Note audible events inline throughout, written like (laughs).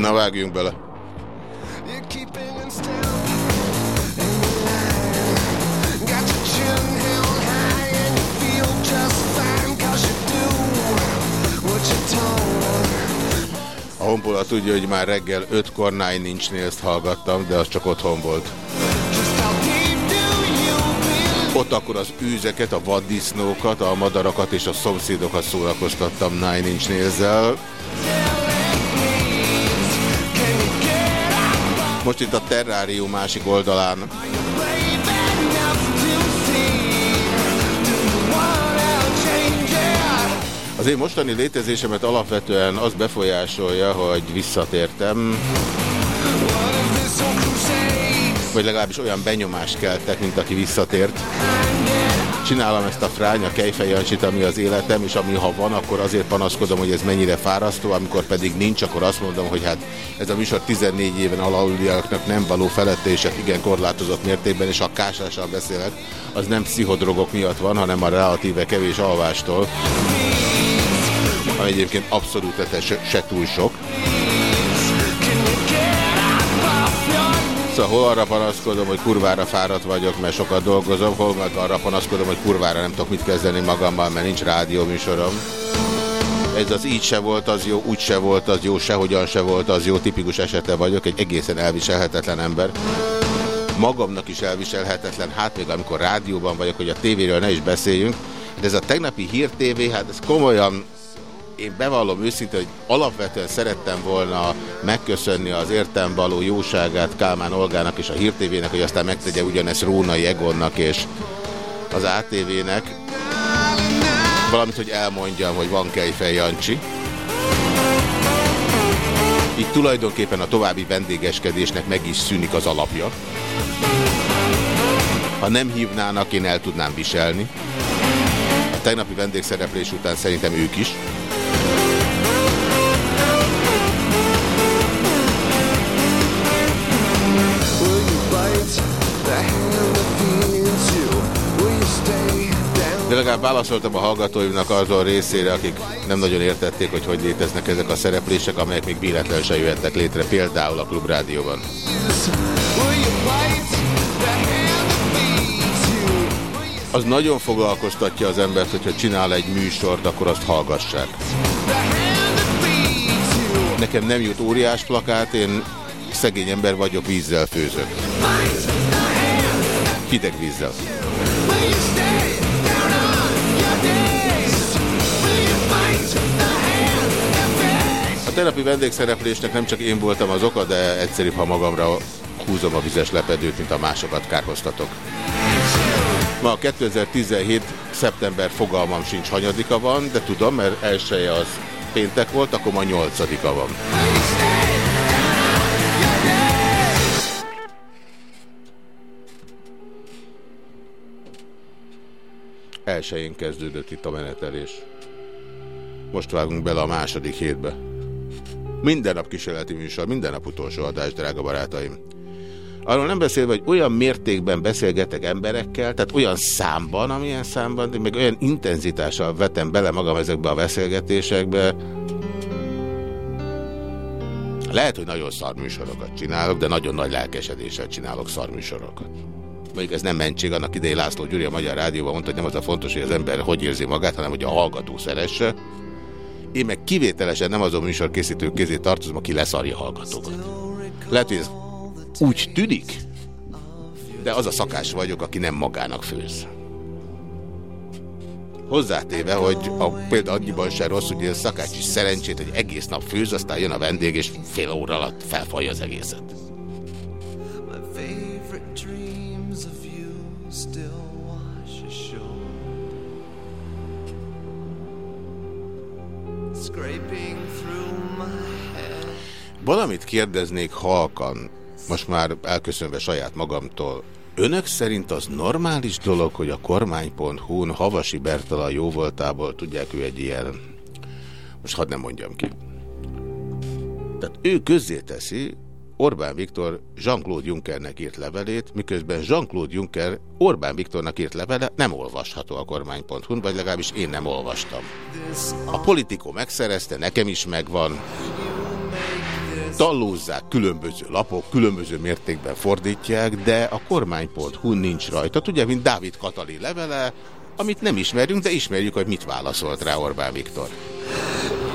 Na vágjunk bele. A honpola tudja, hogy már reggel ötkor Nine Inch Nails-t hallgattam, de az csak otthon volt. Ott akkor az űzeket, a vaddisznókat, a madarakat és a szomszédokat szórakoztattam Nine Inch Nails-zel. Most itt a terrárium másik oldalán. Az én mostani létezésemet alapvetően az befolyásolja, hogy visszatértem, vagy legalábbis olyan benyomást keltek, mint aki visszatért. Csinálom ezt a fránya kejfejancsit, ami az életem, és ami ha van, akkor azért panaszkodom, hogy ez mennyire fárasztó, amikor pedig nincs, akkor azt mondom, hogy hát ez a műsor 14 éven aluliaknak nem való felette, és hát igen korlátozott mértékben, és ha kásással beszélek, az nem pszichodrogok miatt van, hanem a relatíve kevés alvástól, ami egyébként abszolút se túl sok. Szóval hol arra panaszkodom, hogy kurvára fáradt vagyok, mert sokat dolgozom, hol meg arra panaszkodom, hogy kurvára nem tudok mit kezdeni magammal, mert nincs rádióműsorom. Ez az így se volt az jó, úgy se volt az jó, sehogyan se volt az jó, tipikus esete vagyok, egy egészen elviselhetetlen ember. Magamnak is elviselhetetlen, hát még amikor rádióban vagyok, hogy a tévéről ne is beszéljünk, de ez a tegnapi Hír TV, hát ez komolyan én bevallom őszintén, hogy alapvetően szerettem volna megköszönni az értem való jóságát Kálmán Olgának és a Hír TV-nek, hogy aztán megtegye ugyanezt Rónai Egonnak és az ATV-nek. Valamit, hogy elmondjam, hogy van Kejfej Jancsi. Így tulajdonképpen a további vendégeskedésnek meg is szűnik az alapja. Ha nem hívnának, én el tudnám viselni. A tegnapi vendégszereplés után szerintem ők is. De legalább válaszoltam a hallgatóimnak azon részére, akik nem nagyon értették, hogy hogy léteznek ezek a szereplések, amelyek még véletlenül se jöhettek létre, például a Klubrádióban. Az nagyon foglalkoztatja az embert, hogyha csinál egy műsort, akkor azt hallgassák. Nekem nem jut óriás plakát, én szegény ember vagyok, vízzel főzök. Hideg vízzel. Tegnapi vendégszereplésnek nem csak én voltam az oka, de egyszerűbb, ha magamra húzom a vizes lepedőt, mint a másokat kárhoztatok. Ma 2017. szeptember fogalmam sincs hanyadika van, de tudom, mert elsője az péntek volt, akkor ma nyolcadika van. Elsőjén kezdődött itt a menetelés. Most vágunk bele a második hétbe. Minden nap kísérleti műsor, minden nap utolsó adás, drága barátaim. Arról nem beszélve, hogy olyan mértékben beszélgetek emberekkel, tehát olyan számban, amilyen számban, de még olyan intenzitással vetem bele magam ezekbe a beszélgetésekbe. Lehet, hogy nagyon szarműsorokat csinálok, de nagyon nagy lelkesedéssel csinálok szarműsorokat. Mondjuk ez nem mentség, annak idején László Gyuri a Magyar Rádióban mondta, hogy nem az a fontos, hogy az ember hogy érzi magát, hanem hogy a hallgató szeresse. Én meg kivételesen nem azon műsorkészítők kézé tartozom, aki leszarja hallgatókat. Lehet, hogy ez úgy tűnik, de az a szakás vagyok, aki nem magának főz. Hozzátéve, hogy a, például annyiban se rossz, hogy a szakács is szerencsét, hogy egész nap főz, aztán jön a vendég, és fél óra alatt felfalja az egészet. Valamit kérdeznék halkan, most már elköszönve saját magamtól. Önök szerint az normális dolog, hogy a kormány.hu-n Havasi Bertalan jóvoltából tudják ő egy ilyen... Most hadd nem mondjam ki. Tehát ő közzéteszi, Orbán Viktor Jean-Claude Junckernek írt levelét, miközben Jean-Claude Juncker Orbán Viktornak írt levele nem olvasható a kormány.hu-n, vagy legalábbis én nem olvastam. A politikó megszerezte, nekem is megvan. Tallózzák különböző lapok, különböző mértékben fordítják, de a kormány.hu nincs rajta. Ugye, mint Dávid Katali levele, amit nem ismerünk, de ismerjük, hogy mit válaszolt rá Orbán Viktor.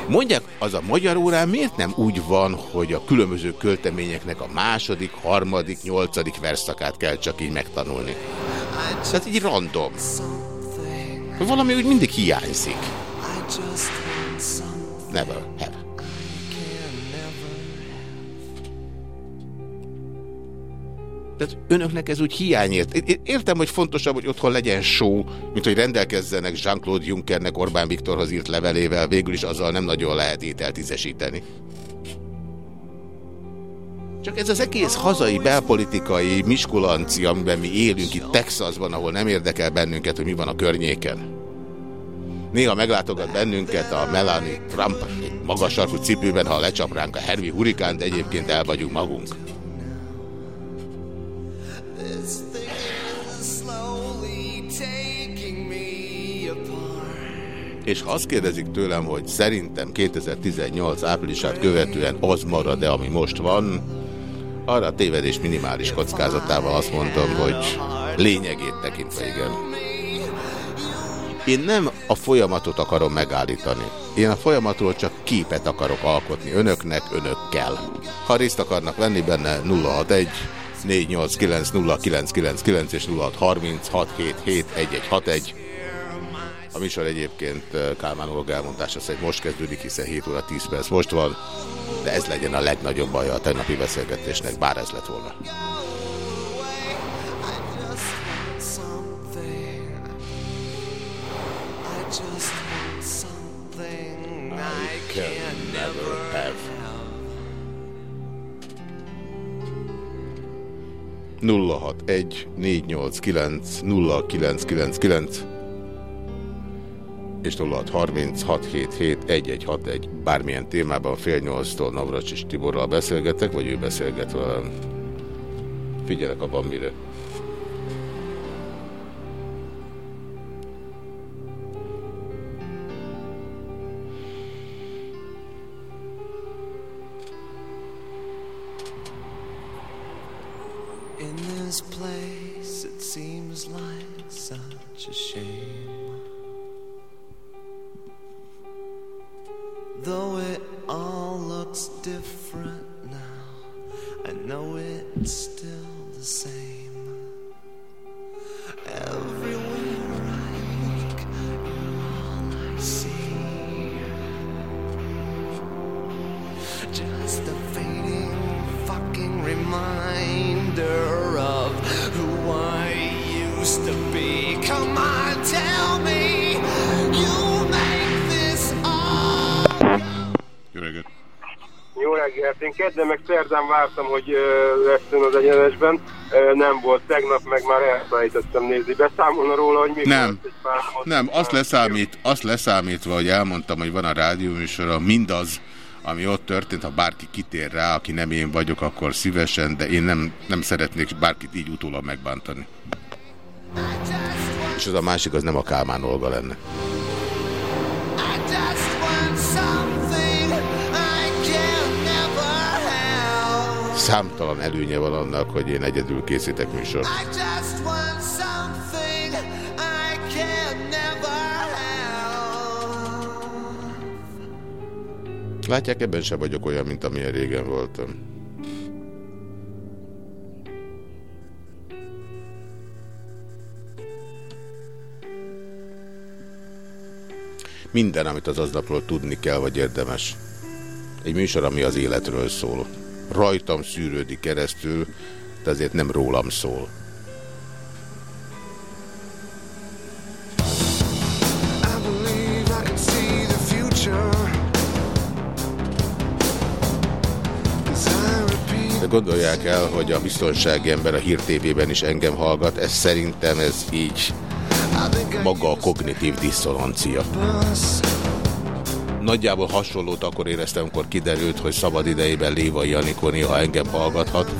Mondják, az a magyar órán miért nem úgy van, hogy a különböző költeményeknek a második, harmadik, nyolcadik verszakát kell csak így megtanulni? Tehát így random. Valami úgy mindig hiányzik. Never have. Tehát önöknek ez úgy hiányért. Értem, hogy fontosabb, hogy otthon legyen show, mint hogy rendelkezzenek Jean-Claude Junckernek Orbán Viktorhoz írt levelével, végül is azzal nem nagyon lehet ételtízesíteni. Csak ez az egész hazai belpolitikai miskulancia, amiben mi élünk itt Texasban, ahol nem érdekel bennünket, hogy mi van a környéken. Néha meglátogat bennünket a Melanie Trump magas sarkú cipőben, ha lecsap ránk a Harvey hurikán, de egyébként el vagyunk magunk. És ha azt kérdezik tőlem, hogy szerintem 2018 áprilisát követően az marad-e, ami most van, arra a tévedés minimális kockázatával azt mondom, hogy lényegét tekintve igen. Én nem a folyamatot akarom megállítani. Én a folyamatról csak képet akarok alkotni önöknek, önökkel. Ha részt akarnak venni benne 061 489 0999 és 0636771161 a műsor egyébként Kálmán Olga elmondása szerint most kezdődik, hiszen 7 óra 10 perc most van, de ez legyen a legnagyobb baja a tegnapi beszélgetésnek, bár ez lett volna. nulla hat egy négy nyolc kilenc nulla kilenc kilenc kilenc és 0636771161 bármilyen témában fél nyolctól Navracsis Tiborral beszélgetek, vagy ő beszélget velem. Figyelek abban mire. Vártam, hogy lesz az egyenesben. Nem volt tegnap, meg már elfelejtettem nézni. Beszámolna róla, hogy még Nem, nem azt, leszámít, azt leszámítva, hogy elmondtam, hogy van a rádióműsora, mindaz, ami ott történt, ha bárki kitér rá, aki nem én vagyok, akkor szívesen, de én nem, nem szeretnék bárkit így utólag megbántani. És az a másik, az nem a Kálmán Olga lenne. Számtalan előnye van annak, hogy én egyedül készítek műsor. Látják, ebben sem vagyok olyan, mint amilyen régen voltam. Minden, amit az aznapról tudni kell, vagy érdemes. Egy műsor, ami az életről szól rajtam szűrődik keresztül, de azért nem rólam szól. gondolják el, hogy a biztonsági ember a Hír TV-ben is engem hallgat, ez szerintem ez így maga a kognitív diszonancia. Nagyjából hasonlót akkor éreztem, amikor kiderült, hogy szabad idejében Léva Janikó néha engem hallgathat.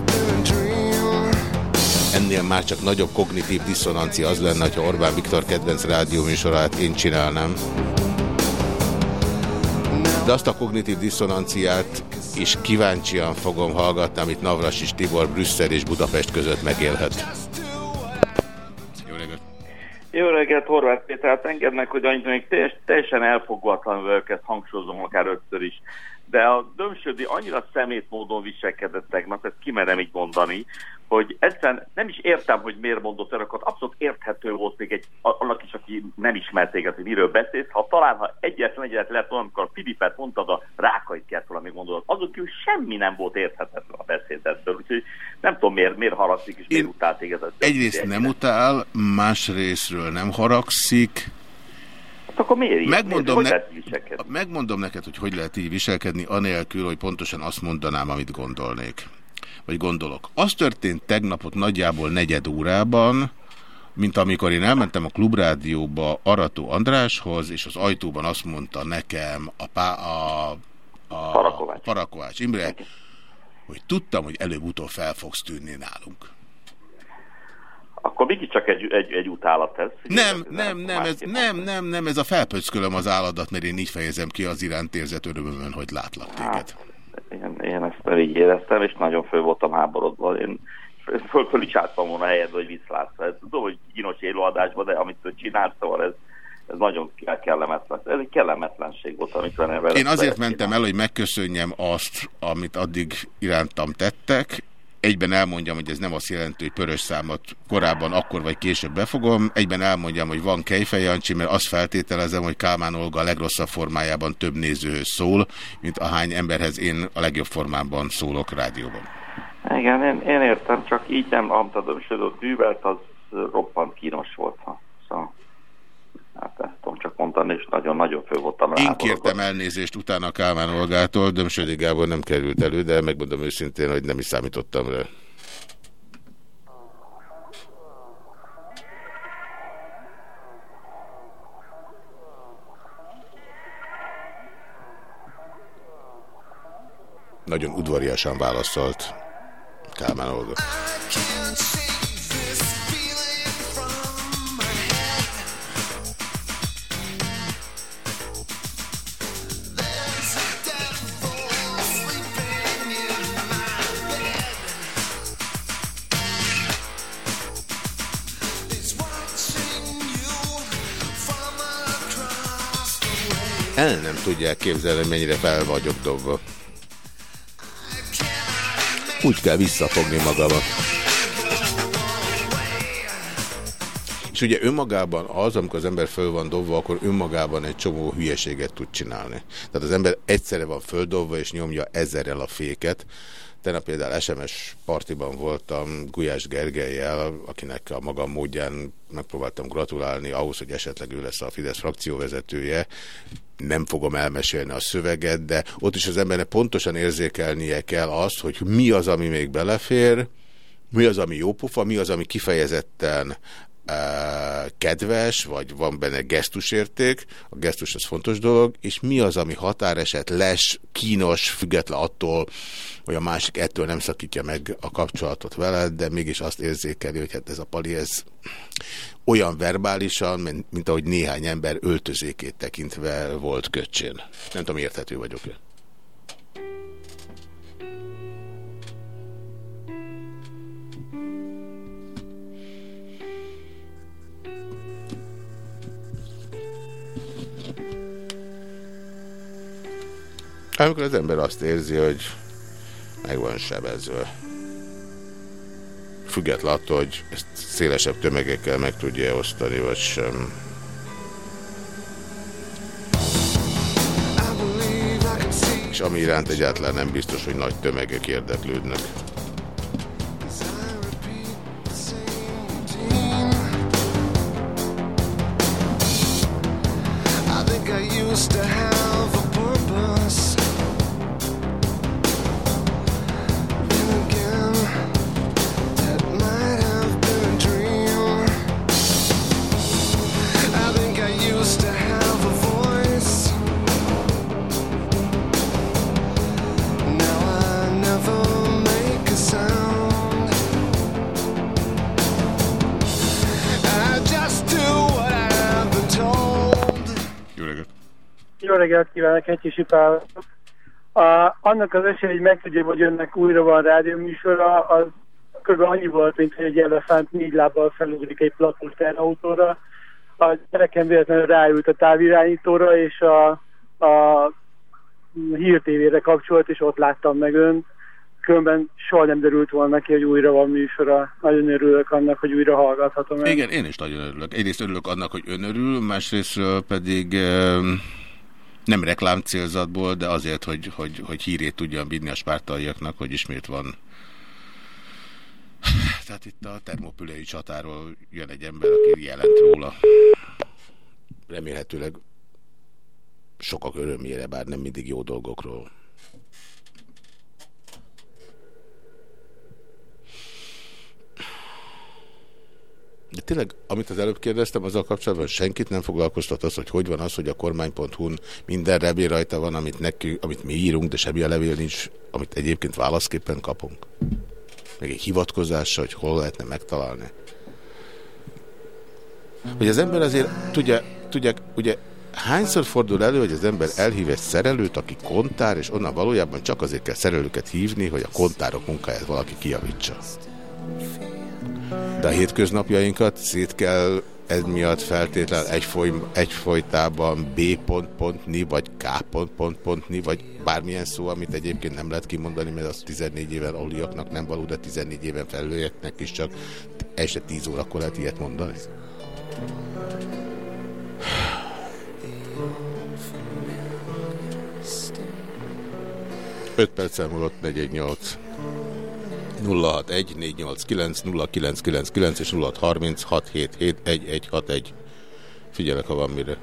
Ennél már csak nagyobb kognitív diszonancia az lenne, ha Orbán Viktor kedvenc rádióműsorát én csinálnám. De azt a kognitív diszonanciát is kíváncsian fogom hallgatni, amit Navras és Tibor Brüsszel és Budapest között megélhet. Jó reggelt! Horváth Péter, hát engednek, hogy annyit még teljesen elfoglatlanul ezt hangsúlyozom akár ötször is de a Dömsödi annyira szemét módon viselkedett tegnap, ezt kimerem így mondani, hogy egyszerűen nem is értem, hogy miért mondott erőket, abszolút érthető volt még egy, annak is, aki nem ismert téged, hogy miről beszélsz, ha talán, ha egyetlen egyet lett volna, amikor a Filipet mondtad, a rákait kellett volna még mondod, azok kívül semmi nem volt érthetetlen a beszédetből, úgyhogy nem tudom miért, miért haragszik és miért utál téged. Egyrészt nem utál, másrésztről nem haragszik, Hát akkor miért megmondom, miért, ne... megmondom neked, hogy hogy lehet így viselkedni, anélkül, hogy pontosan azt mondanám, amit gondolnék. Vagy gondolok. Az történt tegnapot nagyjából negyed órában, mint amikor én elmentem a klubrádióba Arató Andráshoz, és az ajtóban azt mondta nekem a, pá, a, a Parakovács. Parakovács Imre, hogy tudtam, hogy előbb-utóbb fel fogsz tűnni nálunk akkor mégiscsak egy, egy, egy utálat ez. Nem, nem, nem, ez, nem, nem, nem, ez a felpöckölöm az álladat, mert én így fejezem ki az iránt érzett örömömön, hogy látlak téged. Hát, én, én nem így éreztem, és nagyon föl voltam háborodva. Én föl, föl is álltam volna helyed, hogy visszlátsz. Ez tudom, hogy kínos élőadásban, de amit ő csinált, szóval ez, ez nagyon kellemetlen. Ez egy kellemetlenség volt, amikor nem Én azért mentem el, hogy megköszönjem azt, amit addig irántam tettek, egyben elmondjam, hogy ez nem azt jelenti, hogy pörös számot korábban, akkor vagy később befogom, egyben elmondjam, hogy van Kejfej Jancsi, mert azt feltételezem, hogy Kálmán Olga a legrosszabb formájában több nézőhöz szól, mint ahány emberhez én a legjobb formában szólok rádióban. Igen, én, én értem, csak így nem amtadom, és a bűvelt az roppant kínos volt. Szóval hát ezt tudom csak mondani, és nagyon-nagyon fő voltam rá. Én kértem elnézést utána Kálmán Olgától, Dömsödi Gábor nem került elő, de megmondom őszintén, hogy nem is számítottam rá. Nagyon udvariasan válaszolt Kálmán Olga. El nem tudják képzelni, mennyire fel vagyok dobva. Úgy kell visszafogni magamat. És ugye önmagában az, amikor az ember föl van dobva, akkor önmagában egy csomó hülyeséget tud csinálni. Tehát az ember egyszerre van földobva, és nyomja ezerrel a féket, Tegnap például SMS partiban voltam Gulyás Gergelyel, akinek a magam módján megpróbáltam gratulálni ahhoz, hogy esetleg ő lesz a Fidesz frakcióvezetője. Nem fogom elmesélni a szöveget, de ott is az embernek pontosan érzékelnie kell azt, hogy mi az, ami még belefér, mi az, ami jópofa, mi az, ami kifejezetten kedves, vagy van benne gesztusérték, a gesztus az fontos dolog, és mi az, ami határeset, les, kínos, független attól, hogy a másik ettől nem szakítja meg a kapcsolatot veled, de mégis azt érzékeli, hogy hát ez a pali, ez olyan verbálisan, mint, mint ahogy néhány ember öltözékét tekintve volt köcsén. Nem tudom, érthető vagyok-e. Amikor az ember azt érzi, hogy meg van sebezve. Független attól, hogy ezt szélesebb tömegekkel meg tudja osztani, vagy sem. És ami iránt egyáltalán nem biztos, hogy nagy tömegek érdeklődnek. used to have a reggelt kívánok, Etyisi Pál. A, annak az esély, hogy megtudjam, hogy önnek újra van rádióműsora, az kb. annyi volt, mint hogy egy elefánt négy lábbal felugrik egy platós autóra. A gyerekem véletlenül ráült a távirányítóra, és a, a hírtévére kapcsolt, és ott láttam meg önt. Különben soha nem derült volna neki, hogy újra van műsora. Nagyon örülök annak, hogy újra hallgathatom. El. Igen, én is nagyon örülök. Egyrészt örülök annak, hogy ön örül, másrészt pedig nem reklám célzatból, de azért, hogy, hogy, hogy hírét tudjam vinni a spártaiaknak, hogy ismét van. Tehát itt a termopülei csatáról jön egy ember, aki jelent róla. Remélhetőleg sokak örömére, bár nem mindig jó dolgokról. De tényleg, amit az előbb kérdeztem, azzal kapcsolatban senkit nem foglalkoztat az, hogy hogy van az, hogy a kormány.hu-n minden levél rajta van, amit, neki, amit mi írunk, de semmi a levél nincs, amit egyébként válaszképpen kapunk. Meg egy hivatkozása, hogy hol lehetne megtalálni. Hogy az ember azért tudja, tudják, ugye hányszor fordul elő, hogy az ember elhív egy szerelőt, aki kontár, és onnan valójában csak azért kell szerelőket hívni, hogy a kontárok munkáját valaki kijavítsa. De a hétköznapjainkat szét kell miatt feltétlenül egyfoly, egyfolytában B pont pontni, vagy K pont pont pontni, vagy bármilyen szó, amit egyébként nem lehet kimondani, mert az 14 éven aluliaknak nem való, de 14 éven felülőeknek is csak este 10 órakor lehet ilyet mondani. 5 perc múlott 418. 061 489 0999 és 0636771161. Figyelek, ha van mire.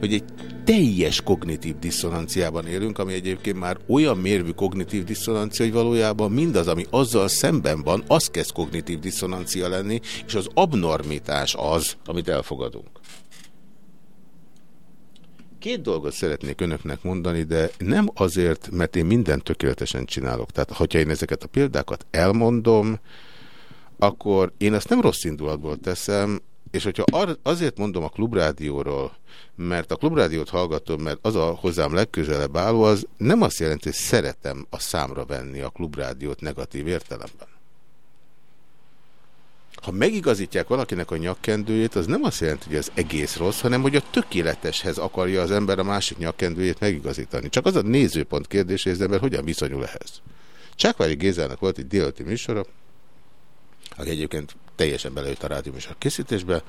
Hogy egy teljes kognitív diszonanciában élünk, ami egyébként már olyan mérvű kognitív diszonancia, hogy valójában mindaz, ami azzal szemben van, az kezd kognitív diszonancia lenni, és az abnormitás az, amit elfogadunk. Két dolgot szeretnék önöknek mondani, de nem azért, mert én mindent tökéletesen csinálok. Tehát, hogyha én ezeket a példákat elmondom, akkor én azt nem rossz indulatból teszem, és hogyha azért mondom a klubrádióról, mert a klubrádiót hallgatom, mert az a hozzám legközelebb álló, az nem azt jelenti, hogy szeretem a számra venni a klubrádiót negatív értelemben. Ha megigazítják valakinek a nyakkendőjét, az nem azt jelenti, hogy az egész rossz, hanem hogy a tökéleteshez akarja az ember a másik nyakkendőjét megigazítani. Csak az a nézőpont kérdés, hogy az ember hogyan viszonyul ehhez. Csákvári Gézának volt egy délati műsora, aki egyébként teljesen belejött a rádióműsor készítésbe,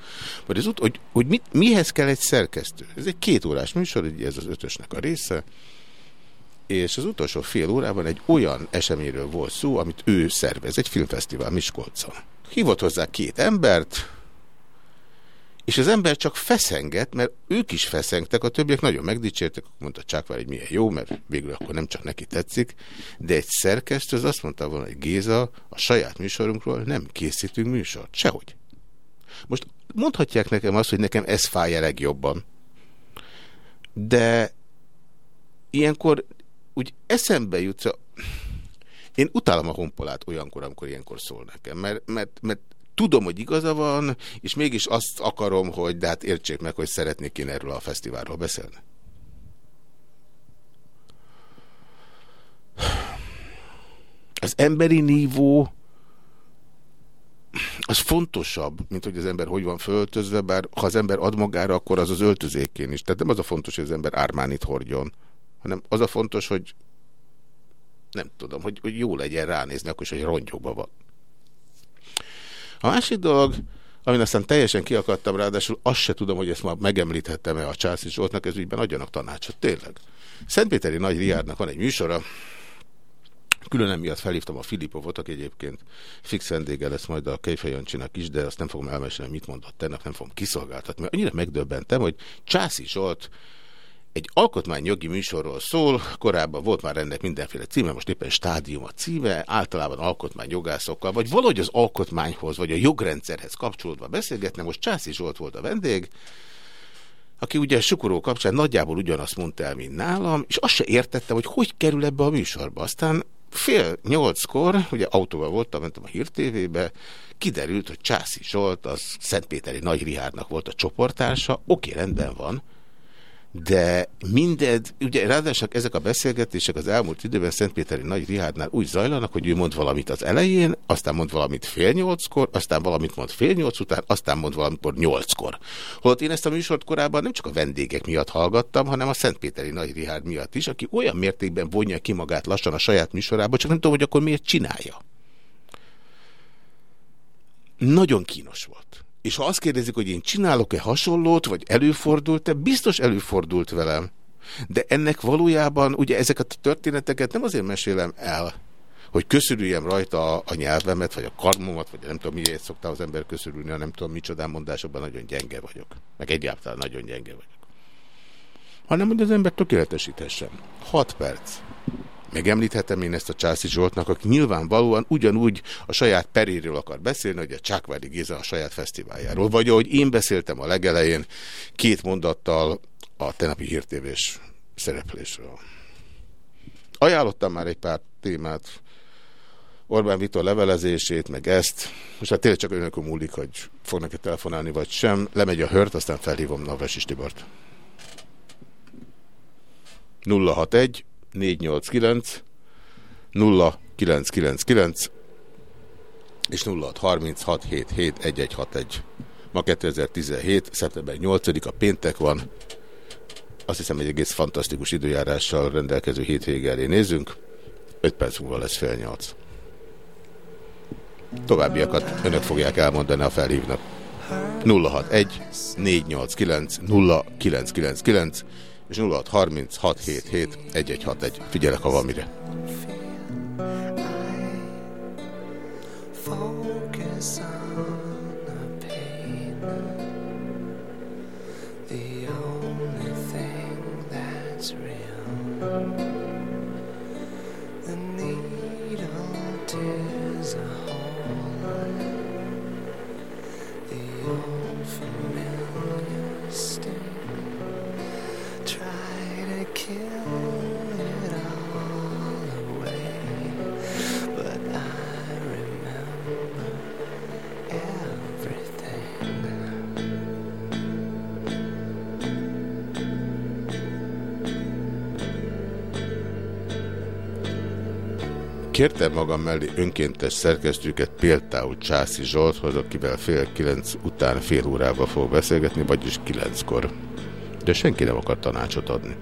hogy, az, hogy, hogy mit, mihez kell egy szerkesztő. Ez egy két órás műsor, ez az ötösnek a része, és az utolsó fél órában egy olyan eseményről volt szó, amit ő szervez, egy filmfesztivál Miskolcon. Hívott hozzá két embert, és az ember csak feszenget, mert ők is feszengtek, a többiek nagyon megdicsértek, mondta Csákvár, hogy milyen jó, mert végül akkor nem csak neki tetszik, de egy szerkesztő az azt mondta volna, hogy Géza, a saját műsorunkról nem készítünk műsort. Sehogy. Most mondhatják nekem azt, hogy nekem ez fáj a legjobban. De ilyenkor úgy eszembe jutsz, én utálom a honpolát olyankor, amikor ilyenkor szól nekem, mert, mert, mert tudom, hogy igaza van, és mégis azt akarom, hogy de hát értsék meg, hogy szeretnék én erről a fesztiválról beszélni. Az emberi nívó az fontosabb, mint hogy az ember hogy van föltözve, bár ha az ember ad magára, akkor az az öltözékén is. Tehát nem az a fontos, hogy az ember ármánit hordjon, hanem az a fontos, hogy nem tudom, hogy, hogy jó legyen ránézni, akkor is, hogy rongyóban van. A másik dolog, amin aztán teljesen kiakadtam, ráadásul azt se tudom, hogy ezt már megemlíthettem-e a Császi Zsoltnak, ez ügyben adjanak tanácsot, tényleg. Szentpéteri Nagy Riádnak van egy műsora, Külön miatt felhívtam a Filipovot, aki egyébként fix vendége lesz majd a Kejfejancsinak is, de azt nem fogom elmesélni, mit mondott tegnap, nem fogom kiszolgáltatni, mert annyira megdöbbentem, hogy Császi Zsolt egy alkotmányjogi műsorról szól, korábban volt már ennek mindenféle címe, most éppen stádium a címe, általában alkotmányjogászokkal, vagy valahogy az alkotmányhoz, vagy a jogrendszerhez kapcsolódva beszélgetne. Most Császi Zsolt volt a vendég, aki ugye Sukoró kapcsán nagyjából ugyanazt mondta el, mint nálam, és azt se értettem, hogy hogy kerül ebbe a műsorba. Aztán fél nyolckor, ugye autóval voltam, mentem a hírtévébe, kiderült, hogy Császi Zsolt az Szentpéteri Nagy Rihárnak volt a csoportársa, oké, rendben van, de minded, ugye ráadásul ezek a beszélgetések az elmúlt időben Szentpéteri Nagy Rihádnál úgy zajlanak, hogy ő mond valamit az elején, aztán mond valamit fél nyolckor, aztán valamit mond fél nyolc után, aztán mond valamikor nyolckor. Holott én ezt a műsort korábban nem csak a vendégek miatt hallgattam, hanem a Szentpéteri Nagy Rihád miatt is, aki olyan mértékben vonja ki magát lassan a saját műsorába, csak nem tudom, hogy akkor miért csinálja. Nagyon kínos volt. És ha azt kérdezik, hogy én csinálok-e hasonlót, vagy előfordult-e, biztos előfordult velem. De ennek valójában, ugye ezeket a történeteket nem azért mesélem el, hogy köszörüljem rajta a nyelvemet, vagy a karmomat, vagy nem tudom, miért szokta az ember köszörülni, nem tudom, micsodán mondásokban nagyon gyenge vagyok. Meg egyáltalán nagyon gyenge vagyok. Hanem, hogy az ember tökéletesíthessen. 6 perc. Megemlíthetem én ezt a Császi Zsoltnak, aki nyilvánvalóan ugyanúgy a saját peréről akar beszélni, hogy a Csákvári Géza a saját fesztiváljáról. Vagy ahogy én beszéltem a legelején két mondattal a tenapi hírtévés szereplésről. Ajánlottam már egy pár témát, Orbán Vitor levelezését, meg ezt. Most hát tényleg csak önökön múlik, hogy fognak-e telefonálni, vagy sem. Lemegy a hört, aztán felhívom Navesis Tibort. 061 489 0999 és 0636771161. Ma 2017. szeptember 8-a péntek van. Azt hiszem, egy egész fantasztikus időjárással rendelkező hétvége elé nézünk. 5 perc múlva lesz fél 8. Továbbiakat önök fogják elmondani, a felhívnak. 061 489 0999 és 0636771161. Figyelek, ha valamire. Focus Kértem magam mellé önkéntes szerkesztőket például Császi Zsolthoz, akivel fél kilenc után fél órával fog beszélgetni, vagyis kilenckor. De senki nem akar tanácsot adni.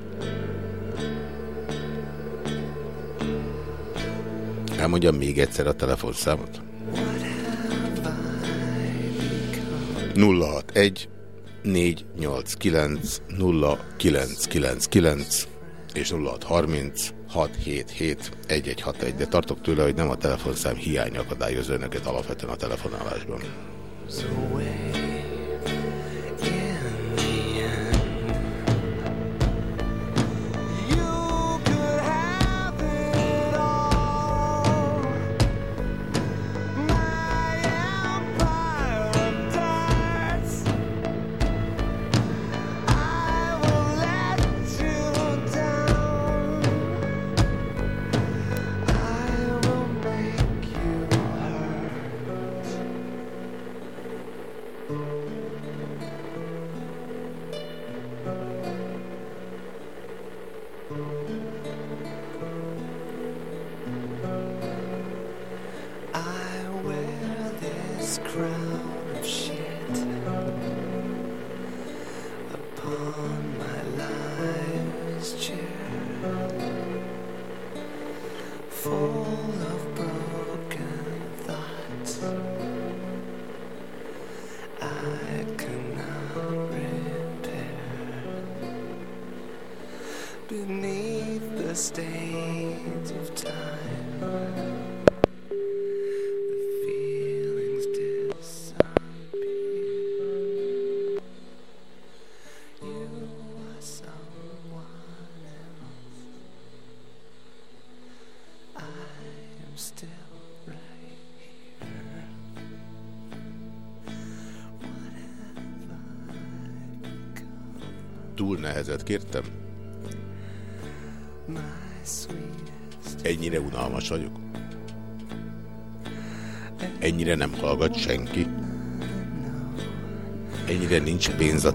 Elmondjam még egyszer a telefonszámot. 061 489 0999 és 0630 677 de tartok tőle, hogy nem a telefonszám hiány akadályozza önöket alapvetően a telefonálásban. So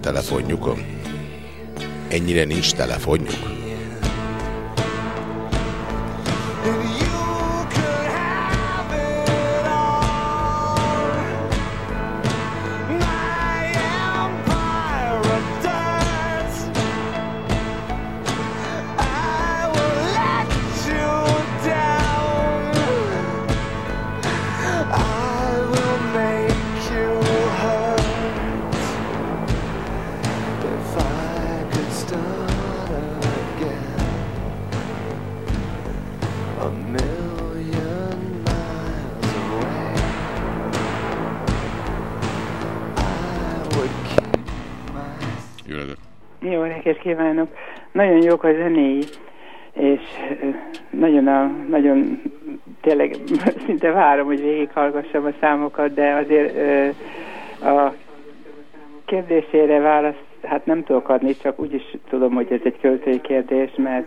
telefonjukon. Ennyire nincs telefonjuk. Kívánok! Nagyon jók a zenéi, és nagyon, a, nagyon tényleg (laughs) szinte várom, hogy végighallgassam a számokat, de azért a kérdésére választ hát nem tudok adni, csak úgy is tudom, hogy ez egy költői kérdés, mert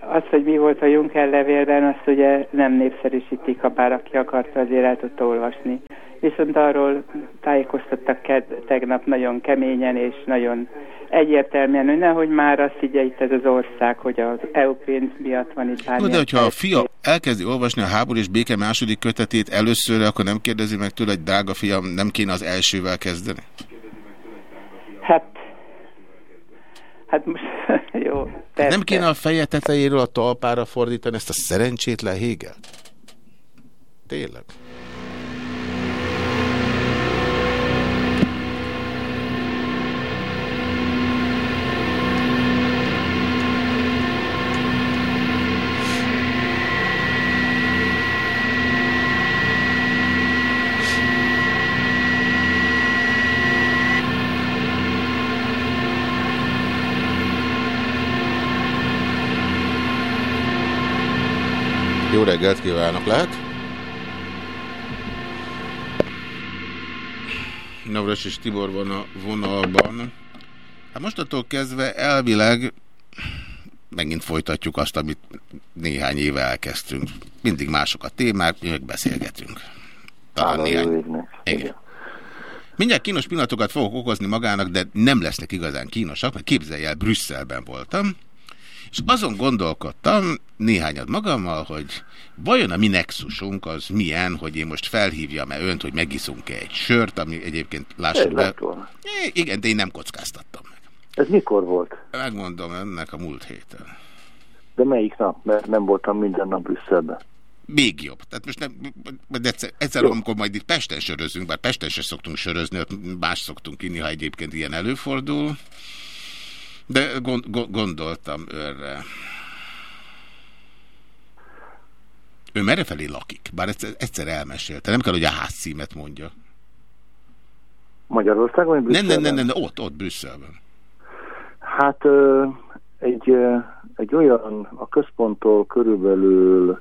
az, hogy mi volt a Juncker levélben, azt ugye nem népszerűsítik, ha bár aki akarta, azért el tudta olvasni. Viszont arról tájékoztattak tegnap nagyon keményen és nagyon egyértelműen, hogy nehogy már azt higgye itt ez az ország, hogy az EU pénz miatt van itt bármilyen... De hogyha a fia elkezdi olvasni a háború és béke második kötetét először, akkor nem kérdezi meg tőle, hogy drága fiam, nem kéne az elsővel kezdeni? Hát, hát most (laughs) jó. Persze. Nem kéne a feje tetejéről a talpára fordítani ezt a szerencsétlen hégel? Tényleg? Jó reggelt kívánok, lehet? Navras és Tibor van a vonalban. Hát mostattól kezdve elvileg megint folytatjuk azt, amit néhány éve elkezdtünk. Mindig mások a témák, mi beszélgetünk. Talán néhány... Igen. Mindjárt kínos pillanatokat fogok okozni magának, de nem lesznek igazán kínosak, mert képzelj el, Brüsszelben voltam, és azon gondolkodtam néhányat magammal, hogy vajon a mi nexusunk az milyen, hogy én most felhívjam-e önt, hogy megiszunk-e egy sört, ami egyébként lássuk be. Igen, de én nem kockáztattam meg. Ez mikor volt? Megmondom ennek a múlt héten. De melyik nap? Mert nem voltam minden nap Brüsszelben. Még jobb. Tehát most nem, egyszer, egyszer amikor majd itt Pesten sörözünk, bár Pesten se szoktunk sörözni, más szoktunk inni, ha egyébként ilyen előfordul. De gond, gondoltam őre. Ő merre felé lakik? Bár egyszer, egyszer elmesélte. Nem kell, hogy a házcímet mondja. Magyarországon vagy? Nem, nem, nem, nem, ott, ott Brüsszelben. Hát egy, egy olyan, a központtól körülbelül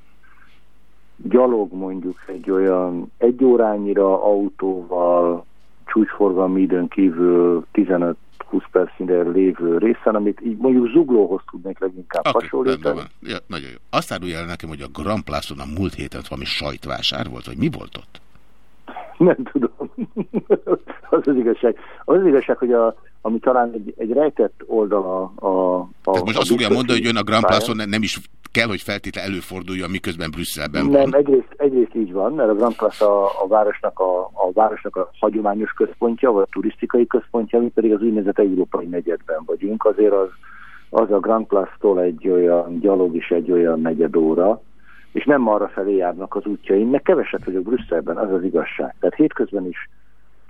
gyalog mondjuk egy olyan egy órányira autóval csúcsforgalmi időn kívül 15 20 percnyire lévő részen, amit így mondjuk zuglóhoz tudnék leginkább okay, hasonlítani. Ja, nagyon jó. Azt árulja el nekem, hogy a Grand Place-on a múlt héten valami sajtvásár volt, vagy mi volt ott? Nem tudom. (laughs) az az igazság. Az az igazság, hogy a, ami talán egy, egy rejtett oldala a... a Tehát most a azt fogja mondani, hogy ön a Grand Place-on nem is kell, hogy feltétlen előforduljon, miközben Brüsszelben nem, van. Nem, egyrészt, egyrészt így van, mert a Grand Place a, a, városnak a, a városnak a hagyományos központja, vagy a turisztikai központja, mi pedig az úgynevezett európai negyedben vagyunk. Azért az, az a Grand Place-tól egy olyan gyalog is egy olyan negyed óra, és nem arra felé járnak az útjaim, meg keveset vagyok Brüsszelben, az az igazság. Tehát hétközben is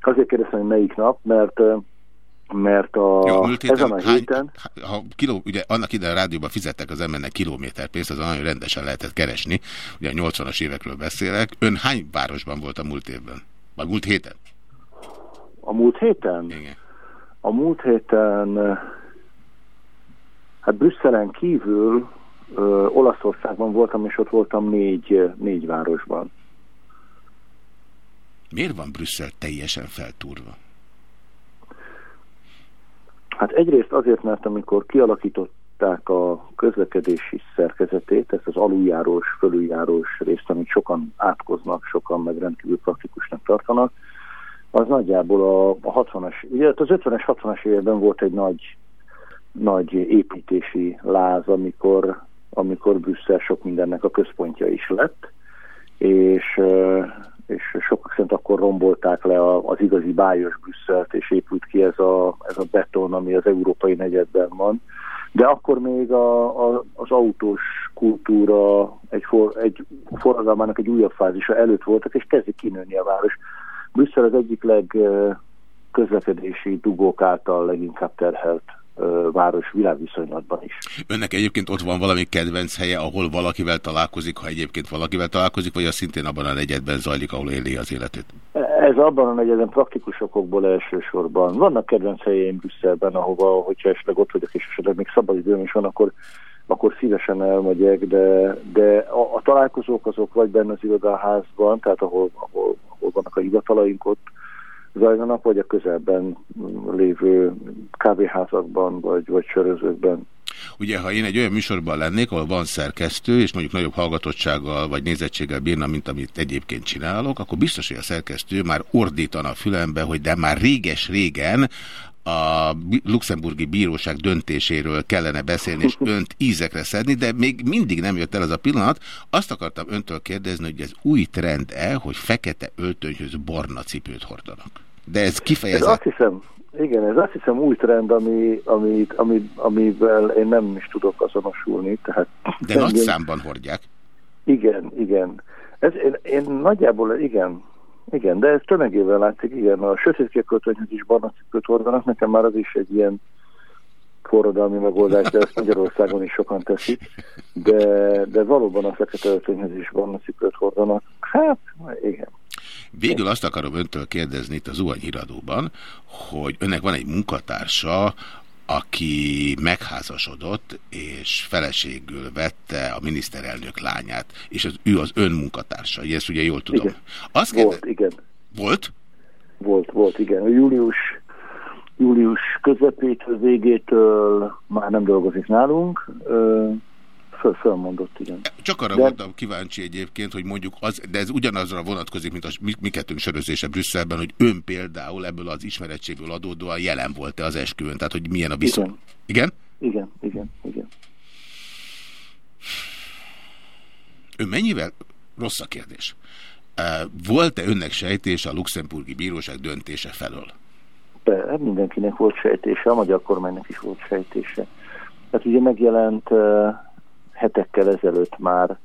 azért kérdeztem, hogy melyik nap, mert mert a, Jó, múlt héten, ezen a hány, héten... Ha kiló, ugye annak ide a rádióban fizettek az embernek kilométerpénzt, az nagyon rendesen lehetett keresni, ugye a 80-as évekről beszélek. Ön hány városban volt a múlt évben? Vagy múlt héten? A múlt héten? Igen. A múlt héten, hát Brüsszelen kívül ö, Olaszországban voltam, és ott voltam négy, négy városban. Miért van Brüsszel teljesen feltúrva? Hát egyrészt azért, mert amikor kialakított, átforgatták a közlekedési szerkezetét, ezt az aluljárós, fölüljárós részt, amit sokan átkoznak, sokan meg rendkívül praktikusnak tartanak, az nagyjából a, a 60-as, ugye az 50-es, 60-as években volt egy nagy, nagy építési láz, amikor, amikor Brüsszel sok mindennek a központja is lett, és, és sokak szerint akkor rombolták le az igazi bájos Brüsszelt, és épült ki ez a, ez a beton, ami az európai negyedben van. De akkor még a, a, az autós kultúra egy, for, egy forradalmának egy újabb fázisa előtt voltak, és kezdik kinőni a város. Brüsszel az egyik legközlekedési dugók által leginkább terhelt város világviszonylatban is. Önnek egyébként ott van valami kedvenc helye, ahol valakivel találkozik, ha egyébként valakivel találkozik, vagy az szintén abban a negyedben zajlik, ahol éli az életét? Ez abban a negyedben praktikus okokból elsősorban. Vannak kedvenc helyeim Brüsszelben, ahova, hogyha esetleg ott vagyok, és esetleg még szabadidőm is van, akkor akkor szívesen elmegyek, de, de a, a találkozók azok vagy benne az irodaházban, tehát ahol, ahol, ahol vannak a hivatalaink ott, zajlanak, vagy a közelben lévő kávéházakban, vagy, vagy sörözőkben. Ugye, ha én egy olyan műsorban lennék, ahol van szerkesztő, és mondjuk nagyobb hallgatottsággal vagy nézettséggel bírna, mint amit egyébként csinálok, akkor biztos, hogy a szerkesztő már ordítana a fülembe, hogy de már réges-régen a luxemburgi bíróság döntéséről kellene beszélni, és (laughs) önt ízekre szedni, de még mindig nem jött el az a pillanat. Azt akartam öntől kérdezni, hogy ez új trend-e, hogy fekete öltönyhöz barna cipőt hordanak. De ez kifejezett... Ez azt hiszem, igen, ez azt hiszem új trend, ami, ami, ami, amivel én nem is tudok azonosulni. Tehát De nagy számban hordják. Igen, igen. Ez, én, én nagyjából igen, igen, de ez tömegével látszik, igen, a sötétkék költönyhöz is barna cipőt hordanak, nekem már az is egy ilyen forradalmi megoldás, de ezt Magyarországon is sokan teszik, de, de valóban a fekete öltönyhöz is barna cipőt hordanak. Hát, igen. Végül azt akarom öntől kérdezni itt az Zuhany híradóban, hogy önnek van egy munkatársa, aki megházasodott, és feleségül vette a miniszterelnök lányát, és az, ő az ön munkatársa, ezt ugye jól tudom. Igen. Azt volt, kérdez... igen. Volt? Volt, volt, igen. A július, július közepétől, végétől már nem dolgozik nálunk, Föl, fölmondott, igen. Csak arra de... voltam kíváncsi egyébként, hogy mondjuk az, de ez ugyanazra vonatkozik, mint a mi, mi kettőnk sörözése Brüsszelben, hogy ön például ebből az ismerettségből adódóan jelen volt-e az esküvőn, tehát hogy milyen a viszony. Igen? Igen, igen, igen. igen. Ön mennyivel, rossz a kérdés, volt-e önnek sejtés a luxemburgi bíróság döntése felől? De, mindenkinek volt sejtése, a magyar kormánynak is volt sejtése. Tehát ugye megjelent hetekkel ezelőtt már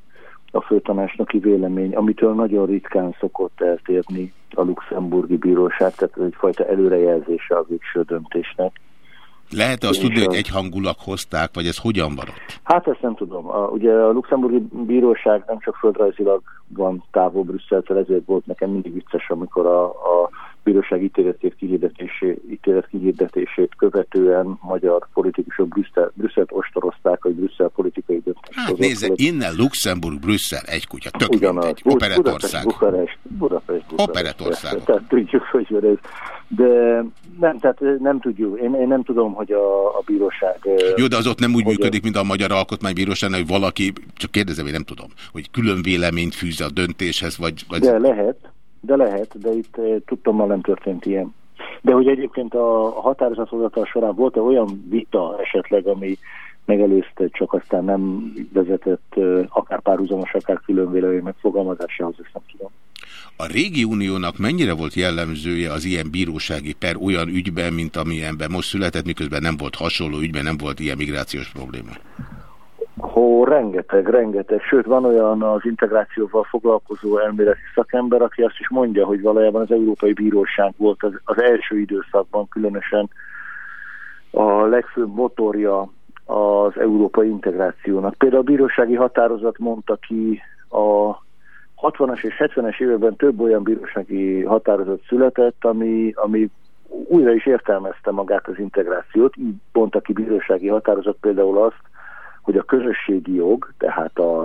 a főtanácsnoki vélemény, amitől nagyon ritkán szokott eltérni a luxemburgi bíróság, tehát ez egyfajta előrejelzése a végső döntésnek. Lehet -e azt tudni, hogy egyhangulag hozták, vagy ez hogyan van ott? Hát ezt nem tudom. A, ugye a luxemburgi bíróság nem csak földrajzilag van távol Brüsszeltől, ezért volt nekem mindig vicces, amikor a, a bíróság ítéletét kihirdetését, ítélet kihirdetését követően magyar politikusok Brüsszel, Brüsszelt ostorozták, hogy Brüsszel politikai döntés. Hát nézze, innen Luxemburg, Brüsszel egy kutya, tök Ugyanaz, mindegy, operetország. Budapest, Budapest, Budapest. Operetország. Tehát tudjuk, hogy ez. De nem, tehát nem tudjuk. Én, én nem tudom, hogy a, a bíróság... Jó, de az ott nem úgy működik, mint a Magyar Alkotmánybíróság, hogy valaki, csak kérdezem, én nem tudom, hogy külön véleményt fűz a döntéshez, vagy... vagy... De lehet, de lehet, de itt eh, tudtam, nem történt ilyen. De hogy egyébként a határozathozatal során volt-e olyan vita esetleg, ami megelőzte, csak aztán nem vezetett eh, akár párhuzamos, akár külön vélemény megfogalmazásához, ezt nem tudom. A régi uniónak mennyire volt jellemzője az ilyen bírósági per olyan ügyben, mint amilyenben most született, miközben nem volt hasonló ügyben, nem volt ilyen migrációs probléma? Hó, rengeteg, rengeteg. Sőt, van olyan az integrációval foglalkozó elméleti szakember, aki azt is mondja, hogy valójában az Európai Bíróság volt az, az első időszakban különösen a legfőbb motorja az európai integrációnak. Például a bírósági határozat mondta ki a 60-as és 70-es években több olyan bírósági határozat született, ami, ami újra is értelmezte magát az integrációt. Így mondta ki bírósági határozat például azt, hogy a közösségi jog, tehát a,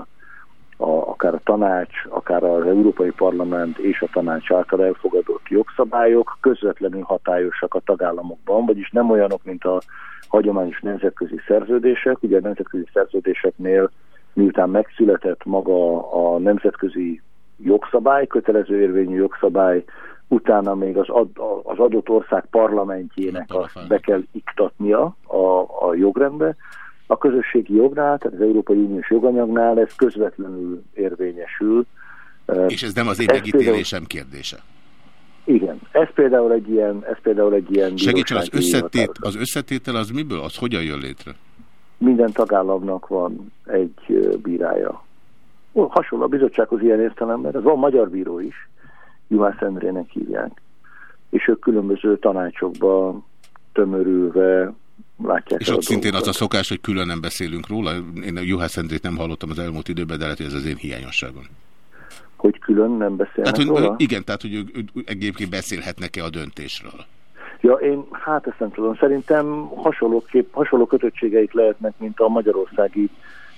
a, akár a tanács, akár az Európai Parlament és a tanács által elfogadott jogszabályok közvetlenül hatályosak a tagállamokban, vagyis nem olyanok, mint a hagyományos nemzetközi szerződések. Ugye a nemzetközi szerződéseknél miután megszületett maga a nemzetközi jogszabály, kötelező érvényű jogszabály, utána még az, ad, az adott ország parlamentjének azt be kell iktatnia a, a jogrendbe. A közösségi jognál, tehát az Európai Uniós joganyagnál ez közvetlenül érvényesül. És ez nem az én megítélésem kérdése. Igen, ez például egy ilyen, ez például egy ilyen Segítsen, az, összetét, az összetétel az miből? Az hogyan jön létre? Minden tagállamnak van egy bírája. Hasonló a bizottsághoz ilyen értelemben, ez van magyar bíró is, Juhász Endrének hívják, és ők különböző tanácsokba tömörülve látják És ott szintén az a szokás, hogy külön nem beszélünk róla. Én a Juhász Endrét nem hallottam az elmúlt időben, de lehet, hogy ez az én hiányosságom. Hogy külön nem beszélnek tehát, hogy, róla? Igen, tehát hogy ők, egyébként beszélhetnek-e a döntésről? Ja, én hát ezt nem tudom. Szerintem hasonló, kép, hasonló kötöttségeik lehetnek, mint a magyarországi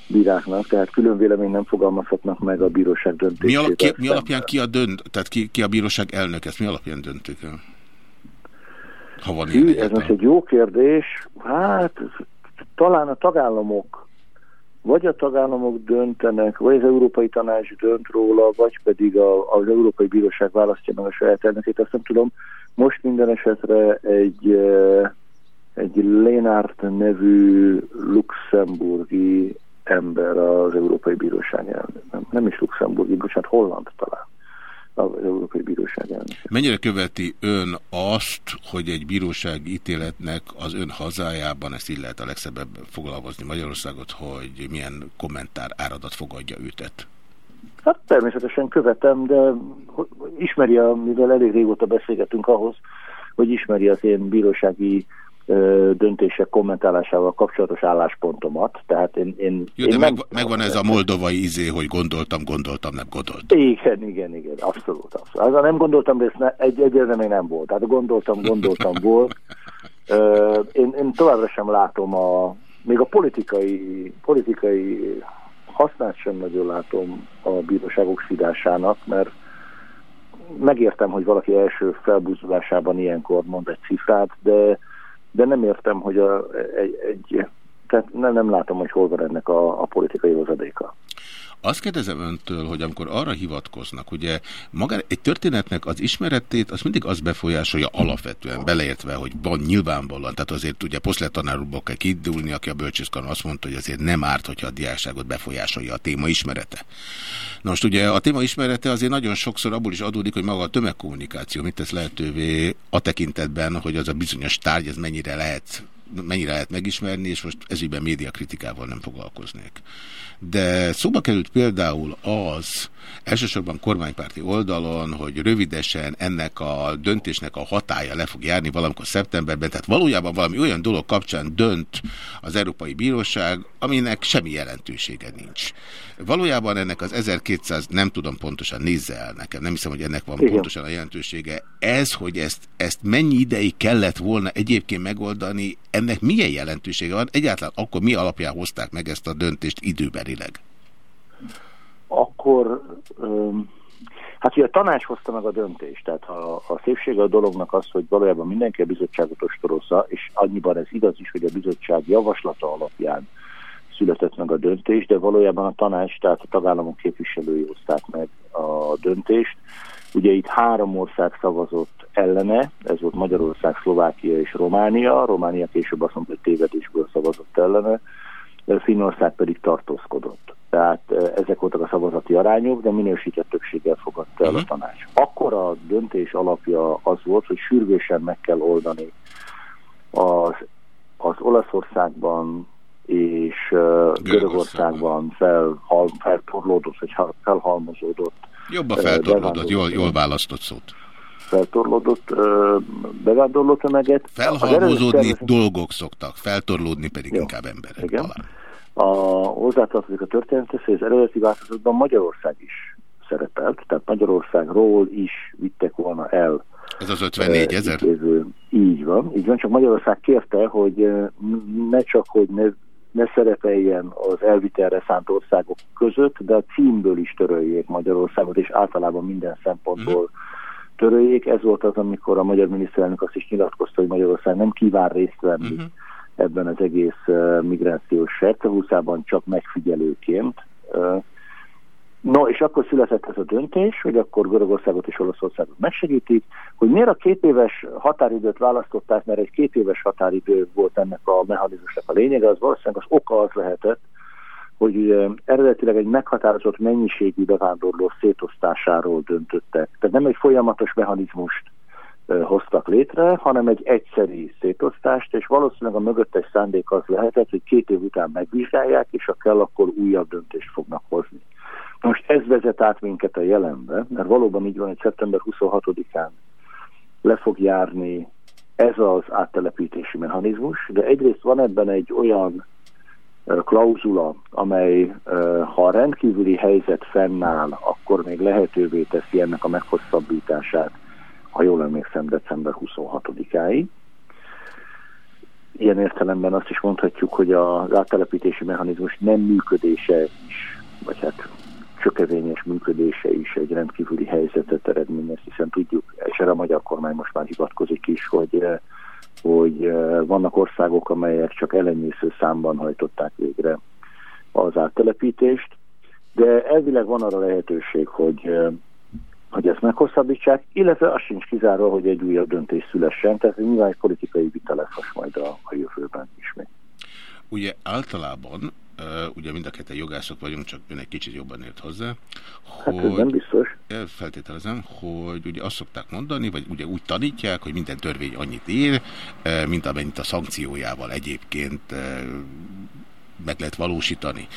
bíráknak, tehát külön vélemény nem fogalmazhatnak meg a bíróság döntését. Mi, alap, ki, mi alapján ki a dönt, tehát ki, ki a bíróság elnök, ezt mi alapján döntik el? Ha van Hű, ez most egy jó kérdés. Hát talán a tagállamok, vagy a tagállamok döntenek, vagy az Európai Tanács dönt róla, vagy pedig a, az Európai Bíróság választja meg a saját elnökét, azt nem tudom. Most minden esetre egy, eh, egy Lénárt nevű luxemburgi ember az Európai Bíróság elnök. Nem, nem is luxemburgi, bocsánat, holland talán az Európai Bíróság elnök. Mennyire követi ön azt, hogy egy bíróság ítéletnek az ön hazájában, ezt így lehet a legszebben foglalkozni Magyarországot, hogy milyen kommentár áradat fogadja őtet? Hát természetesen követem, de ismeri, mivel elég régóta beszélgetünk ahhoz, hogy ismeri az én bírósági döntések kommentálásával kapcsolatos álláspontomat. Tehát én, én, Jó, én de meg, megvan ez a moldovai izé, hogy gondoltam, gondoltam, nem gondoltam. Igen, igen, igen, abszolút. abszolút. Az a nem gondoltam, ez ne, egy, egyre még nem volt. Tehát gondoltam, gondoltam (laughs) volt. Én, én továbbra sem látom a, még a politikai, politikai hasznát sem nagyon látom a bíróságok szidásának, mert megértem, hogy valaki első felbúzulásában ilyenkor mond egy cifrát, de de nem értem, hogy a, egy, egy tehát nem, nem látom, hogy hol van ennek a, a politikai hozadéka. Azt kérdezem öntől, hogy amikor arra hivatkoznak, ugye maga egy történetnek az ismeretét, az mindig az befolyásolja alapvetően, beleértve, hogy van nyilvánvalóan, tehát azért ugye poszletanárúból kell kidulni, aki a bölcsészkaron azt mondta, hogy azért nem árt, hogyha a diákságot befolyásolja a téma ismerete. Na most ugye a téma ismerete azért nagyon sokszor abból is adódik, hogy maga a tömegkommunikáció mit tesz lehetővé a tekintetben, hogy az a bizonyos tárgy, ez mennyire lehet mennyire lehet megismerni, és most ezügyben médiakritikával nem foglalkoznék de szóba került például az, elsősorban kormánypárti oldalon, hogy rövidesen ennek a döntésnek a hatája le fog járni valamikor szeptemberben, tehát valójában valami olyan dolog kapcsán dönt az Európai Bíróság, aminek semmi jelentősége nincs. Valójában ennek az 1200, nem tudom pontosan, nézze el nekem, nem hiszem, hogy ennek van Igen. pontosan a jelentősége. Ez, hogy ezt, ezt mennyi ideig kellett volna egyébként megoldani, ennek milyen jelentősége van? Egyáltalán akkor mi alapján hozták meg ezt a döntést időbelileg? Akkor... Um... Hát ugye a tanács hozta meg a döntést, tehát a, a szépsége a dolognak az, hogy valójában mindenki a bizottságot ostorozza, és annyiban ez igaz is, hogy a bizottság javaslata alapján született meg a döntés, de valójában a tanács, tehát a tagállamok képviselői hozták meg a döntést. Ugye itt három ország szavazott ellene, ez volt Magyarország, Szlovákia és Románia. Románia később azt mondta, hogy tévedésből szavazott ellene, Finnország pedig tartózkodott. Tehát e, ezek voltak a szavazati arányok, de minősített többséggel fogadta el a mhm. tanács. Akkor a döntés alapja az volt, hogy sürgősen meg kell oldani az, az Olaszországban és Görögországban felhal, feltorlódott, vagy felhalmozódott. Jobban feltorlódott, jól, jól választott szót. Feltorlódott bevándorló tömeget. Felhalmozódni dolgok szoktak, feltorlódni pedig Jó. inkább emberek Igen. talán. A, hozzátartozik a történethez, hogy az eredeti változatban Magyarország is szerepelt, tehát Magyarországról is vittek volna el. Ez az 54 ezer? Így van, így van, csak Magyarország kérte, hogy ne csak, hogy ne ne szerepeljen az elvitelre szánt országok között, de a címből is töröljék Magyarországot, és általában minden szempontból töröljék. Ez volt az, amikor a magyar miniszterelnök azt is nyilatkozta, hogy Magyarország nem kíván részt venni uh-huh. ebben az egész uh, migrációs sertehúszában, csak megfigyelőként. No, és akkor született ez a döntés, hogy akkor Görögországot és Olaszországot megsegítik, hogy miért a két éves határidőt választották, mert egy két éves határidő volt ennek a mechanizmusnak a lényege, az valószínűleg az oka az lehetett, hogy eredetileg egy meghatározott mennyiségű bevándorló szétosztásáról döntöttek. Tehát nem egy folyamatos mechanizmust hoztak létre, hanem egy egyszeri szétosztást, és valószínűleg a mögöttes szándék az lehetett, hogy két év után megvizsgálják, és ha kell, akkor újabb döntést fognak hozni. Most ez vezet át minket a jelenbe, mert valóban így van, hogy szeptember 26-án le fog járni ez az áttelepítési mechanizmus, de egyrészt van ebben egy olyan klauzula, amely ha a rendkívüli helyzet fennáll, akkor még lehetővé teszi ennek a meghosszabbítását, ha jól emlékszem, december 26-áig. Ilyen értelemben azt is mondhatjuk, hogy az áttelepítési mechanizmus nem működése is, vagy hát csökevényes működése is egy rendkívüli helyzetet eredményez, hiszen tudjuk, és erre a magyar kormány most már hivatkozik is, hogy, eh, hogy eh, vannak országok, amelyek csak elenyésző számban hajtották végre az áttelepítést, de elvileg van arra lehetőség, hogy, eh, hogy ezt meghosszabbítsák, illetve az sincs kizárva, hogy egy újabb döntés szülessen, tehát nyilván egy politikai vita lesz majd a, a jövőben ismét. Ugye általában ugye mind a ketten jogászok vagyunk, csak ön egy kicsit jobban ért hozzá, hogy hát nem biztos. feltételezem, hogy ugye azt szokták mondani, vagy ugye úgy tanítják, hogy minden törvény annyit ér, mint amennyit a szankciójával egyébként meg lehet valósítani.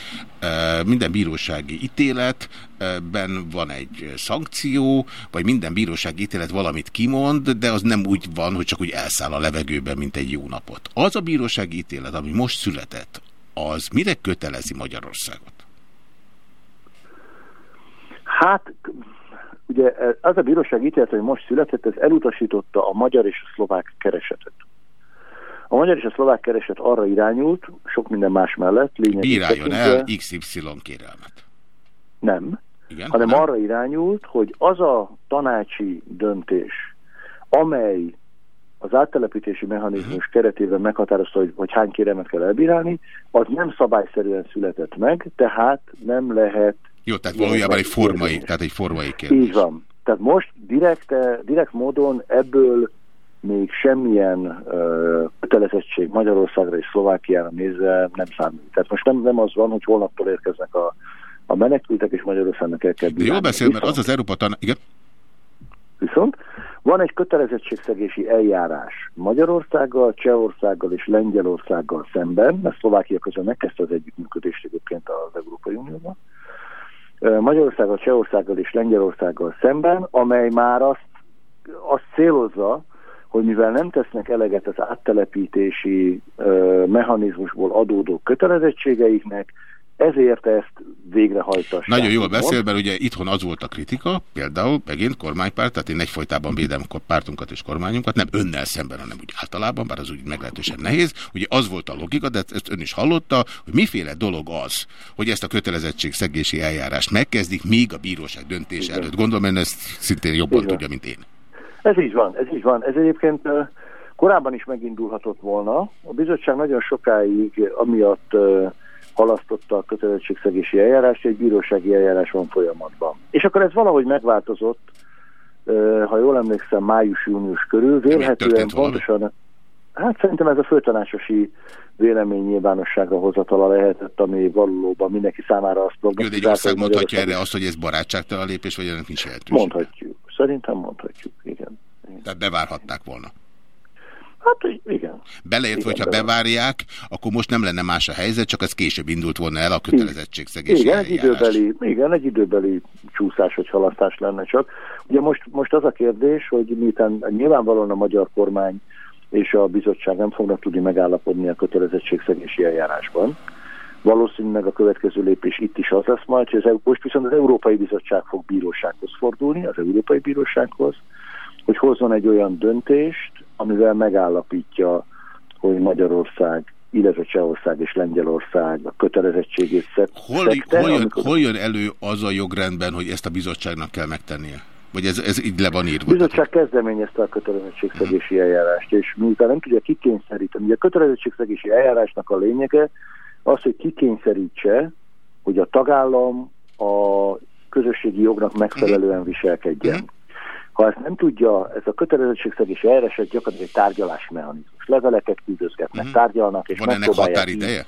Minden bírósági ítéletben van egy szankció, vagy minden bírósági ítélet valamit kimond, de az nem úgy van, hogy csak úgy elszáll a levegőben, mint egy jó napot. Az a bírósági ítélet, ami most született, az mire kötelezi Magyarországot? Hát, ugye az a bíróság ítélet, hogy most született, ez elutasította a magyar és a szlovák keresetet. A magyar és a szlovák kereset arra irányult, sok minden más mellett. Bíráljon el XY kérelmet. Nem, Igen, hanem nem. arra irányult, hogy az a tanácsi döntés, amely az áttelepítési mechanizmus keretében meghatározta, hogy, hogy hány kérelmet kell elbírálni, az nem szabályszerűen született meg, tehát nem lehet... Jó, tehát valójában egy formai, tehát egy formai kérdés. Így van. Tehát most direkt, direkt módon ebből még semmilyen uh, kötelezettség Magyarországra és Szlovákiára nézve nem számít. Tehát most nem, nem az van, hogy holnaptól érkeznek a, a menekültek, és Magyarországnak el kell bírálni. De jól beszél, mert az az Európa Tanács... Igen? Viszont van egy kötelezettségszegési eljárás Magyarországgal, Csehországgal és Lengyelországgal szemben, mert Szlovákia közben megkezdte az együttműködést egyébként az Európai Unióban. Magyarországgal, Csehországgal és Lengyelországgal szemben, amely már azt, azt célozza, hogy mivel nem tesznek eleget az áttelepítési mechanizmusból adódó kötelezettségeiknek, ezért ezt végrehajtassák. Nagyon jól beszél, mert ugye itthon az volt a kritika, például megint kormánypárt, tehát én egyfajtában védem pártunkat és kormányunkat, nem önnel szemben, hanem úgy általában, bár az úgy meglehetősen nehéz. Ugye az volt a logika, de ezt ön is hallotta, hogy miféle dolog az, hogy ezt a kötelezettségszegési eljárást megkezdik, még a bíróság döntése előtt. Gondolom, ön ezt szintén jobban tudja, mint én. Ez így van, ez így van. Ez egyébként korábban is megindulhatott volna. A bizottság nagyon sokáig amiatt halasztotta a kötelezettségszegési eljárást, egy bírósági eljárás van folyamatban. És akkor ez valahogy megváltozott, ha jól emlékszem, május-június körül, vélhetően pontosan, hát szerintem ez a főtanácsosi vélemény nyilvánosságra hozatala lehetett, ami valóban mindenki számára azt prognozálta. Jó, de egy ország mondhatja erre azt, hogy ez barátságtalan lépés, vagy ennek nincs lehetőség? Mondhatjuk. Szerintem mondhatjuk, igen. Tehát bevárhatták volna. Hát igen. Beleértve, hogyha bevárják, akkor most nem lenne más a helyzet, csak ez később indult volna el a kötelezettségszegési igen, egy időbeli, igen, egy időbeli csúszás vagy halasztás lenne csak. Ugye most, most az a kérdés, hogy miután nyilvánvalóan a magyar kormány és a bizottság nem fognak tudni megállapodni a kötelezettségszegési eljárásban. Valószínűleg a következő lépés itt is az lesz majd, hogy az, most viszont az Európai Bizottság fog bírósághoz fordulni, az Európai Bírósághoz, hogy hozzon egy olyan döntést, amivel megállapítja, hogy Magyarország illetve Csehország és Lengyelország a kötelezettségét szed, hol, hol, jön, amikor... hol jön elő az a jogrendben, hogy ezt a bizottságnak kell megtennie? Vagy ez, ez így le van írva? A bizottság kezdeményezte a kötelezettségszegési eljárást, és miután nem tudja kikényszeríteni, a kötelezettségszegési eljárásnak a lényege az, hogy kikényszerítse, hogy a tagállam a közösségi jognak megfelelően viselkedjen. Ha ezt nem tudja, ez a kötelezettségszegési eljárás egy gyakorlatilag egy tárgyalási mechanizmus. Leveleket küldözgetnek, uh -huh. tárgyalnak, és Van ennek határideje?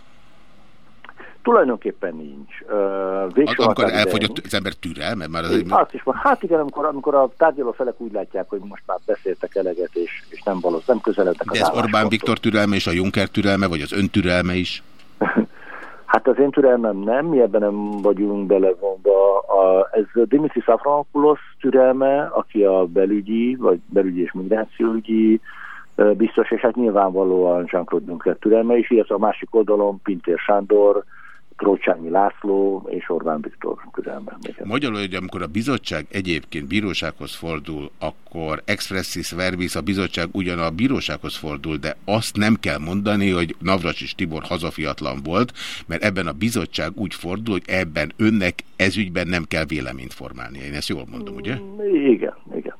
Tulajdonképpen nincs. Uh, amikor elfogyott az ember türelme? Már az Azt is van. Hát igen, amikor, amikor a tárgyaló felek úgy látják, hogy most már beszéltek eleget, és, és nem valós, nem közeledtek De ez Orbán Viktor türelme és a Juncker türelme, vagy az ön türelme is? Hát az én türelmem nem, mi ebben nem vagyunk belevonva. A, ez Dimitri Safranopoulos türelme, aki a belügyi, vagy belügyi és migrációügyi biztos, és hát nyilvánvalóan Jean-Claude Juncker türelme is, illetve a másik oldalon Pintér Sándor, Trócsányi László és Orbán Viktor közelben. Magyarul, hogy amikor a bizottság egyébként bírósághoz fordul, akkor expressis verbis a bizottság ugyan a bírósághoz fordul, de azt nem kell mondani, hogy Navracsis Tibor hazafiatlan volt, mert ebben a bizottság úgy fordul, hogy ebben önnek ezügyben nem kell véleményt formálni. Én ezt jól mondom, ugye? Igen, igen, igen.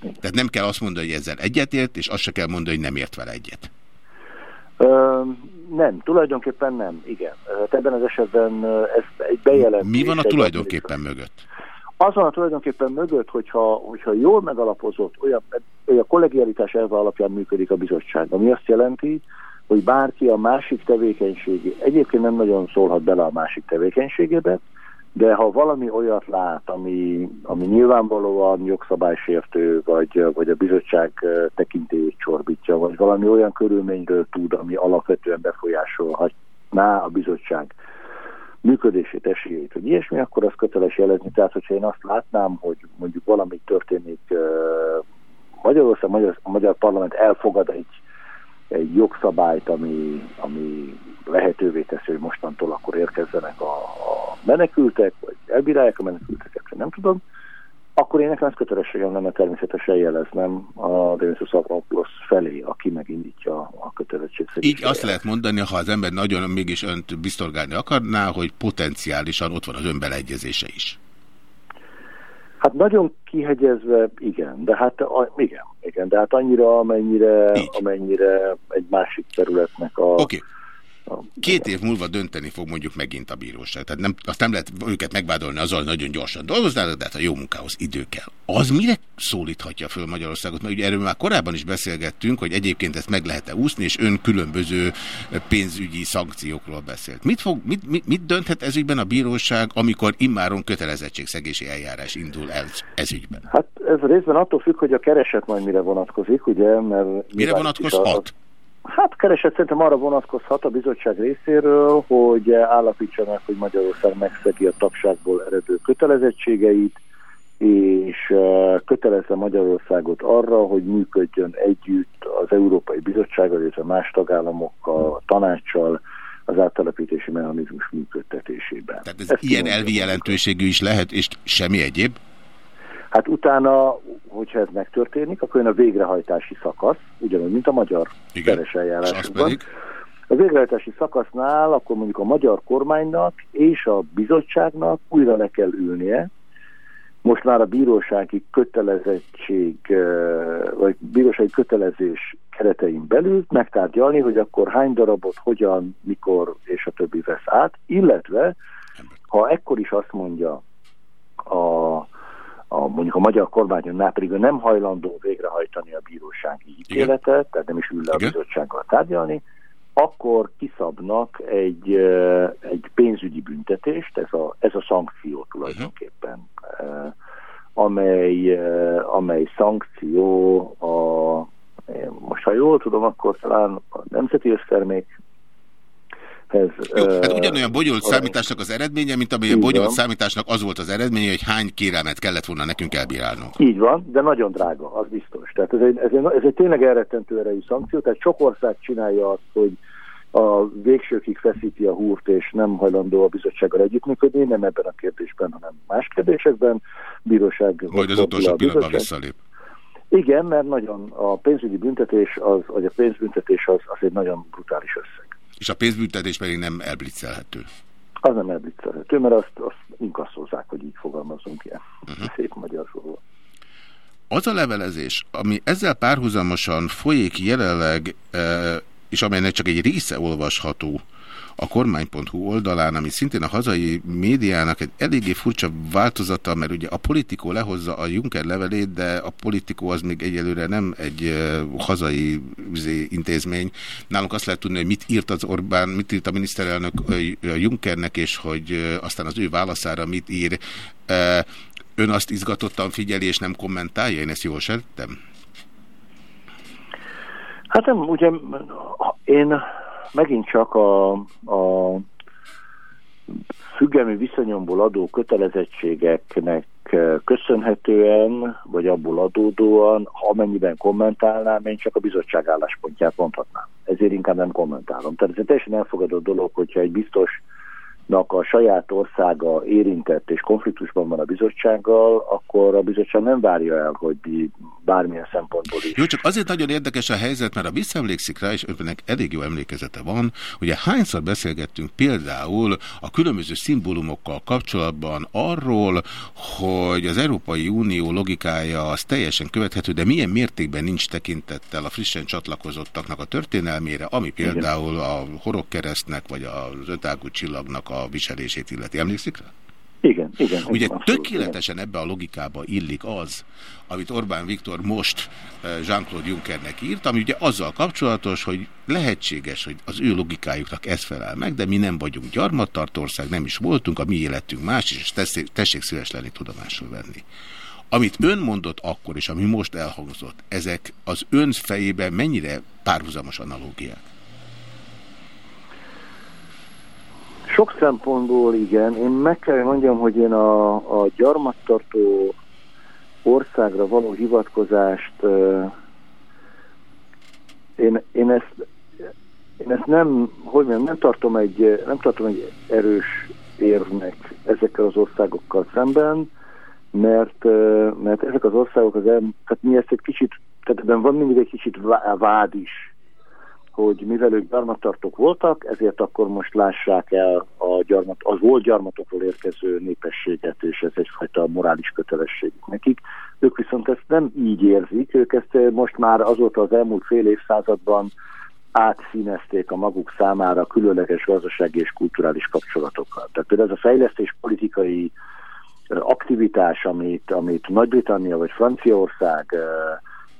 igen. Tehát nem kell azt mondani, hogy ezzel egyetért, és azt se kell mondani, hogy nem ért vele egyet. Nem, tulajdonképpen nem, igen. Hát ebben az esetben ez egy bejelentés. Mi van a tulajdonképpen mögött? Az van a tulajdonképpen mögött, hogyha, hogyha jól megalapozott, olyan, olyan kollegialitás elve alapján működik a bizottság, ami azt jelenti, hogy bárki a másik tevékenységé, egyébként nem nagyon szólhat bele a másik tevékenységébe, de ha valami olyat lát, ami, ami nyilvánvalóan jogszabálysértő, vagy, vagy a bizottság tekintélyét csorbítja, vagy valami olyan körülményről tud, ami alapvetően befolyásolhatná a bizottság működését, esélyét, hogy ilyesmi, akkor az köteles jelezni. Tehát, hogyha én azt látnám, hogy mondjuk valami történik Magyarország, Magyar, a Magyar Parlament elfogad egy, egy jogszabályt, ami, ami lehetővé teszi, hogy mostantól akkor érkezzenek a, menekültek, vagy elbírálják a menekülteket, nem tudom, akkor én nekem ez kötelességem lenne természetesen jeleznem a Denis Avramopoulos felé, aki megindítja a kötelezettségszegést. Így azt lehet mondani, ha az ember nagyon mégis önt biztorgálni akarná, hogy potenciálisan ott van az önbeleegyezése is. Hát nagyon kihegyezve, igen, de hát a, igen, igen, de hát annyira, amennyire, amennyire egy másik területnek a... Okay Két év múlva dönteni fog mondjuk megint a bíróság. Tehát nem, azt nem lehet őket megbádolni azzal, nagyon gyorsan dolgoznának, de hát a jó munkához idő kell. Az mire szólíthatja föl Magyarországot? Mert ugye erről már korábban is beszélgettünk, hogy egyébként ezt meg lehet-e úszni, és ön különböző pénzügyi szankciókról beszélt. Mit, fog, mit, mit, mit dönthet ezügyben a bíróság, amikor immáron kötelezettségszegési eljárás indul el ezügyben? Hát ez részben attól függ, hogy a kereset majd mire vonatkozik, ugye? Mert mire vonatkozhat? Hát keresett szerintem arra vonatkozhat a bizottság részéről, hogy állapítsanak, hogy Magyarország megszegi a tagságból eredő kötelezettségeit, és kötelezze Magyarországot arra, hogy működjön együtt az Európai Bizottsággal, illetve más tagállamokkal, a tanácssal, az áttelepítési mechanizmus működtetésében. Tehát ez Ezt ilyen elvi jelentőségű is lehet, és semmi egyéb? Hát utána, hogyha ez megtörténik, akkor jön a végrehajtási szakasz, ugyanúgy, mint a magyar peres eljárásokban. A végrehajtási szakasznál akkor mondjuk a magyar kormánynak és a bizottságnak újra le kell ülnie, most már a bírósági kötelezettség, vagy bírósági kötelezés keretein belül megtárgyalni, hogy akkor hány darabot, hogyan, mikor és a többi vesz át, illetve ha ekkor is azt mondja a a, mondjuk a magyar kormányon pedig nem hajlandó végrehajtani a bírósági ítéletet, Igen. tehát nem is ül le a bizottsággal tárgyalni, akkor kiszabnak egy, egy pénzügyi büntetést, ez a, ez a szankció tulajdonképpen, uh-huh. amely, amely szankció a, most ha jól tudom, akkor talán a nemzeti össztermék ez, Jó, hát ugyanolyan bonyolult uh, számításnak az eredménye, mint amely a bonyolult számításnak az volt az eredménye, hogy hány kérelmet kellett volna nekünk elbírálnunk. Így van, de nagyon drága, az biztos. Tehát ez egy, ez egy, ez egy tényleg elrettentő erejű szankció, tehát sok ország csinálja azt, hogy a végsőkig feszíti a húrt, és nem hajlandó a bizottsággal együttműködni, nem ebben a kérdésben, hanem más kérdésekben. Bíróság... Majd az utolsó pillanatban visszalép. Igen, mert nagyon a pénzügyi büntetés, az, vagy a pénzbüntetés az, az egy nagyon brutális összeg. És a pénzbüntetés pedig nem elblitzelhető. Az nem elblitzelhető, mert azt, azt inkasszózzák, hogy így fogalmazunk ilyen. Uh -huh. Szép magyar szóval. Az a levelezés, ami ezzel párhuzamosan folyik jelenleg, e, és amelynek csak egy része olvasható, a kormány.hu oldalán, ami szintén a hazai médiának egy eléggé furcsa változata, mert ugye a politikó lehozza a Juncker levelét, de a politikó az még egyelőre nem egy hazai intézmény. Nálunk azt lehet tudni, hogy mit írt az Orbán, mit írt a miniszterelnök Junckernek, és hogy aztán az ő válaszára mit ír. Ön azt izgatottan figyeli, és nem kommentálja? Én ezt jól sejtem? Hát nem, ugye én megint csak a, a függelmi viszonyomból adó kötelezettségeknek köszönhetően, vagy abból adódóan, ha amennyiben kommentálnám, én csak a bizottság álláspontját mondhatnám. Ezért inkább nem kommentálom. Tehát ez egy teljesen elfogadott dolog, hogyha egy biztos a saját országa érintett és konfliktusban van a bizottsággal, akkor a bizottság nem várja el, hogy bármilyen szempontból is. Jó, csak azért nagyon érdekes a helyzet, mert a visszaemlékszik rá, és önnek elég jó emlékezete van, ugye hányszor beszélgettünk például a különböző szimbólumokkal kapcsolatban arról, hogy az Európai Unió logikája az teljesen követhető, de milyen mértékben nincs tekintettel a frissen csatlakozottaknak a történelmére, ami például Igen. a horogkeresztnek, vagy az ötágú csillagnak a a viselését illeti. Emlékszik rá? Igen, igen. Ugye igen, tökéletesen igen. ebbe a logikába illik az, amit Orbán Viktor most eh, Jean-Claude Junckernek írt, ami ugye azzal kapcsolatos, hogy lehetséges, hogy az ő logikájuknak ez felel meg, de mi nem vagyunk gyarmattartország, nem is voltunk, a mi életünk más, és tessék, tessék szíves lenni tudomásul venni. Amit ön mondott akkor, és ami most elhangzott, ezek az ön fejében mennyire párhuzamos analógiák? Sok szempontból igen. Én meg kell mondjam, hogy én a, a gyarmattartó országra való hivatkozást én, én ezt én ezt nem, hogy mondjam, nem tartom egy, nem tartom egy erős érvnek ezekkel az országokkal szemben, mert, mert ezek az országok, az tehát mi ezt egy kicsit, tehát ebben van mindig egy kicsit vád is, hogy mivel ők gyarmattartók voltak, ezért akkor most lássák el a gyarmat, az volt gyarmatokról érkező népességet, és ez egyfajta morális kötelesség nekik. Ők viszont ezt nem így érzik, ők ezt most már azóta az elmúlt fél évszázadban átszínezték a maguk számára különleges gazdasági és kulturális kapcsolatokkal. Tehát például ez a fejlesztés politikai aktivitás, amit, amit Nagy-Britannia vagy Franciaország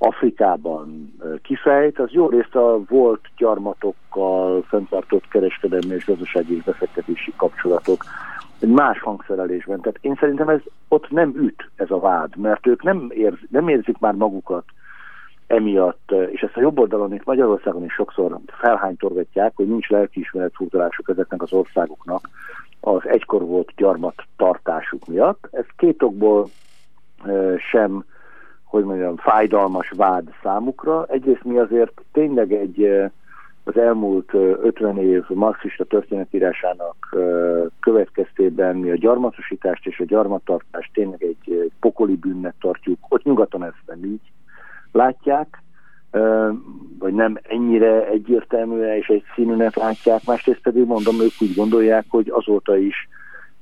Afrikában kifejt, az jó részt a volt gyarmatokkal fenntartott kereskedelmi és gazdasági és befektetési kapcsolatok egy más hangszerelésben. Tehát én szerintem ez ott nem üt ez a vád, mert ők nem, érz, nem érzik már magukat emiatt, és ezt a jobb oldalon itt Magyarországon is sokszor felhánytorgatják, hogy nincs lelkiismeret furdalásuk ezeknek az országoknak az egykor volt gyarmat tartásuk miatt. Ez két okból sem hogy mondjam, fájdalmas vád számukra. Egyrészt mi azért tényleg egy az elmúlt 50 év marxista történetírásának következtében mi a gyarmatosítást és a gyarmattartást tényleg egy pokoli bűnnek tartjuk. Ott nyugaton ezt nem így látják, vagy nem ennyire egyértelműen és egy színűnek látják, másrészt pedig mondom, ők úgy gondolják, hogy azóta is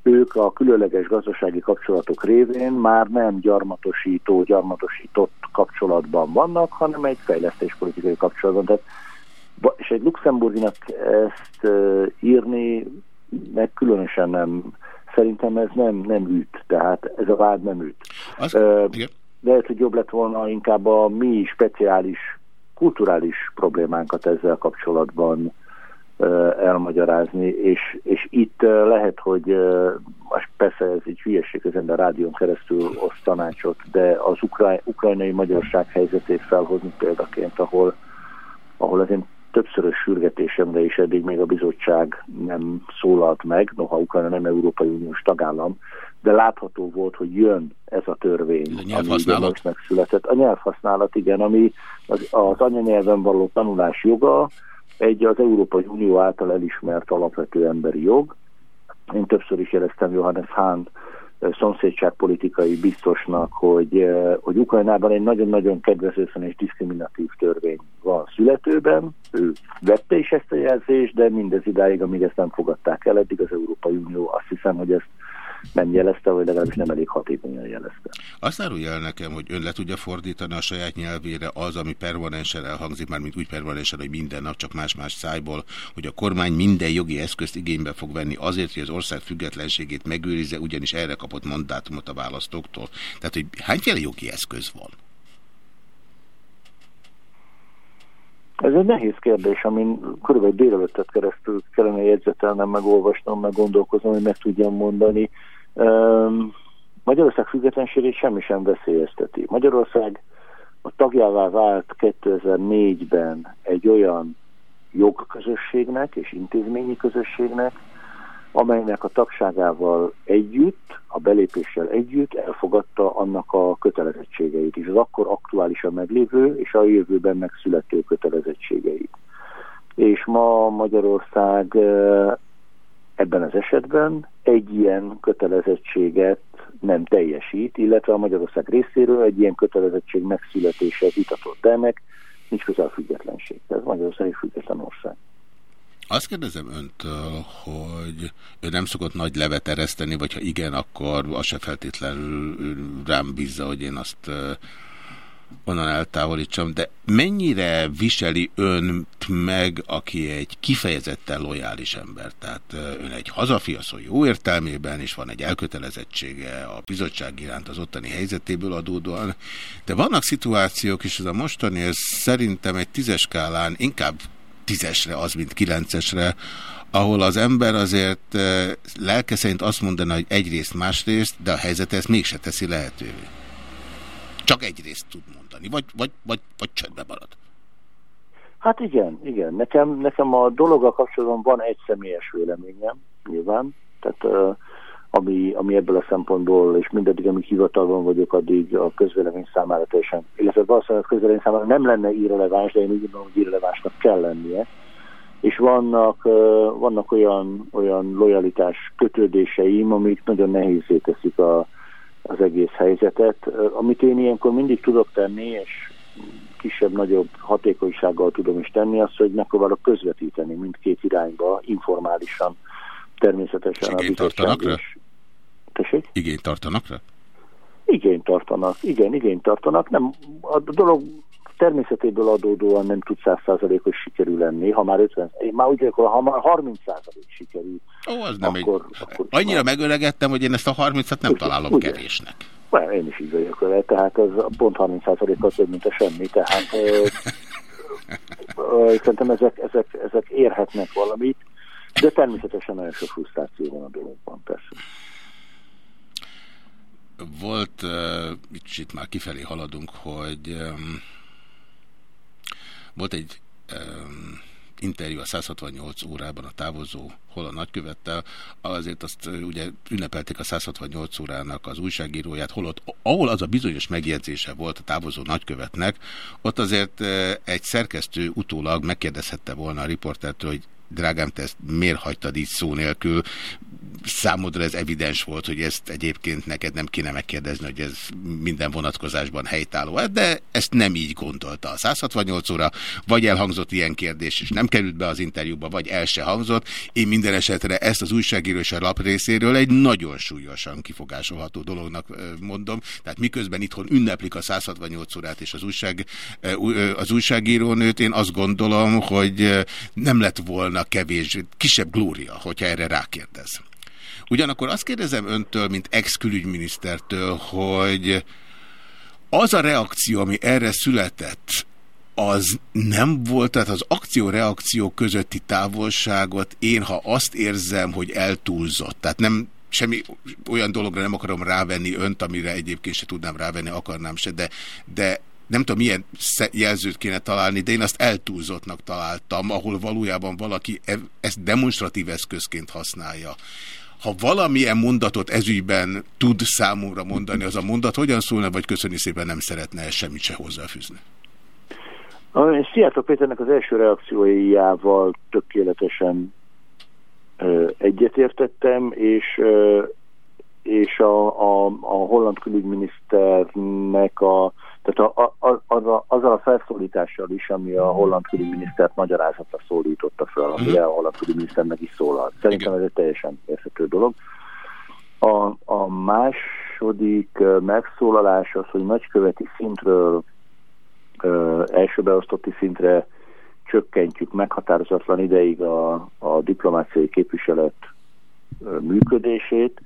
ők a különleges gazdasági kapcsolatok révén már nem gyarmatosító, gyarmatosított kapcsolatban vannak, hanem egy fejlesztéspolitikai kapcsolatban. Tehát, és egy luxemburginak ezt írni meg különösen nem, szerintem ez nem, nem üt, tehát ez a vád nem üt. Az, uh, lehet, hogy jobb lett volna inkább a mi speciális kulturális problémánkat ezzel kapcsolatban elmagyarázni, és, és itt lehet, hogy most persze ez egy hülyeség, az ember rádión keresztül oszt tanácsot, de az ukrai, ukrajnai magyarság helyzetét felhozni példaként, ahol, ahol az én többszörös sürgetésemre is eddig még a bizottság nem szólalt meg, noha Ukrajna nem Európai Uniós tagállam, de látható volt, hogy jön ez a törvény, a ami most megszületett. A nyelvhasználat, igen, ami az, az anyanyelven való tanulás joga, egy az Európai Unió által elismert alapvető emberi jog. Én többször is jeleztem Johannes Hahn eh, szomszédságpolitikai biztosnak, hogy, eh, hogy Ukrajnában egy nagyon-nagyon kedvezőtlen és diszkriminatív törvény van születőben, ő vette is ezt a jelzést, de mindez idáig, amíg ezt nem fogadták el, eddig az Európai Unió azt hiszem, hogy ezt nem jelezte, vagy legalábbis nem elég hatékonyan jelezte. Azt árulja el nekem, hogy ön le tudja fordítani a saját nyelvére az, ami permanensen elhangzik, már mint úgy permanensen, hogy minden nap csak más-más szájból, hogy a kormány minden jogi eszközt igénybe fog venni azért, hogy az ország függetlenségét megőrizze, ugyanis erre kapott mandátumot a választóktól. Tehát, hogy hányféle jogi eszköz van? Ez egy nehéz kérdés, amin körülbelül délelőttet keresztül kellene jegyzetelnem, megolvasnom, meg gondolkoznom, hogy meg tudjam mondani. Magyarország függetlenségét semmi sem veszélyezteti. Magyarország a tagjává vált 2004-ben egy olyan jogközösségnek és intézményi közösségnek, amelynek a tagságával együtt, a belépéssel együtt elfogadta annak a kötelezettségeit is, az akkor aktuálisan meglévő és a jövőben megszülető kötelezettségeit. És ma Magyarország ebben az esetben egy ilyen kötelezettséget nem teljesít, illetve a Magyarország részéről egy ilyen kötelezettség megszületése vitatott, de ennek nincs közel függetlenség. Ez Magyarország egy független ország. Azt kérdezem öntől, hogy ő nem szokott nagy levet ereszteni, vagy ha igen, akkor az se feltétlenül rám bízza, hogy én azt onnan eltávolítsam, de mennyire viseli ön meg, aki egy kifejezetten lojális ember? Tehát ön egy hazafi, szó jó értelmében, és van egy elkötelezettsége a bizottság iránt az ottani helyzetéből adódóan, de vannak szituációk, és ez a mostani, ez szerintem egy tízes skálán inkább tízesre az, mint kilencesre, ahol az ember azért lelke szerint azt mondaná, hogy egyrészt, másrészt, de a helyzet ezt mégse teszi lehetővé. Csak egyrészt tud mondani, vagy, vagy, vagy, vagy csöndbe marad. Hát igen, igen. Nekem, nekem a dologgal kapcsolatban van egy személyes véleményem, nyilván. Tehát uh, ami, ami ebből a szempontból, és mindeddig, amíg hivatalban vagyok, addig a közvélemény számára teljesen, illetve valószínűleg a közvélemény számára nem lenne irreleváns, de én úgy gondolom, hogy irrelevánsnak kell lennie. És vannak, vannak olyan, olyan lojalitás kötődéseim, amik nagyon nehézé teszik a, az egész helyzetet. Amit én ilyenkor mindig tudok tenni, és kisebb-nagyobb hatékonysággal tudom is tenni, az, hogy megpróbálok közvetíteni mindkét irányba, informálisan természetesen a bizottság is. Tessék? Igényt tartanak rá? Igényt tartanak, igen, igényt tartanak. Nem, a dolog természetéből adódóan nem tud százszázalékos sikerül lenni, ha már 50, én már úgy vagyok, ha már 30 százalék sikerül. Ó, az nem akkor, egy... akkor Annyira már... megöregettem, hogy én ezt a 30-at nem ugye, találom ugye? kevésnek. Well, én is így vagyok vele, tehát az pont 30 százalékkal több, mint a semmi, tehát szerintem ezek, ezek, ezek érhetnek valamit. De természetesen nagyon sok frusztráció van a dologban, persze. Volt, uh, itt már kifelé haladunk, hogy volt egy interjú a 168 órában a távozó hol a nagykövettel, azért azt ugye ünnepelték a 168 órának az újságíróját, holott ahol az a bizonyos megjegyzése volt a távozó nagykövetnek, ott azért egy szerkesztő utólag megkérdezhette volna a riportertől, hogy drágám, te ezt miért hagytad így szó nélkül? Számodra ez evidens volt, hogy ezt egyébként neked nem kéne megkérdezni, hogy ez minden vonatkozásban helytálló. De ezt nem így gondolta a 168 óra, vagy elhangzott ilyen kérdés, és nem került be az interjúba, vagy el se hangzott. Én minden esetre ezt az újságíró és a lap részéről egy nagyon súlyosan kifogásolható dolognak mondom. Tehát miközben itthon ünneplik a 168 órát és az, újság, az újságírónőt, én azt gondolom, hogy nem lett volna volna kevés, kisebb glória, hogyha erre rákérdez. Ugyanakkor azt kérdezem öntől, mint ex-külügyminisztertől, hogy az a reakció, ami erre született, az nem volt, tehát az akció-reakció közötti távolságot én, ha azt érzem, hogy eltúlzott, tehát nem semmi olyan dologra nem akarom rávenni önt, amire egyébként se tudnám rávenni, akarnám se, de, de nem tudom milyen jelzőt kéne találni, de én azt eltúlzottnak találtam, ahol valójában valaki e- ezt demonstratív eszközként használja. Ha valamilyen mondatot ezügyben tud számomra mondani, az a mondat hogyan szólna, vagy köszöni szépen nem szeretne semmit se hozzáfűzni? Szijjártó Péternek az első reakciójával tökéletesen egyetértettem, és és a, a, a holland külügyminiszternek a tehát a, a, az a, azzal a felszólítással is, ami a holland külügyminisztert magyarázatra szólította fel, amire a holland külügyminiszter meg is szólalt. Szerintem ez egy teljesen érthető dolog. A, a második megszólalás az, hogy nagyköveti szintről ö, első beosztotti szintre csökkentjük meghatározatlan ideig a, a diplomáciai képviselet működését.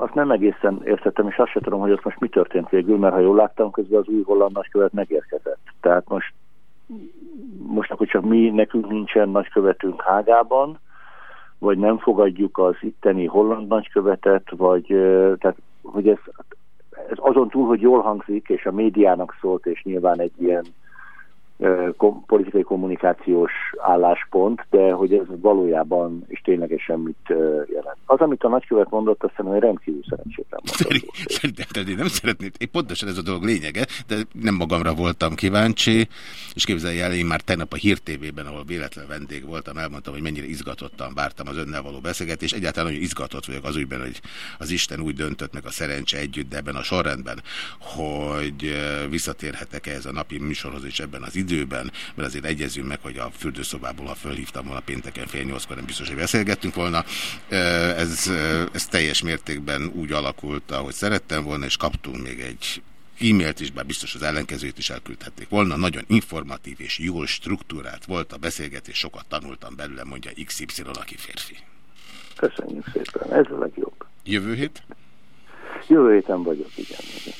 Azt, nem egészen értettem, és azt sem tudom, hogy ott most mi történt végül, mert ha jól láttam, közben az új holland nagykövet megérkezett. Tehát most, most akkor csak mi, nekünk nincsen nagykövetünk Hágában, vagy nem fogadjuk az itteni holland nagykövetet, vagy tehát, hogy ez, ez azon túl, hogy jól hangzik, és a médiának szólt, és nyilván egy ilyen kom politikai kommunikációs álláspont, de hogy ez valójában is ténylegesen mit jelent. Az, amit a nagykövet mondott, azt hiszem, hogy rendkívül szerencsétlen mondott. Szerintem (laughs) én nem szeretném, én pontosan ez a dolog lényege, de nem magamra voltam kíváncsi, és képzelj el, én már tegnap a Hír TV-ben, ahol véletlen vendég voltam, elmondtam, hogy mennyire izgatottan vártam az önnel való beszélgetést, egyáltalán nagyon izgatott vagyok az ügyben, hogy az Isten úgy döntött meg a szerencse együtt, de ebben a sorrendben, hogy visszatérhetek ehhez a napi műsorhoz és ebben az időben, mert azért egyezünk meg, hogy a fürdőszobából, ha fölhívtam volna pénteken fél nyolckor, nem biztos, hogy beszélgettünk volna. Ez, ez teljes mértékben úgy alakult, ahogy szerettem volna, és kaptunk még egy e-mailt is, bár biztos az ellenkezőt is elküldhették volna. Nagyon informatív és jól struktúrált volt a beszélgetés, sokat tanultam belőle, mondja XY, aki férfi. Köszönjük szépen, ez a legjobb. Jövő hét? Jövő héten vagyok, igen. igen.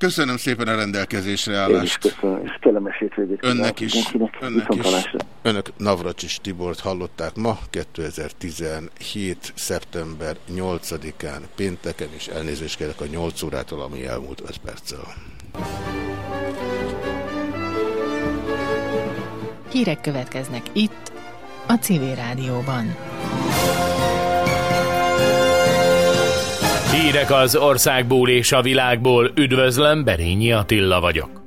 Köszönöm szépen a rendelkezésre állást. Én is köszönöm, és kellemes hétvégét. Önnek is. Önnek is. Önök Navracsis Tibort hallották ma, 2017. szeptember 8-án pénteken, és elnézést kérek a 8 órától, ami elmúlt 5 perccel. Hírek következnek itt, a Civil Rádióban. Hírek az országból és a világból. Üdvözlöm, Berényi Attila vagyok.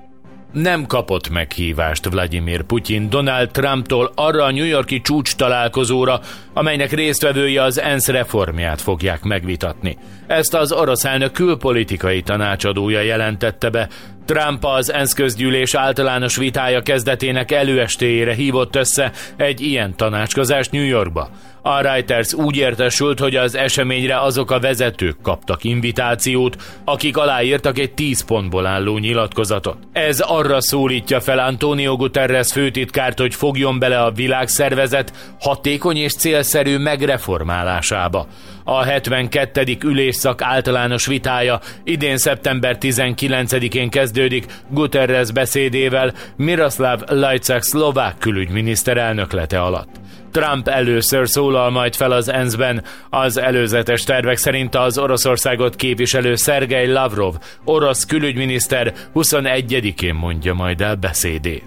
Nem kapott meghívást Vladimir Putyin Donald Trumptól arra a New Yorki csúcs találkozóra, amelynek résztvevője az ENSZ reformját fogják megvitatni. Ezt az orosz elnök külpolitikai tanácsadója jelentette be, Trump az ENSZ közgyűlés általános vitája kezdetének előestéjére hívott össze egy ilyen tanácskozást New Yorkba. A Reuters úgy értesült, hogy az eseményre azok a vezetők kaptak invitációt, akik aláírtak egy 10 pontból álló nyilatkozatot. Ez arra szólítja fel Antonio Guterres főtitkárt, hogy fogjon bele a világszervezet hatékony és célszerű megreformálásába. A 72. ülésszak általános vitája idén szeptember 19-én kezdődik Guterres beszédével Miroslav Lajcak szlovák külügyminiszter elnöklete alatt. Trump először szólal majd fel az ENSZ-ben. Az előzetes tervek szerint az Oroszországot képviselő Szergej Lavrov, orosz külügyminiszter 21-én mondja majd el beszédét.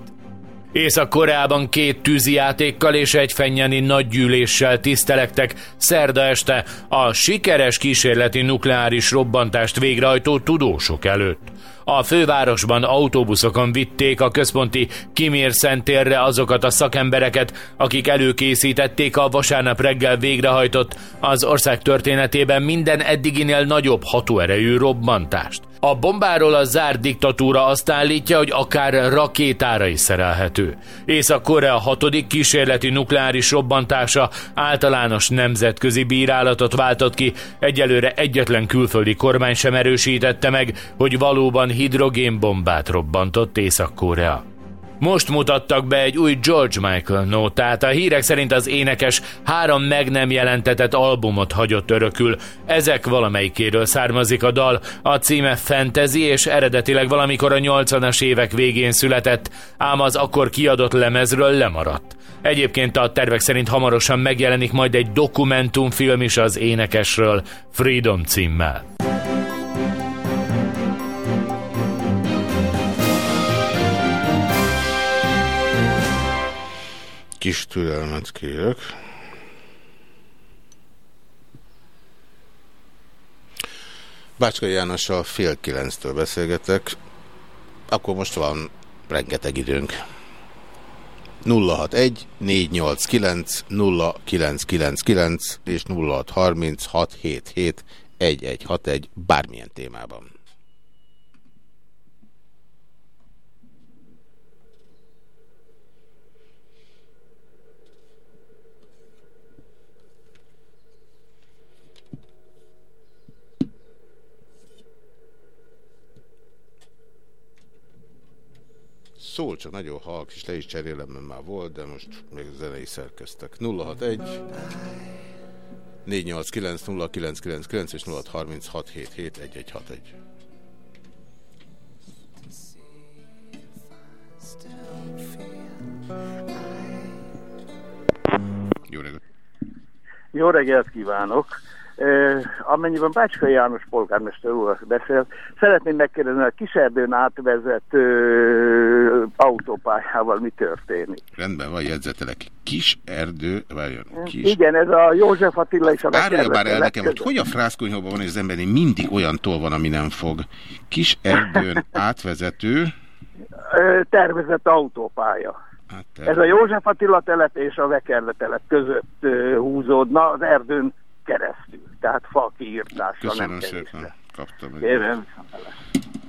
Észak-Koreában két tűzijátékkal és egy fennyeni nagygyűléssel tisztelektek szerda este a sikeres kísérleti nukleáris robbantást végrehajtó tudósok előtt. A fővárosban autóbuszokon vitték a központi Kimir szentérre azokat a szakembereket, akik előkészítették a vasárnap reggel végrehajtott az ország történetében minden eddiginél nagyobb hatóerejű robbantást. A bombáról a zárt diktatúra azt állítja, hogy akár rakétára is szerelhető. Észak-Korea hatodik kísérleti nukleáris robbantása általános nemzetközi bírálatot váltott ki, egyelőre egyetlen külföldi kormány sem erősítette meg, hogy valóban hidrogénbombát robbantott Észak-Korea. Most mutattak be egy új George Michael nótát. A hírek szerint az énekes három meg nem jelentetett albumot hagyott örökül. Ezek valamelyikéről származik a dal. A címe Fantasy, és eredetileg valamikor a 80-as évek végén született, ám az akkor kiadott lemezről lemaradt. Egyébként a tervek szerint hamarosan megjelenik majd egy dokumentumfilm is az énekesről, Freedom címmel. Kis türelmet kérek. Bácska Jánossal fél kilenctől beszélgetek, akkor most van rengeteg időnk. 061 489 0999 és 063677 1161 bármilyen témában. Szól, csak nagyon halk, és le is cserélem, mert már volt, de most még zenei szerkeztek. 061 489 0999 és 0636 1161. Jó reggelt! Jó reggelt kívánok! Amennyiben Bácska János polgármester úr beszél, szeretném megkérdezni, a Kiserdőn átvezető autópályával mi történik? Rendben van, jegyzetelek. Kis erdő, várjon, kis... Igen, ez a József Attila és a Árulja már el nekem, hogy hogy a frászkonyhóban van, hogy az emberi mindig olyan tól van, ami nem fog. Kis erdőn (laughs) átvezető... Tervezett autópálya. Hát, Ez a József Attila telep és a Vekerle telep között húzódna az erdőn keresztül. Tehát fa kiírtással Köszönöm nem szépen. Kaptam. Kérem.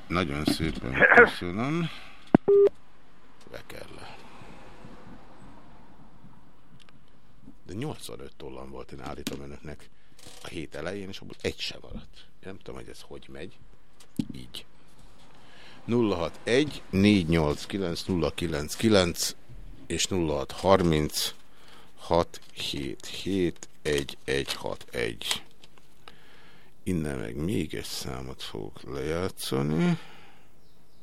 Nagyon szépen köszönöm. Be kell. De 85 tollam volt, én állítom önöknek a hét elején, és abból egy se maradt. Nem tudom, hogy ez hogy megy. Így. 061 489 099 és 0630 677 1161. Innen meg még egy számot fogok lejátszani,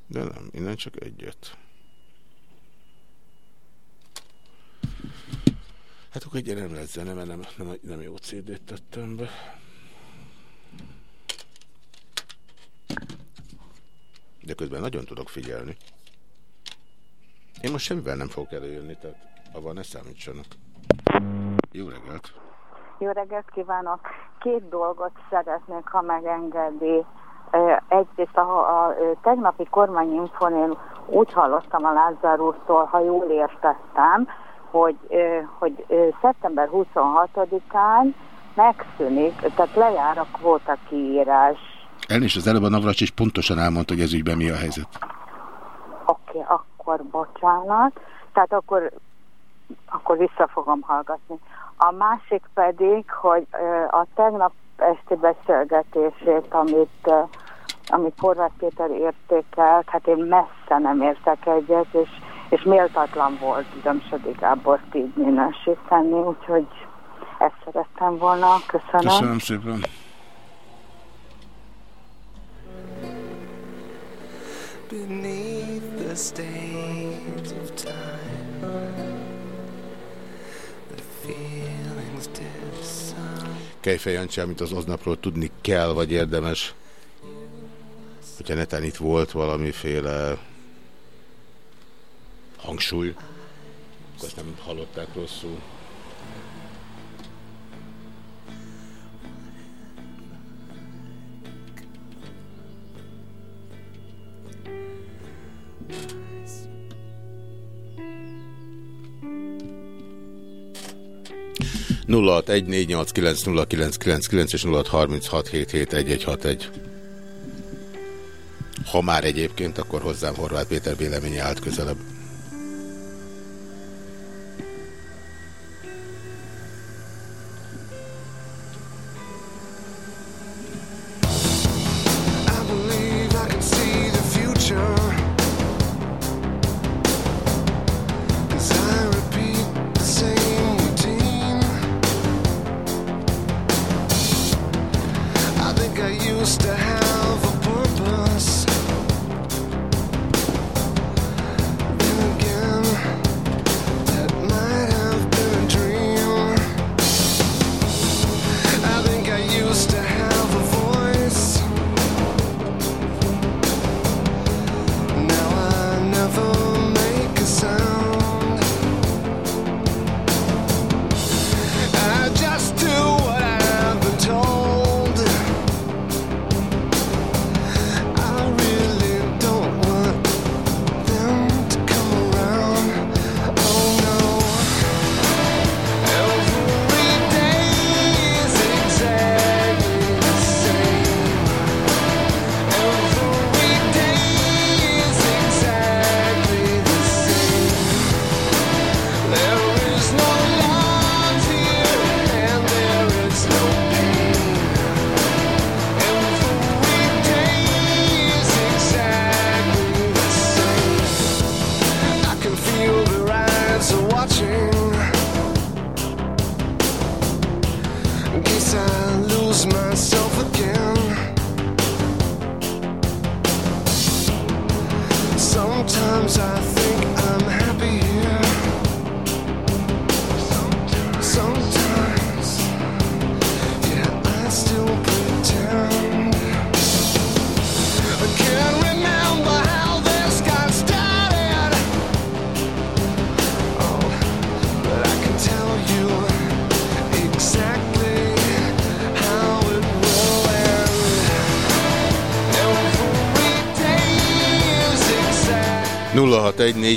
de nem, innen csak egyet. Hát akkor egy nem lesz zene, mert nem, nem, nem jó CD-t tettem be. De közben nagyon tudok figyelni. Én most semmivel nem fogok előjönni, tehát avval ne számítsanak. Jó reggelt! Jó reggelt kívánok! Két dolgot szeretnék, ha megengedi. Egyrészt a, a, a tegnapi kormányinfon én úgy hallottam a Lázár úrtól, ha jól értettem, hogy, hogy szeptember 26-án megszűnik, tehát lejár a kvóta kiírás. Elnézést, az előbb a Navracs is pontosan elmondta, hogy ez ügyben mi a helyzet. Oké, okay, akkor bocsánat. Tehát akkor, akkor vissza fogom hallgatni. A másik pedig, hogy a tegnap esti beszélgetését, amit, amit Horváth Péter értékelt, hát én messze nem értek egyet, és, és méltatlan volt Dömsödi Gábor így minősíteni, úgyhogy ezt szerettem volna. Köszönöm. Köszönöm szépen. Beneath the stains of time Kejfej Jancsi, amit az aznapról tudni kell, vagy érdemes. Hogyha netán itt volt valamiféle hangsúly, akkor azt nem hallották rosszul. 0614890999 és 0636771161. Ha már egyébként, akkor hozzám Horváth Péter véleménye állt közelebb.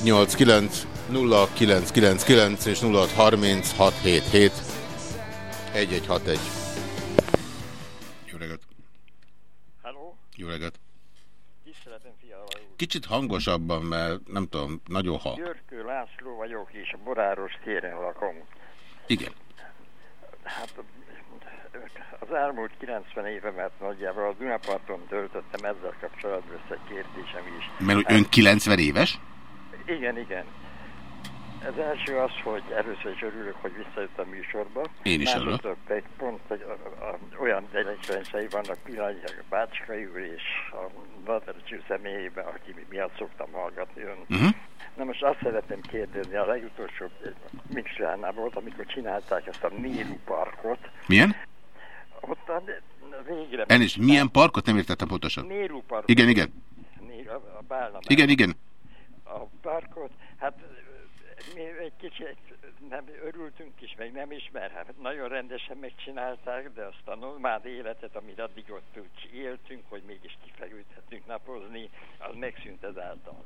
061489 0999 és 063677 1161. Jó reggelt! Hello? Jó reggelt! Kicsit hangosabban, mert nem tudom, nagyon halk. Györkő László vagyok, és a Boráros téren lakom. Igen. Hát az elmúlt 90 évemet nagyjából a Dunaparton töltöttem ezzel kapcsolatban össze kérdésem is. Mert hát, ön 90 éves? Igen, igen. Az első az, hogy először is örülök, hogy visszajött a műsorba. Én is örülök. Egy pont, hogy a, a, olyan delikvensei vannak pillanatnyilag a Bácskai úr és a Nadarcső személyében, aki miatt szoktam hallgatni ön. Uh -huh. Na most azt szeretném kérdezni, a legutolsó Mixlánál volt, amikor csinálták ezt a Néru parkot. Milyen? Ott a, végre... Elnézést, milyen parkot? Nem értettem pontosan. Néru parkot. Igen, igen. Néru, a, a igen, igen. A parkot, hát mi egy kicsit nem örültünk is, meg nem is, mert hát nagyon rendesen megcsinálták, de azt a nomád életet, amit addig ott úgy éltünk, hogy mégis kifejülthetünk napozni, az megszűnt ezáltal.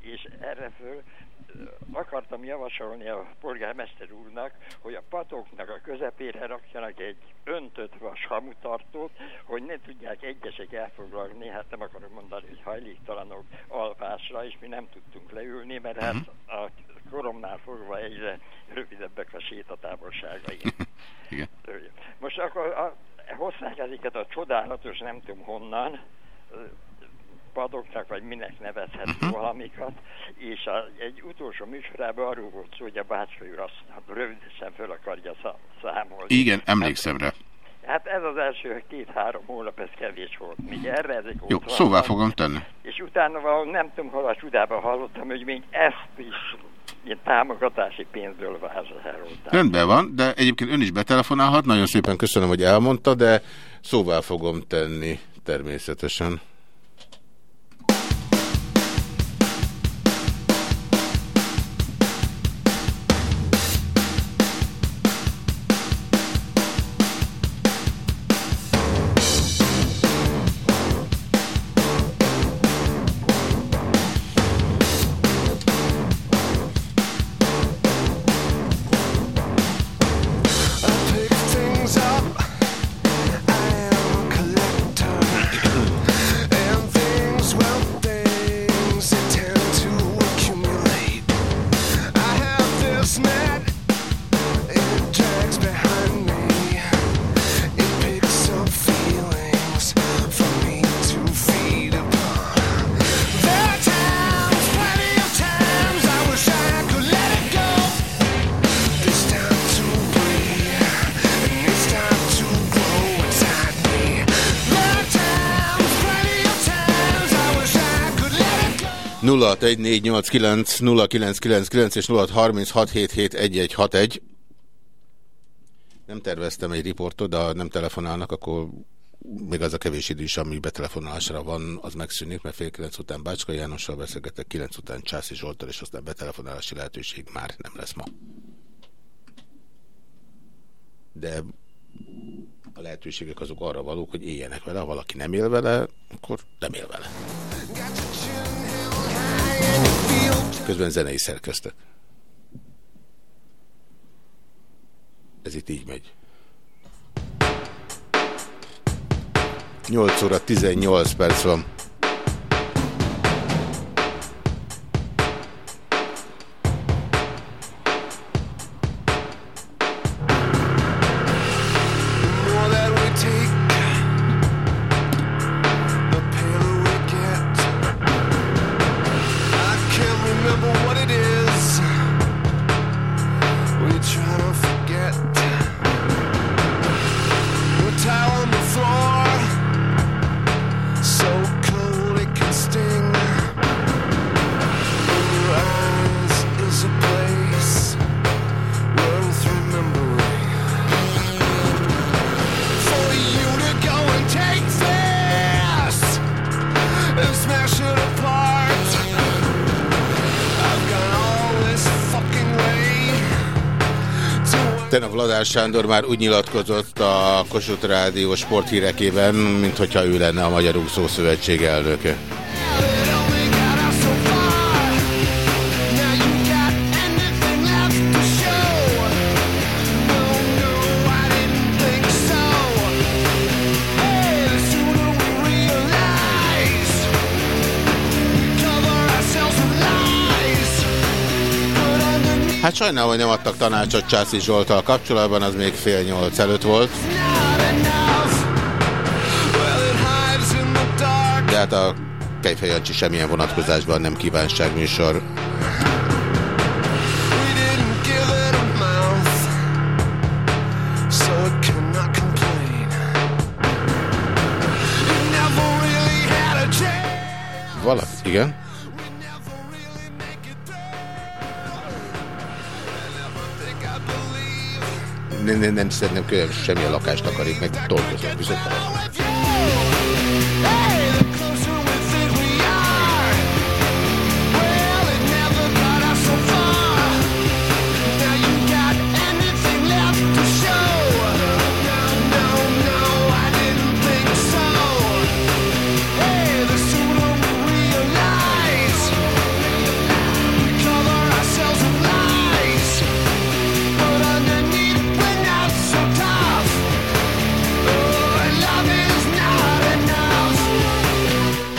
És erre föl akartam javasolni a polgármester úrnak, hogy a patoknak a közepére rakjanak egy öntött vas hamutartót, hogy ne tudják egyesek elfoglalni, hát nem akarom mondani, hogy hajléktalanok alvásra, és mi nem tudtunk leülni, mert hát mhm. a koromnál fogva egyre rövidebbek a sétatávolságai. (laughs) Most akkor a, hozzák ezeket a csodálatos, nem tudom honnan, padoknak, vagy minek nevezhet uh -huh. valamikat, és a, egy utolsó műsorában arról volt szó, hogy a bácskai úr azt rövidesen föl akarja számolni. Igen, emlékszem rá. Hát ez az első két-három hónap, ez kevés volt. Még erre ezek Jó, szóval fogom tenni. És utána valahol nem tudom, hol a csodában hallottam, hogy még ezt is ilyen támogatási pénzből vásárolták. Rendben van, de egyébként ön is betelefonálhat. Nagyon szépen köszönöm, hogy elmondta, de szóval fogom tenni természetesen. 0614890999 és 0636771161. Nem terveztem egy riportot, de ha nem telefonálnak, akkor még az a kevés idő is, ami betelefonálásra van, az megszűnik, mert fél kilenc után Bácska Jánossal beszélgetek, kilenc után Császi Zsoltal, és aztán betelefonálási lehetőség már nem lesz ma. De a lehetőségek azok arra valók, hogy éljenek vele, ha valaki nem él vele, akkor nem él vele. Közben zenei szerkeztek. Ez itt így megy. 8 óra 18 perc van. Gulyás Sándor már úgy nyilatkozott a Kossuth Rádió sporthírekében, mint hogyha ő lenne a Magyar Úszó Szövetség elnöke. Sajnálom, hogy nem adtak tanácsot Császi Zsoltal kapcsolatban, az még fél nyolc előtt volt. De hát a Kejfejancsi semmilyen vonatkozásban nem kívánságműsor. Valaki, igen. Nem, nem, nem szeretném könyv, semmilyen lakást akarik, meg dolgozom, viszont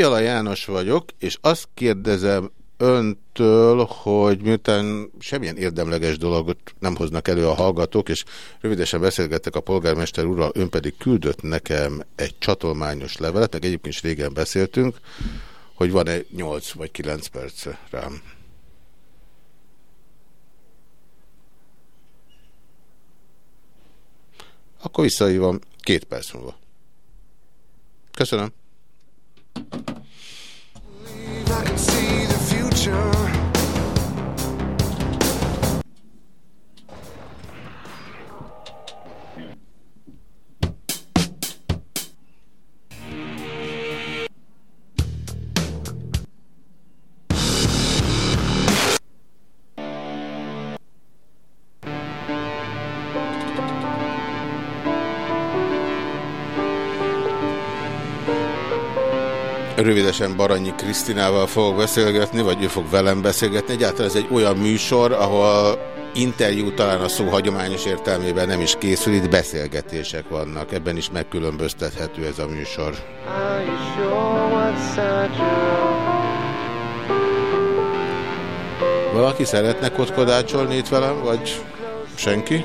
Fiala János vagyok, és azt kérdezem öntől, hogy miután semmilyen érdemleges dologot nem hoznak elő a hallgatók, és rövidesen beszélgettek a polgármester úrral, ön pedig küldött nekem egy csatolmányos levelet, meg egyébként is régen beszéltünk, hogy van-e 8 vagy 9 perc rám. Akkor visszahívom két perc múlva. Köszönöm. I can see the future. Rövidesen Baranyi Krisztinával fogok beszélgetni, vagy ő fog velem beszélgetni. Egyáltalán ez egy olyan műsor, ahol interjú talán a szó hagyományos értelmében nem is készül, itt beszélgetések vannak. Ebben is megkülönböztethető ez a műsor. Valaki szeretne kotkodácsolni itt velem, vagy senki?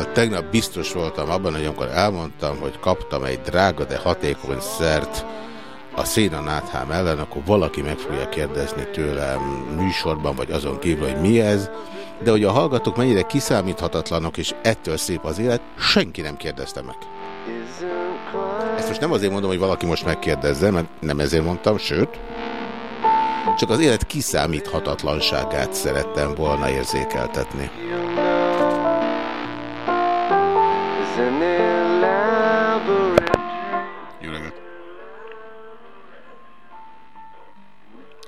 Például tegnap biztos voltam abban, hogy amikor elmondtam, hogy kaptam egy drága, de hatékony szert a szénanáthám ellen, akkor valaki meg fogja kérdezni tőlem műsorban, vagy azon kívül, hogy mi ez, de hogy a hallgatók mennyire kiszámíthatatlanok, és ettől szép az élet, senki nem kérdezte meg. Ezt most nem azért mondom, hogy valaki most megkérdezze, mert nem ezért mondtam, sőt, csak az élet kiszámíthatatlanságát szerettem volna érzékeltetni.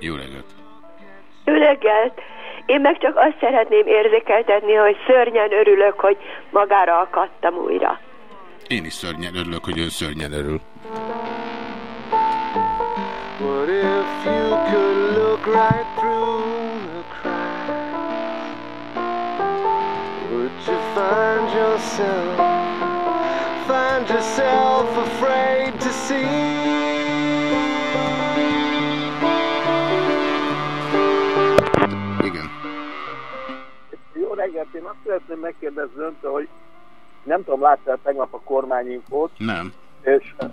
Jó reggelt! Jó reggelt! Én meg csak azt szeretném érzékeltetni, hogy szörnyen örülök, hogy magára akadtam újra. Én is szörnyen örülök, hogy ön szörnyen örül. What if you could look right through the cracks? Would you find yourself, find yourself afraid to see? Reggelt, én azt szeretném megkérdezni öntől, hogy nem tudom, láttál tegnap a kormányinfót, Nem. és uh,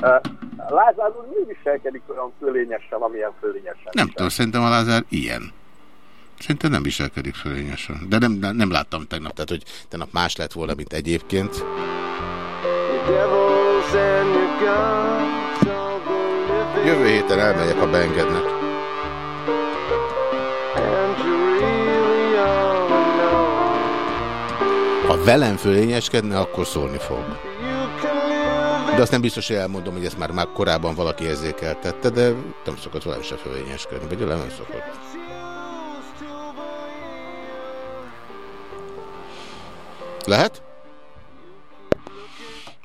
Lázár úr mi viselkedik olyan fölényesen, amilyen fölényesen? Nem tudom, szerintem a Lázár ilyen. Szerintem nem viselkedik fölényesen. De nem, nem, nem láttam tegnap, tehát hogy tegnap más lett volna, mint egyébként. Jövő héten elmegyek, ha beengednek. Velem fölényeskedne, akkor szólni fog. De azt nem biztos, hogy elmondom, hogy ezt már, már korábban valaki érzékeltette, de nem szokott velem se fölényeskedni, vagy nem szokott. Lehet?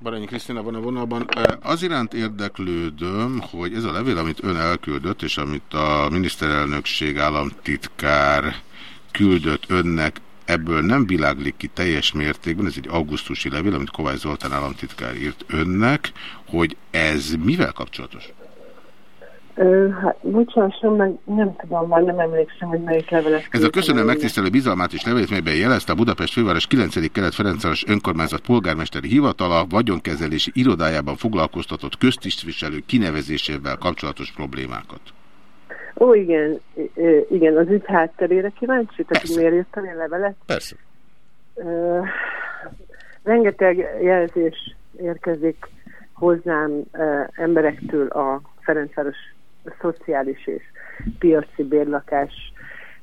Baranyi Krisztina van a vonalban. Az iránt érdeklődöm, hogy ez a levél, amit ön elküldött, és amit a miniszterelnökség államtitkár küldött önnek, ebből nem világlik ki teljes mértékben, ez egy augusztusi levél, amit Kovács Zoltán államtitkár írt önnek, hogy ez mivel kapcsolatos? Ö, hát, bocsásson, meg nem tudom, már nem emlékszem, hogy melyik levelet. Ez a köszönöm megtisztelő bizalmát és levét, melyben jelezte a Budapest főváros 9. kelet Ferencváros önkormányzat polgármesteri hivatala vagyonkezelési irodájában foglalkoztatott köztisztviselő kinevezésével kapcsolatos problémákat. Ó, igen, igen, az ügy hátterére kíváncsi, tehát hogy miért írtam a levelet? Persze. Ö, rengeteg jelzés érkezik hozzám ö, emberektől a Ferencváros szociális és piaci bérlakás,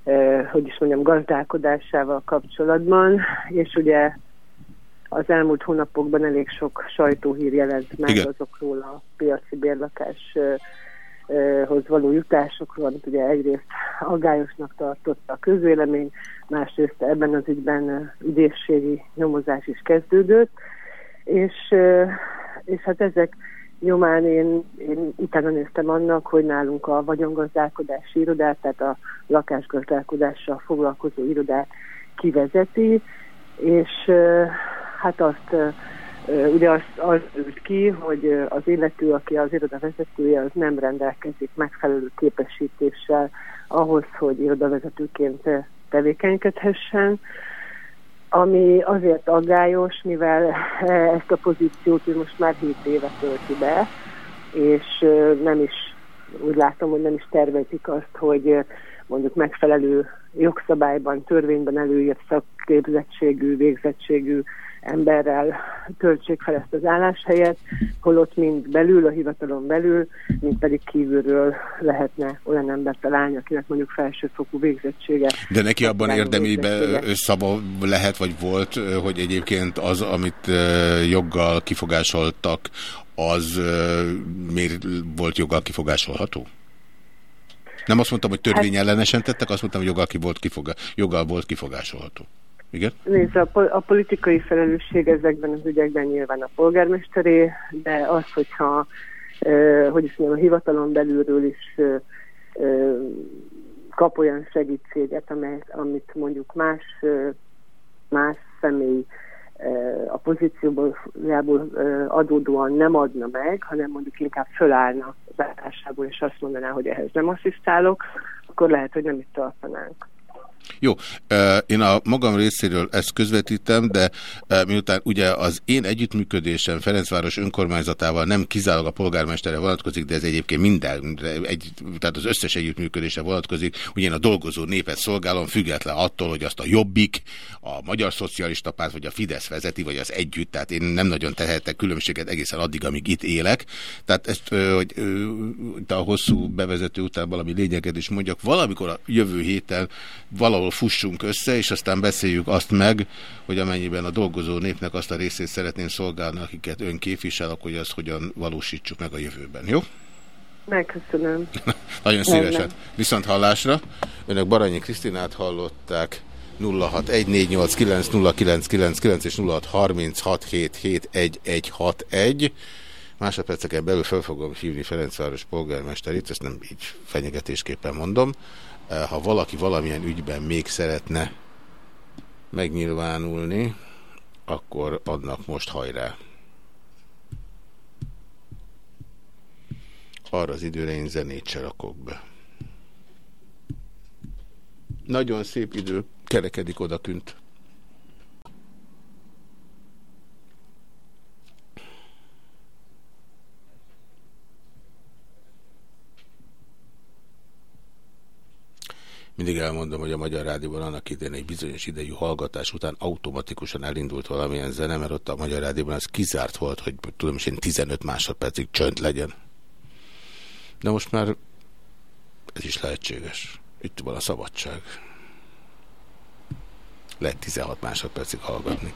ö, hogy is mondjam, gazdálkodásával kapcsolatban, és ugye az elmúlt hónapokban elég sok sajtóhír jelent meg Igen. azokról a piaci bérlakás ö, hoz való jutásokról, amit ugye egyrészt aggályosnak tartotta a közvélemény, másrészt ebben az ügyben ügyészségi nyomozás is kezdődött, és, és hát ezek nyomán én, én utána néztem annak, hogy nálunk a vagyongazdálkodási irodát, tehát a lakásgazdálkodással foglalkozó irodát kivezeti, és hát azt ugye azt, az ült ki, hogy az illető, aki az iroda vezetője, az nem rendelkezik megfelelő képesítéssel ahhoz, hogy irodavezetőként tevékenykedhessen, ami azért aggályos, mivel ezt a pozíciót most már 7 éve tölti be, és nem is, úgy látom, hogy nem is tervezik azt, hogy mondjuk megfelelő jogszabályban, törvényben előírt szakképzettségű, végzettségű emberrel töltsék fel ezt az álláshelyet, holott mind belül, a hivatalon belül, mind pedig kívülről lehetne olyan embert találni, akinek mondjuk felsőfokú végzettsége. De neki abban végzettsége. szava lehet, vagy volt, hogy egyébként az, amit joggal kifogásoltak, az miért volt joggal kifogásolható? Nem azt mondtam, hogy törvény ellenesen tettek, azt mondtam, hogy joggal, ki volt kifoga, joggal volt kifogásolható. Igen? Nézd, a, po- a politikai felelősség ezekben az ügyekben nyilván a polgármesteré, de az, hogyha ö, hogy is mondjam, a hivatalon belülről is ö, kap olyan segítséget, amely, amit mondjuk más, más személy ö, a pozícióból ö, adódóan nem adna meg, hanem mondjuk inkább fölállna az állásából, és azt mondaná, hogy ehhez nem asszisztálok, akkor lehet, hogy nem itt tartanánk. Jó, én a magam részéről ezt közvetítem, de miután ugye az én együttműködésem Ferencváros önkormányzatával nem kizárólag a polgármesterre vonatkozik, de ez egyébként minden, egy, tehát az összes együttműködésre vonatkozik, ugye én a dolgozó népet szolgálom, független attól, hogy azt a Jobbik, a Magyar Szocialista Párt, vagy a Fidesz vezeti, vagy az együtt, tehát én nem nagyon tehetek különbséget egészen addig, amíg itt élek. Tehát ezt, hogy a hosszú bevezető után valami lényeget is mondjak, valamikor a jövő héten valahol fussunk össze, és aztán beszéljük azt meg, hogy amennyiben a dolgozó népnek azt a részét szeretném szolgálni, akiket ön képvisel, akkor hogy azt hogyan valósítsuk meg a jövőben. Jó? Megköszönöm. (laughs) Nagyon szívesen. Rendben. Viszont hallásra. Önök Baranyi Krisztinát hallották 0614890999 és 0636771161. Másodperceken belül fel fogom hívni Ferencváros polgármesterét, ezt nem így fenyegetésképpen mondom. Eh, Ha valaki valamilyen ügyben még szeretne megnyilvánulni, akkor adnak most hajrá. Arra az időre én zenét se rakok be. Nagyon szép idő, kerekedik odakünt. Mindig elmondom, hogy a Magyar Rádióban annak idején egy bizonyos idejű hallgatás után automatikusan elindult valamilyen zene, mert ott a Magyar Rádióban az kizárt volt, hogy tudom is én 15 másodpercig csönd legyen. De most már ez is lehetséges. Itt van a szabadság. Lehet 16 másodpercig hallgatni.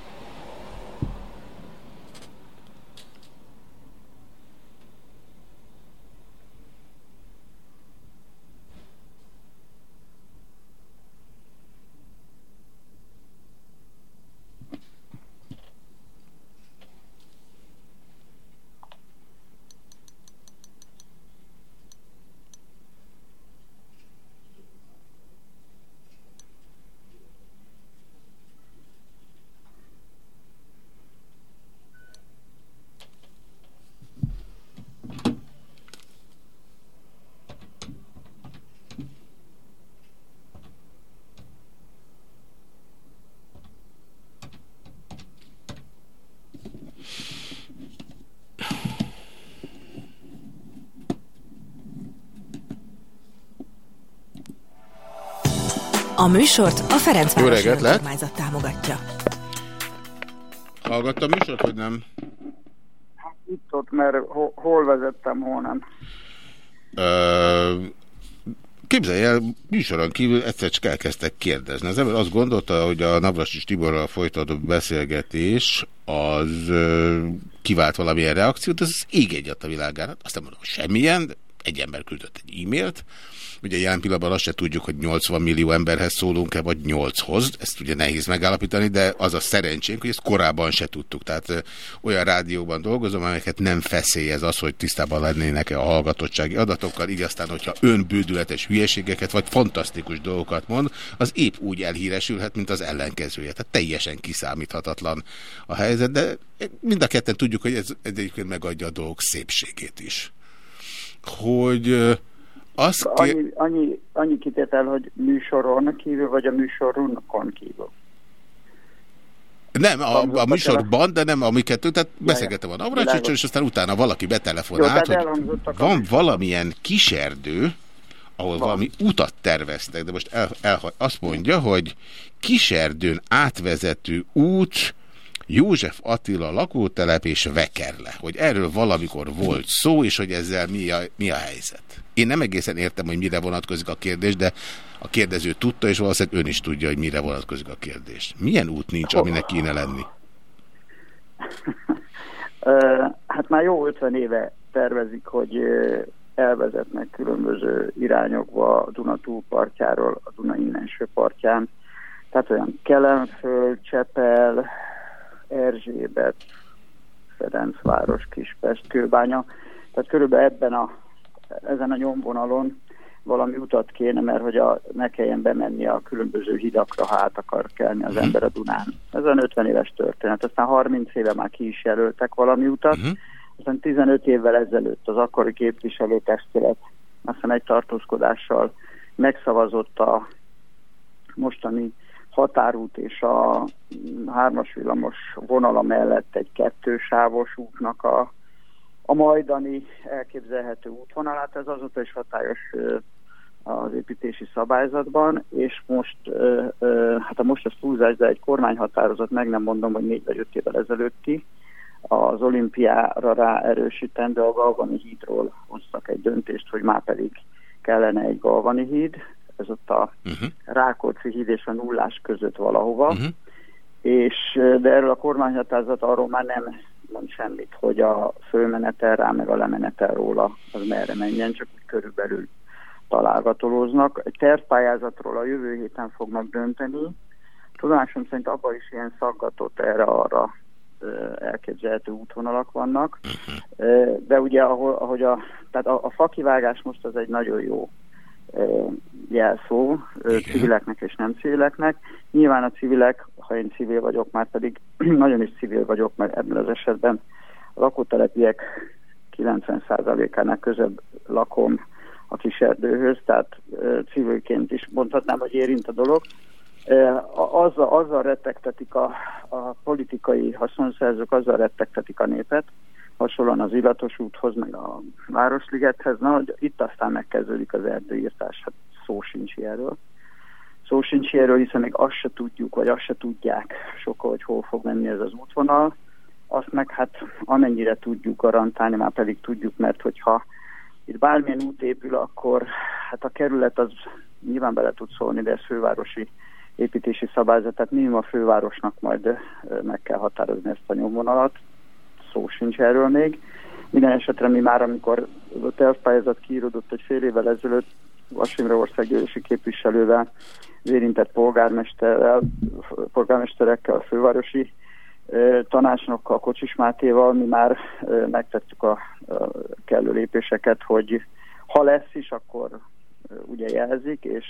A műsort a Ferencvárosi Önkormányzat támogatja. Hallgatta a műsort, vagy nem? Itt ott, mert ho hol vezettem, hol nem. Uh, képzelj el, műsoron kívül egyszer csak elkezdtek kérdezni. Az ember azt gondolta, hogy a Navrasis Tiborral folytatott beszélgetés az uh, kivált valamilyen reakciót, az ég egyet a világán. Azt nem mondom, semmilyen, egy ember küldött egy e-mailt, Ugye jelen pillanatban azt se tudjuk, hogy 80 millió emberhez szólunk-e, vagy 8-hoz. Ezt ugye nehéz megállapítani, de az a szerencsénk, hogy ezt korábban se tudtuk. Tehát olyan rádióban dolgozom, amelyeket nem feszélyez az, hogy tisztában lennének-e a hallgatottsági adatokkal, így aztán, hogyha önbődületes hülyeségeket, vagy fantasztikus dolgokat mond, az épp úgy elhíresülhet, mint az ellenkezője. Tehát teljesen kiszámíthatatlan a helyzet, de mind a ketten tudjuk, hogy ez, ez egyébként megadja a dolgok szépségét is. Hogy azt annyi, annyi, annyi kitétel, hogy műsoron kívül, vagy a műsorunkon kívül. Nem, a, a műsorban, de nem a mi kettő, tehát beszélgettem a Navracsicsal, és aztán utána valaki betelefonált, Jó, hogy van valamilyen kiserdő, ahol van. valami utat terveztek, de most el, el, azt mondja, hogy kiserdőn átvezető út, József Attila lakótelep és Vekerle, hogy erről valamikor volt szó, és hogy ezzel mi a, mi a helyzet. Én nem egészen értem, hogy mire vonatkozik a kérdés, de a kérdező tudta, és valószínűleg ön is tudja, hogy mire vonatkozik a kérdés. Milyen út nincs, aminek kéne lenni? hát már jó 50 éve tervezik, hogy elvezetnek különböző irányokba a Duna túlpartjáról, a Duna innenső partján. Tehát olyan Kelemföld, Csepel, Erzsébet, Ferencváros, Kispest, Kőbánya. Tehát körülbelül ebben a, ezen a nyomvonalon valami utat kéne, mert hogy a, ne kelljen bemenni a különböző hidakra, ha át akar kelni az ember a Dunán. Ez olyan 50 éves történet. Aztán 30 éve már ki is jelöltek valami utat. Uh-huh. Aztán 15 évvel ezelőtt az akkori képviselőtestület aztán egy tartózkodással megszavazott a mostani határút és a hármas villamos vonala mellett egy kettősávos útnak a, a majdani elképzelhető útvonalát. Ez azóta is hatályos az építési szabályzatban, és most, hát a most az túlzás, de egy kormányhatározat, meg nem mondom, hogy négy vagy öt évvel ezelőtti, az olimpiára rá erősítendő a Galvani hídról hoztak egy döntést, hogy már pedig kellene egy Galvani híd, ez ott a uh-huh. Rákóczi híd és a nullás között valahova, uh-huh. és de erről a kormányhatározat arról már nem mond semmit, hogy a fölmenetel rá, meg a lemenetel róla az merre menjen, csak úgy körülbelül találgatolóznak. Egy tervpályázatról a jövő héten fognak dönteni. Tudomásom szerint abban is ilyen szaggatott erre-arra elképzelhető útvonalak vannak. Uh-huh. De ugye, ahogy a, tehát a, a fakivágás most az egy nagyon jó jelszó civileknek és nem civileknek. Nyilván a civilek, ha én civil vagyok, már pedig (clears throat) nagyon is civil vagyok, mert ebben az esetben a lakótelepiek 90%-ának közebb lakom a kis erdőhöz, tehát civilként is mondhatnám, hogy érint a dolog. Azzal, azzal rettegtetik a, a politikai haszonszerzők, azzal rettegtetik a népet, hasonlóan az illatos úthoz, meg a Városligethez, na, hogy itt aztán megkezdődik az erdőírtás, hát szó sincs ilyenről. Szó sincs ilyenről, hiszen még azt se tudjuk, vagy azt se tudják sokkal, hogy hol fog menni ez az útvonal. Azt meg hát amennyire tudjuk garantálni, már pedig tudjuk, mert hogyha itt bármilyen út épül, akkor hát a kerület az nyilván bele tud szólni, de ez fővárosi építési szabályzat, tehát minimum a fővárosnak majd meg kell határozni ezt a nyomvonalat, szó sincs erről még. Minden esetre mi már, amikor a tervpályázat kiírodott egy fél évvel ezelőtt, Vasimre országgyűlési képviselővel, az érintett polgármesterrel, polgármesterekkel, a fővárosi tanácsnokkal, Kocsis Mátéval mi már megtettük a, kellő lépéseket, hogy ha lesz is, akkor ugye jelzik, és,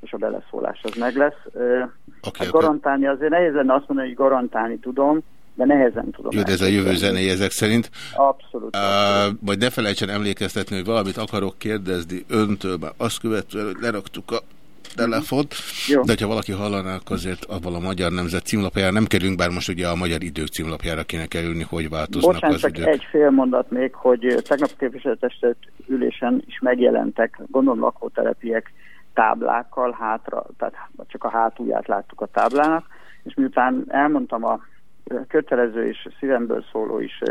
és a beleszólás az meg lesz. Okay, hát garantálni azért nehéz lenne azt mondani, hogy garantálni tudom, de nehezen tudom. Jó, de ez a jövő zené ezek szerint. Abszolút. Uh, majd ne felejtsen emlékeztetni, hogy valamit akarok kérdezni öntől, mert azt követően, hogy leraktuk a telefont, Jó. de ha valaki hallaná, akkor azért abban a Magyar Nemzet címlapjára nem kerülünk, bár most ugye a Magyar Idők címlapjára kéne kerülni, hogy változnak Bocsánat, az csak idők. egy fél mondat még, hogy tegnap képviselőtestet ülésen is megjelentek, gondolom lakótelepiek táblákkal hátra, tehát csak a hátulját láttuk a táblának, és miután elmondtam a kötelező és szívemből szóló is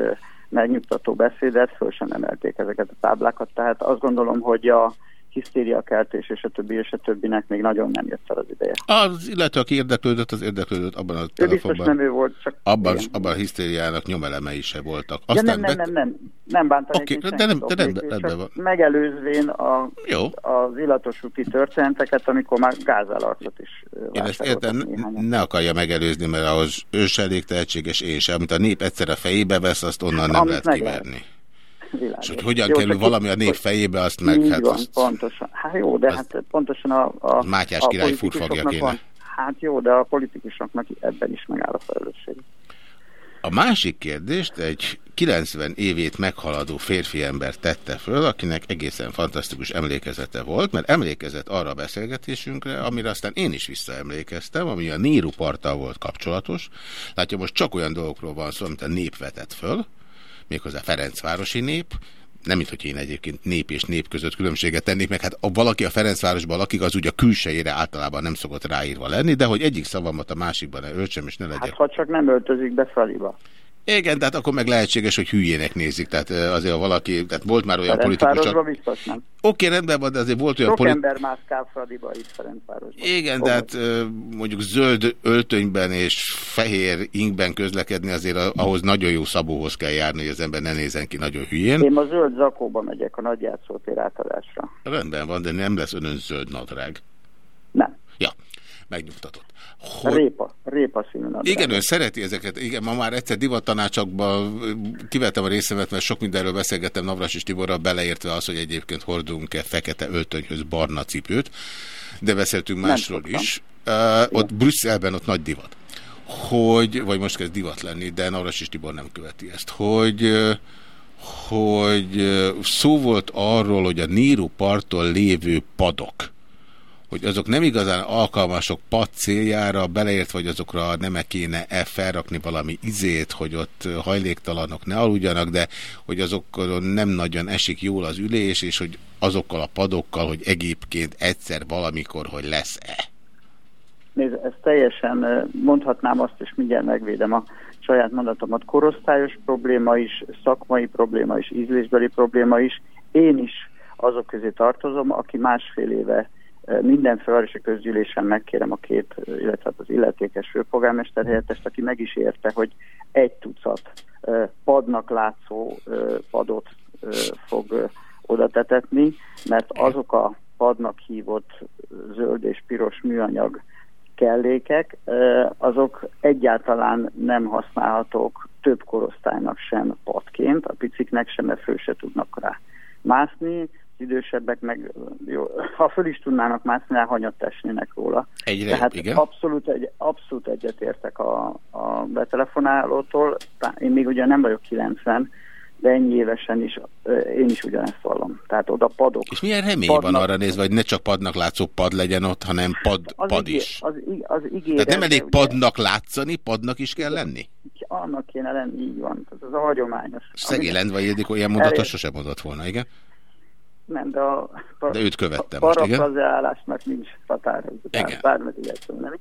megnyugtató beszédet, föl sem emelték ezeket a táblákat, tehát azt gondolom, hogy a hisztériakeltés és a többi és a többinek még nagyon nem jött fel az ideje. Az, illetve aki érdeklődött, az érdeklődött abban a telefonban. Ő biztos nem ő volt, csak... Abban, abban a hisztériának nyomelemei se voltak. Aztán ja, nem, nem, nem, nem, nem bántanék okay, de nem, de nem, rendben van. Megelőzvén a, Jó. az illatos úti történeteket, amikor már gázállarcot is Én ezt értem, ne akarja megelőzni, mert ahhoz ő se elég tehetséges, és amit a nép egyszer a fejébe vesz, azt onnan nem Amit lehet kiverni. Világos. És hogy hogyan jó, kerül valami a nép fejébe, azt meg... Így hát van, azt, pontosan. Hát jó, de hát pontosan a... a Mátyás a király furfagja kéne. Van. Hát jó, de a politikusoknak ebben is megáll a felelősség. A másik kérdést egy 90 évét meghaladó férfi ember tette föl, akinek egészen fantasztikus emlékezete volt, mert emlékezett arra a beszélgetésünkre, amire aztán én is visszaemlékeztem, ami a Néru parttal volt kapcsolatos. Látja, most csak olyan dolgokról van szó, amit a nép vetett föl, méghozzá Ferencvárosi nép, nem mint hogy én egyébként nép és nép között különbséget tennék, meg hát ha valaki a Ferencvárosban lakik, az ugye a külsejére általában nem szokott ráírva lenni, de hogy egyik szavamat a másikban ne öltsem, és ne legyen. Hát ha csak nem öltözik be feliba. Igen, tehát akkor meg lehetséges, hogy hülyének nézik. Tehát azért ha valaki, tehát volt már olyan politikus... Csak... biztos nem. Oké, rendben van, de azért volt olyan... Sok politi... ember mászkál Fradiba itt Ferencvárosban. Igen, de hát mondjuk zöld öltönyben és fehér inkben közlekedni azért ahhoz nagyon jó szabóhoz kell járni, hogy az ember ne nézen ki nagyon hülyén. Én a zöld zakóba megyek a nagy játszótér átadásra. Rendben van, de nem lesz önön zöld nadrág. Megnyugtatott. Hogy... Répa, répa színű Igen, ön szereti ezeket. Igen, ma már egyszer divattanácsokban kivettem a részemet, mert sok mindenről beszélgettem Navras és Tiborral, beleértve az, hogy egyébként hordunk-e fekete öltönyhöz barna cipőt, de beszéltünk másról is. Uh, ott Brüsszelben ott nagy divat. Hogy, vagy most kezd divat lenni, de Navras és Tibor nem követi ezt, hogy hogy szó volt arról, hogy a Níru parton lévő padok, hogy azok nem igazán alkalmasok pad céljára, beleért, vagy azokra nem -e kéne -e felrakni valami izét, hogy ott hajléktalanok ne aludjanak, de hogy azokon nem nagyon esik jól az ülés, és hogy azokkal a padokkal, hogy egyébként egyszer valamikor, hogy lesz-e. Nézd, ez teljesen mondhatnám azt, és mindjárt megvédem a saját mondatomat, korosztályos probléma is, szakmai probléma is, ízlésbeli probléma is. Én is azok közé tartozom, aki másfél éve minden fővárosi közgyűlésen megkérem a két, illetve hát az illetékes főpolgármester helyettest, aki meg is érte, hogy egy tucat padnak látszó padot fog oda tetetni, mert azok a padnak hívott zöld és piros műanyag kellékek, azok egyáltalán nem használhatók több korosztálynak sem padként, a piciknek sem, mert föl se tudnak rá mászni, idősebbek meg, jó, ha föl is tudnának mászni, hanyat tesnének róla. Egyre Tehát igen. abszolút, egy, abszolút egyetértek a, a betelefonálótól. Én még ugye nem vagyok 90, de ennyi évesen is én is ugyanezt vallom. Tehát oda padok. És milyen remény padnak, van arra nézve, hogy ne csak padnak látszó pad legyen ott, hanem pad, az pad igé, is? Az, az ígéret, Tehát nem elég padnak látszani, padnak is kell lenni? Annak kéne lenni, így van. Ez az a hagyományos. Szegény Lendvai Ildikó ilyen mondatot sosem mondott volna, igen? Nem, de a... De őt most, igen? Parafrazeálásnak nincs mondani.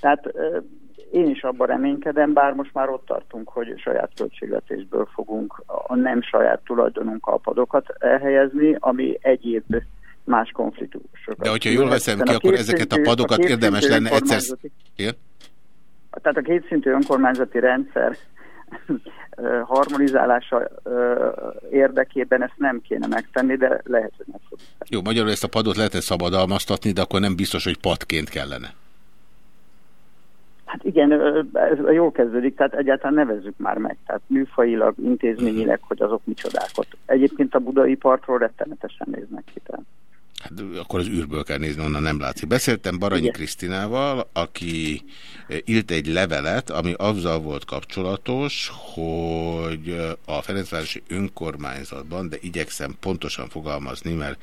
Tehát én is abban reménykedem, bár most már ott tartunk, hogy saját költségvetésből fogunk a nem saját tulajdonunkkal padokat elhelyezni, ami egyéb más konfliktusokat. De hogyha jól veszem ki, akkor ezeket a padokat a érdemes lenne egyszer... Igen? Tehát a kétszintű önkormányzati rendszer harmonizálása érdekében ezt nem kéne megtenni, de lehet, hogy meg Jó, magyarul ezt a padot lehet -e szabadalmaztatni, de akkor nem biztos, hogy padként kellene. Hát igen, ez jól kezdődik, tehát egyáltalán nevezzük már meg, tehát műfajilag, intézményileg, hogy azok micsodák ott. Egyébként a budai partról rettenetesen néznek ki. Tehát. Hát akkor az űrből kell nézni, onnan nem látszik. Beszéltem Baranyi Igen. Krisztinával, aki írt egy levelet, ami azzal volt kapcsolatos, hogy a Ferencvárosi önkormányzatban, de igyekszem pontosan fogalmazni, mert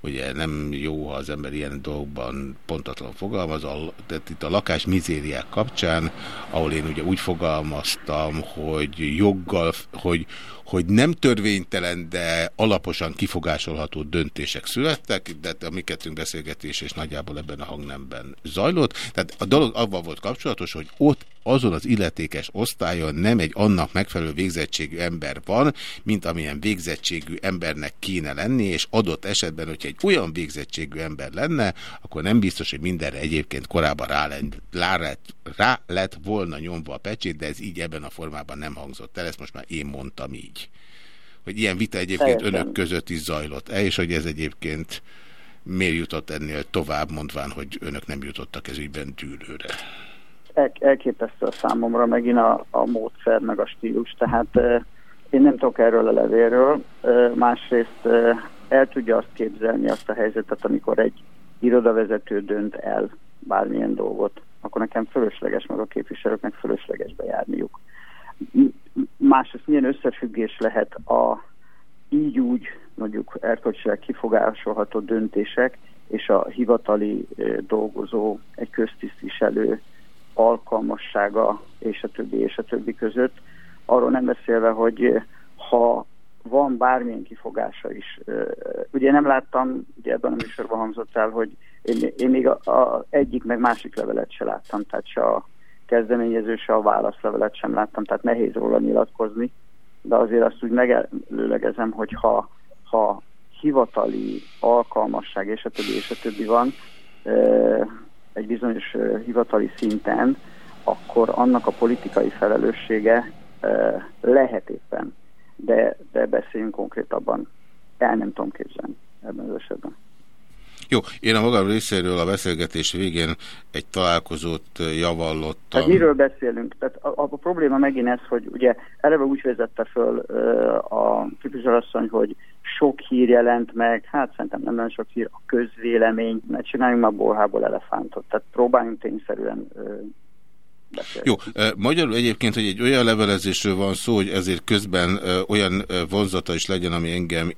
ugye nem jó, ha az ember ilyen dolgokban pontatlan fogalmaz, a, tehát itt a lakás mizériák kapcsán, ahol én ugye úgy fogalmaztam, hogy joggal, hogy, hogy nem törvénytelen, de alaposan kifogásolható döntések születtek, de a mi kettőnk beszélgetés és nagyjából ebben a hangnemben zajlott. Tehát a dolog abban volt kapcsolatos, hogy ott azon az illetékes osztályon nem egy annak megfelelő végzettségű ember van, mint amilyen végzettségű embernek kéne lenni, és adott esetben, hogyha egy olyan végzettségű ember lenne, akkor nem biztos, hogy mindenre egyébként korábban rá lett, rá, lett, rá lett volna nyomva a pecsét, de ez így ebben a formában nem hangzott el, ezt most már én mondtam így. Hogy ilyen vita egyébként Teljesen. önök között is zajlott el, és hogy ez egyébként miért jutott ennél tovább, mondván, hogy önök nem jutottak ez ügyben tűrőre el, elképesztő a számomra megint a, a módszer, meg a stílus, tehát én nem tudok erről a levélről, e, másrészt el tudja azt képzelni azt a helyzetet, amikor egy irodavezető dönt el bármilyen dolgot, akkor nekem fölösleges, meg a képviselőknek fölösleges bejárniuk. Másrészt milyen összefüggés lehet a így úgy mondjuk erkölcsileg kifogásolható döntések és a hivatali dolgozó, egy köztisztviselő alkalmassága és a többi és a többi között. Arról nem beszélve, hogy ha van bármilyen kifogása is. Ugye nem láttam, ugye ebben a műsorban hangzott el, hogy én, én még a, a egyik meg másik levelet se láttam, tehát se a kezdeményező, se a válaszlevelet sem láttam, tehát nehéz róla nyilatkozni, de azért azt úgy megelőlegezem, hogy ha, ha hivatali alkalmasság és a többi és a többi van, egy bizonyos hivatali szinten, akkor annak a politikai felelőssége lehet éppen, de, de beszéljünk konkrétabban, el nem tudom képzelni ebben az esetben. Jó, én a magam részéről a beszélgetés végén egy találkozót javallottam. Tehát miről beszélünk? Tehát a, a, a probléma megint ez, hogy ugye eleve úgy vezette föl uh, a képviselőasszony, hogy sok hír jelent meg, hát szerintem nem nagyon sok hír, a közvélemény, mert csináljunk már bolhából elefántot, tehát próbáljunk tényszerűen Beszélni. Jó, magyarul egyébként, hogy egy olyan levelezésről van szó, hogy ezért közben olyan vonzata is legyen, ami engem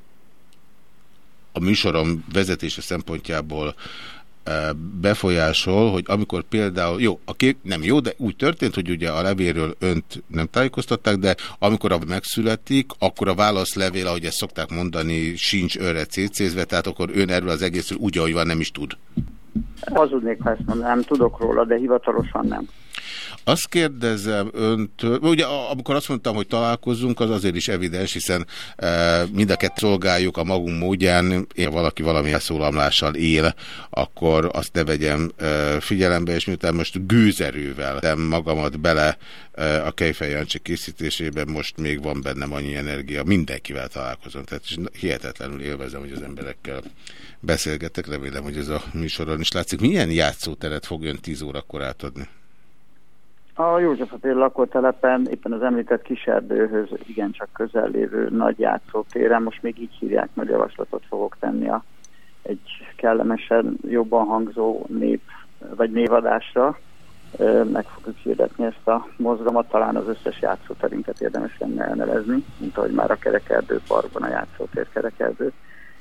a műsorom vezetése szempontjából befolyásol, hogy amikor például, jó, a kép nem jó, de úgy történt, hogy ugye a levéről önt nem tájékoztatták, de amikor a megszületik, akkor a válaszlevél, ahogy ezt szokták mondani, sincs őre cécézve, tehát akkor ön erről az egészről úgy, ahogy van, nem is tud. Hazudnék, ha ezt mondanám, tudok róla, de hivatalosan nem. Azt kérdezem öntől, ugye amikor azt mondtam, hogy találkozzunk, az azért is evidens, hiszen e, mind a kettő szolgáljuk a magunk módján, én valaki valamilyen szólamlással él, akkor azt ne vegyem e, figyelembe, és miután most gőzerővel nem magamat bele e, a Kejfej Jancsi készítésében, most még van bennem annyi energia, mindenkivel találkozom, tehát hihetetlenül élvezem, hogy az emberekkel beszélgetek, remélem, hogy ez a műsoron is látszik. Milyen játszóteret fog ön 10 órakor átadni? A József Attila lakótelepen éppen az említett kiserdőhöz igencsak közel lévő nagy játszótéren, most még így hívják, nagy javaslatot fogok tenni a, egy kellemesen jobban hangzó nép vagy névadásra. Meg fogjuk hirdetni ezt a mozgalmat, talán az összes játszóterinket érdemes lenne elnevezni, mint ahogy már a Kerekerdő Parkban a játszótér Kerekerdő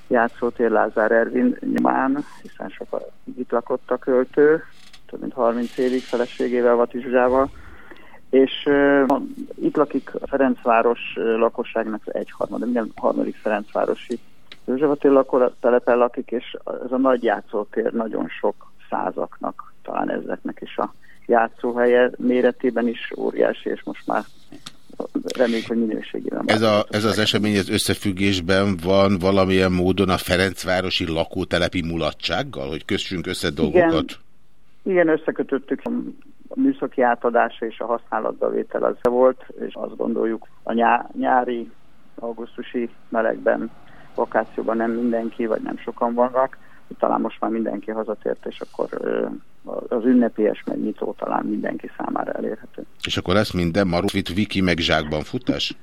játszótér Lázár Ervin nyomán, hiszen sokan itt lakott a költő, több mint 30 évig feleségével, Vatizsával, és uh, itt lakik a Ferencváros uh, lakosságnak egyharmad, minden harmadik Ferencvárosi József telepen lakik, és ez a nagy játszótér nagyon sok százaknak, talán ezeknek is a játszóhelye méretében is óriási, és most már reméljük, hogy minőségében. Ez, a, ez az esemény az összefüggésben van valamilyen módon a Ferencvárosi lakótelepi mulatsággal, hogy kössünk össze dolgokat? Igen, igen összekötöttük a műszaki átadása és a használatba vétel az volt, és azt gondoljuk a nyá, nyári, augusztusi melegben vakációban nem mindenki, vagy nem sokan vannak, talán most már mindenki hazatért, és akkor az ünnepélyes megnyitó talán mindenki számára elérhető. És akkor lesz minden Marufit, Viki meg zsákban futás?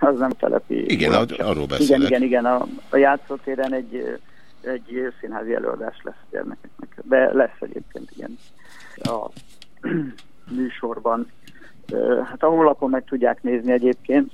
az nem telepi. Igen, volt. arról beszélek. Igen, igen, igen. A, a játszótéren egy, egy színházi előadás lesz gyermekeknek. De lesz egyébként, igen. A (clears throat) műsorban. Hát a honlapon meg tudják nézni egyébként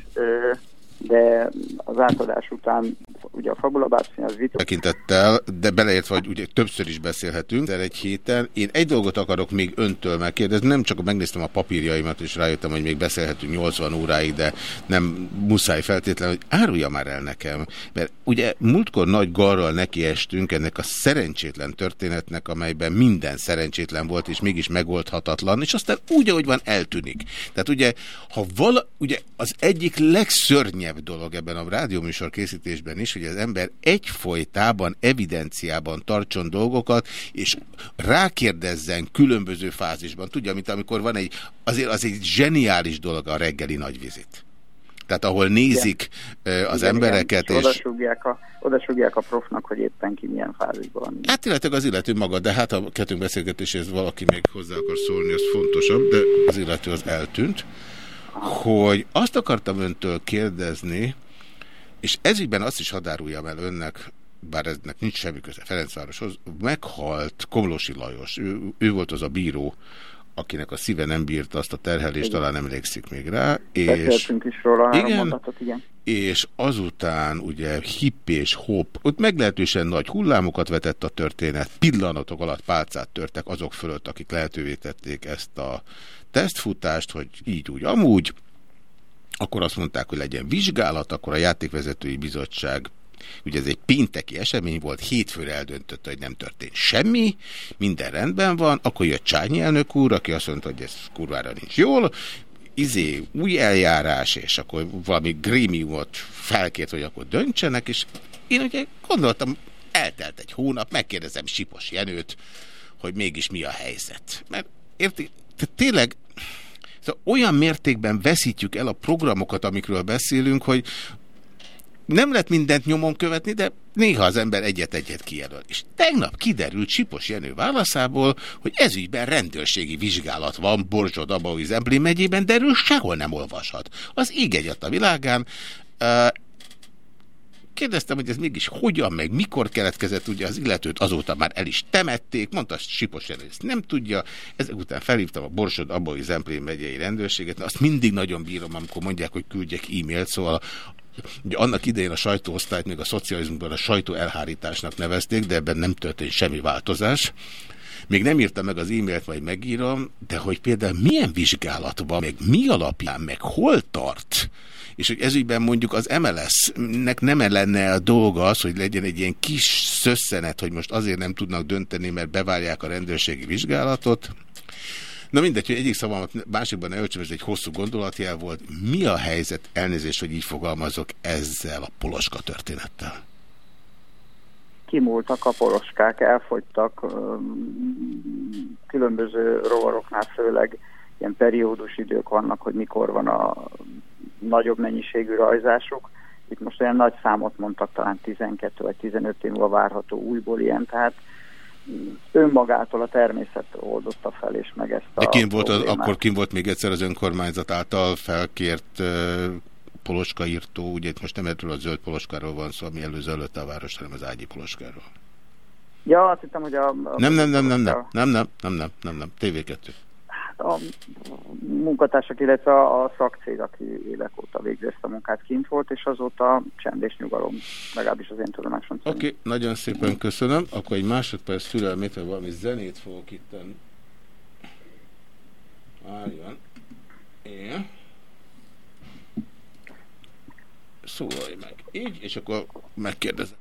de az átadás után ugye a Fabula Bárszín az vita... Tekintettel, de beleértve, hogy ugye többször is beszélhetünk, de egy héten. Én egy dolgot akarok még öntől megkérdezni, nem csak megnéztem a papírjaimat, és rájöttem, hogy még beszélhetünk 80 óráig, de nem muszáj feltétlenül, hogy árulja már el nekem. Mert ugye múltkor nagy garral nekiestünk ennek a szerencsétlen történetnek, amelyben minden szerencsétlen volt, és mégis megoldhatatlan, és aztán úgy, ahogy van, eltűnik. Tehát ugye, ha vala, ugye az egyik legszörnyebb legkeményebb dolog ebben a rádióműsor készítésben is, hogy az ember egyfolytában, evidenciában tartson dolgokat, és rákérdezzen különböző fázisban. Tudja, mint amikor van egy, azért az egy zseniális dolog a reggeli nagyvizit. Tehát ahol nézik igen. az igen, embereket. Igen. És, és... Odasugják, a, odasugják a profnak, hogy éppen ki milyen fázisban van. Hát illetve az illető maga, de hát a kettőnk beszélgetéshez valaki még hozzá akar szólni, az fontosabb, de az illető az eltűnt hogy azt akartam öntől kérdezni, és ezügyben azt is hadáruljam el önnek, bár eznek nincs semmi köze Ferencvároshoz, meghalt Komlósi Lajos, ő, ő volt az a bíró, akinek a szíve nem bírta azt a terhelést, igen. talán emlékszik még rá. És, is róla igen, mondatot, igen. És azután ugye hip és hop, ott meglehetősen nagy hullámokat vetett a történet, pillanatok alatt pálcát törtek azok fölött, akik lehetővé tették ezt a tesztfutást, hogy így úgy amúgy, akkor azt mondták, hogy legyen vizsgálat, akkor a játékvezetői bizottság Ugye ez egy pénteki esemény volt, hétfőre eldöntötte, hogy nem történt semmi, minden rendben van, akkor jött Csányi elnök úr, aki azt mondta, hogy ez kurvára nincs jól, izé, új eljárás, és akkor valami grémiumot felkért, hogy akkor döntsenek, és én ugye gondoltam, eltelt egy hónap, megkérdezem Sipos Jenőt, hogy mégis mi a helyzet. Mert érti, tehát tényleg szóval olyan mértékben veszítjük el a programokat, amikről beszélünk, hogy nem lehet mindent nyomon követni, de néha az ember egyet-egyet kijelöl. És tegnap kiderült Sipos Jenő válaszából, hogy ezügyben rendőrségi vizsgálat van Borzsod Abaúj Zemplé megyében, de erről sehol nem olvashat. Az ég egyet a világán. Kérdeztem, hogy ez mégis hogyan, meg mikor keletkezett, ugye az illetőt azóta már el is temették, mondta Sipos ezt nem tudja. Ezek után felhívtam a Borsod Abai Zemplén megyei rendőrséget, azt mindig nagyon bírom, amikor mondják, hogy küldjek e-mailt, szóval Ugye annak idején a sajtóosztályt még a szocializmusban a sajtó elhárításnak nevezték, de ebben nem történt semmi változás. Még nem írtam meg az e-mailt, majd megírom, de hogy például milyen vizsgálat van, meg mi alapján, meg hol tart, és hogy ezügyben mondjuk az MLS-nek nem lenne a dolga az, hogy legyen egy ilyen kis szösszenet, hogy most azért nem tudnak dönteni, mert bevárják a rendőrségi vizsgálatot. Na mindegy, hogy egyik szavamat másikban elöltsem, ez egy hosszú gondolatjel volt. Mi a helyzet, elnézést, hogy így fogalmazok, ezzel a poloska történettel? Kimúltak a poloskák, elfogytak különböző rovaroknál, főleg ilyen periódus idők vannak, hogy mikor van a nagyobb mennyiségű rajzásuk. Itt most olyan nagy számot mondtak, talán 12 vagy 15 év múlva várható újból ilyen, tehát önmagától a természet oldotta fel, és meg ezt a De kim volt az, akkor kim volt még egyszer az önkormányzat által felkért poloska írtó, ugye itt most nem erről a zöld poloskáról van szó, ami előző előtt a város, hanem az ágyi poloskáról. Ja, azt hittem, hogy a... a nem, nem, nem, nem, nem, nem, nem, nem, nem, nem, nem, TV2. Hát a munkatársak, illetve a szakcég, aki évek óta végzi ezt a munkát kint volt, és azóta csend és nyugalom, legalábbis az én tudomásom Oké, okay, nagyon szépen köszönöm. Akkor egy másodperc szülelmét, vagy valami zenét fogok itten. Várjon. Igen. Szólalj meg. Így, és akkor megkérdezem.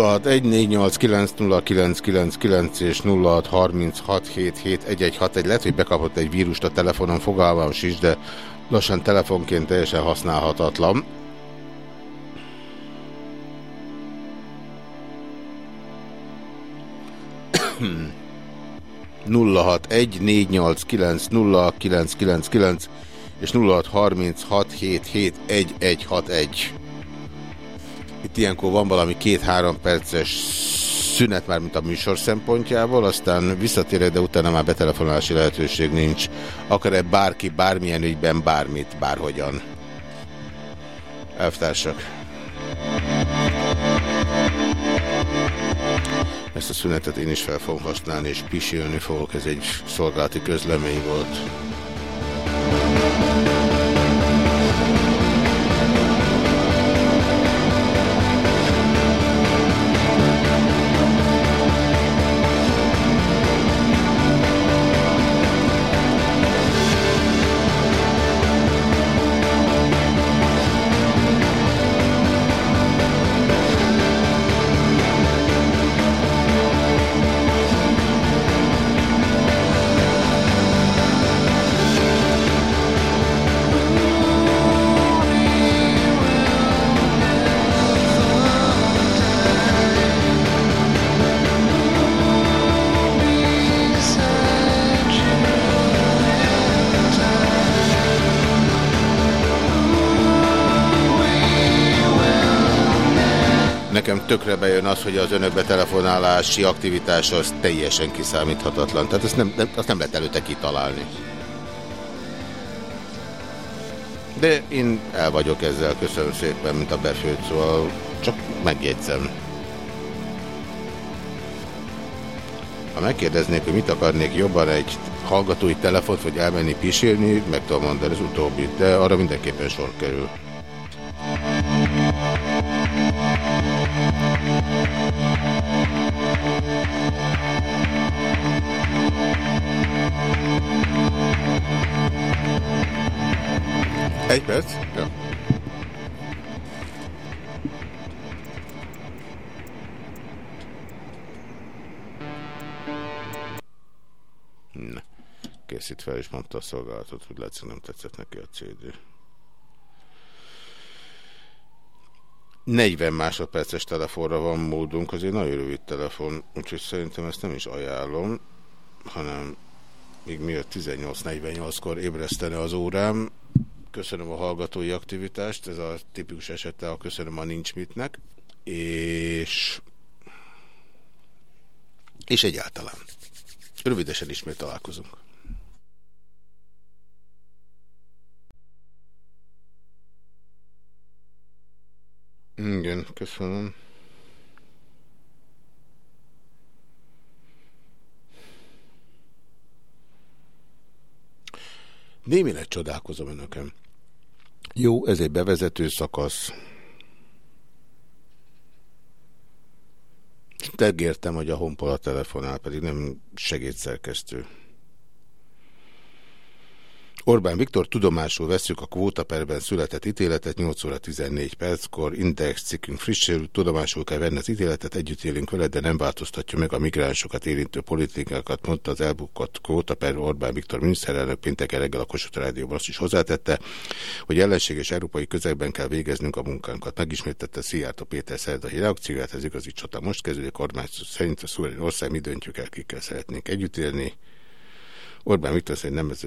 0614890999 és 0636771161. Lehet, hogy bekapott egy vírust a telefonon, fogalmam sincs, de lassan telefonként teljesen használhatatlan. (coughs) Hmm. 061 és 0636771161 itt ilyenkor van valami két-három perces szünet már, mint a műsor szempontjából, aztán visszatérek, de utána már betelefonálási lehetőség nincs. Akar-e bárki bármilyen ügyben bármit, bárhogyan? Elvtársak. Ezt a szünetet én is fel fogom használni, és pisilni fogok, ez egy szolgálati közlemény volt.「tökre bejön az, hogy az önök betelefonálási aktivitás az teljesen kiszámíthatatlan. Tehát azt nem, nem, azt nem lehet előtte kitalálni. De én el vagyok ezzel, köszönöm szépen, mint a befőt, szóval csak megjegyzem. Ha megkérdeznék, hogy mit akarnék jobban egy hallgatói telefont, vagy elmenni pisélni, meg tudom mondani az utóbbi, de arra mindenképpen sor kerül. Egy perc? Ja. Na. Készít fel, és mondta a szolgálatot, hogy látszik nem tetszett neki a CD. 40 másodperces telefonra van módunk, azért nagyon rövid telefon, úgyhogy szerintem ezt nem is ajánlom, hanem még miatt 18.48-kor ébresztene az órám. Köszönöm a hallgatói aktivitást, ez a tipikus esete, a köszönöm a nincs mitnek, és és egyáltalán. Rövidesen ismét találkozunk. Igen, köszönöm. Némileg csodálkozom önökem. Jó, ez egy bevezető szakasz. Tegértem, hogy a honpola telefonál, pedig nem segédszerkesztő. Orbán Viktor tudomásul veszük a kvótaperben született ítéletet 8 óra 14 perckor, Index cikkünk frissül, tudomásul kell venni az ítéletet, együtt élünk vele, de nem változtatja meg a migránsokat érintő politikákat, mondta az elbukott kvótaper Orbán Viktor miniszterelnök péntek reggel a Kossuth Rádióban azt is hozzátette, hogy ellenséges európai közegben kell végeznünk a munkánkat. Megismétette Szijjártó Péter szerdai reakcióját, ez igazi csata most kezdődik, kormány szerint a szuverén ország mi döntjük el, kikkel szeretnénk együtt élni. Orbán Viktor szerint nem ez...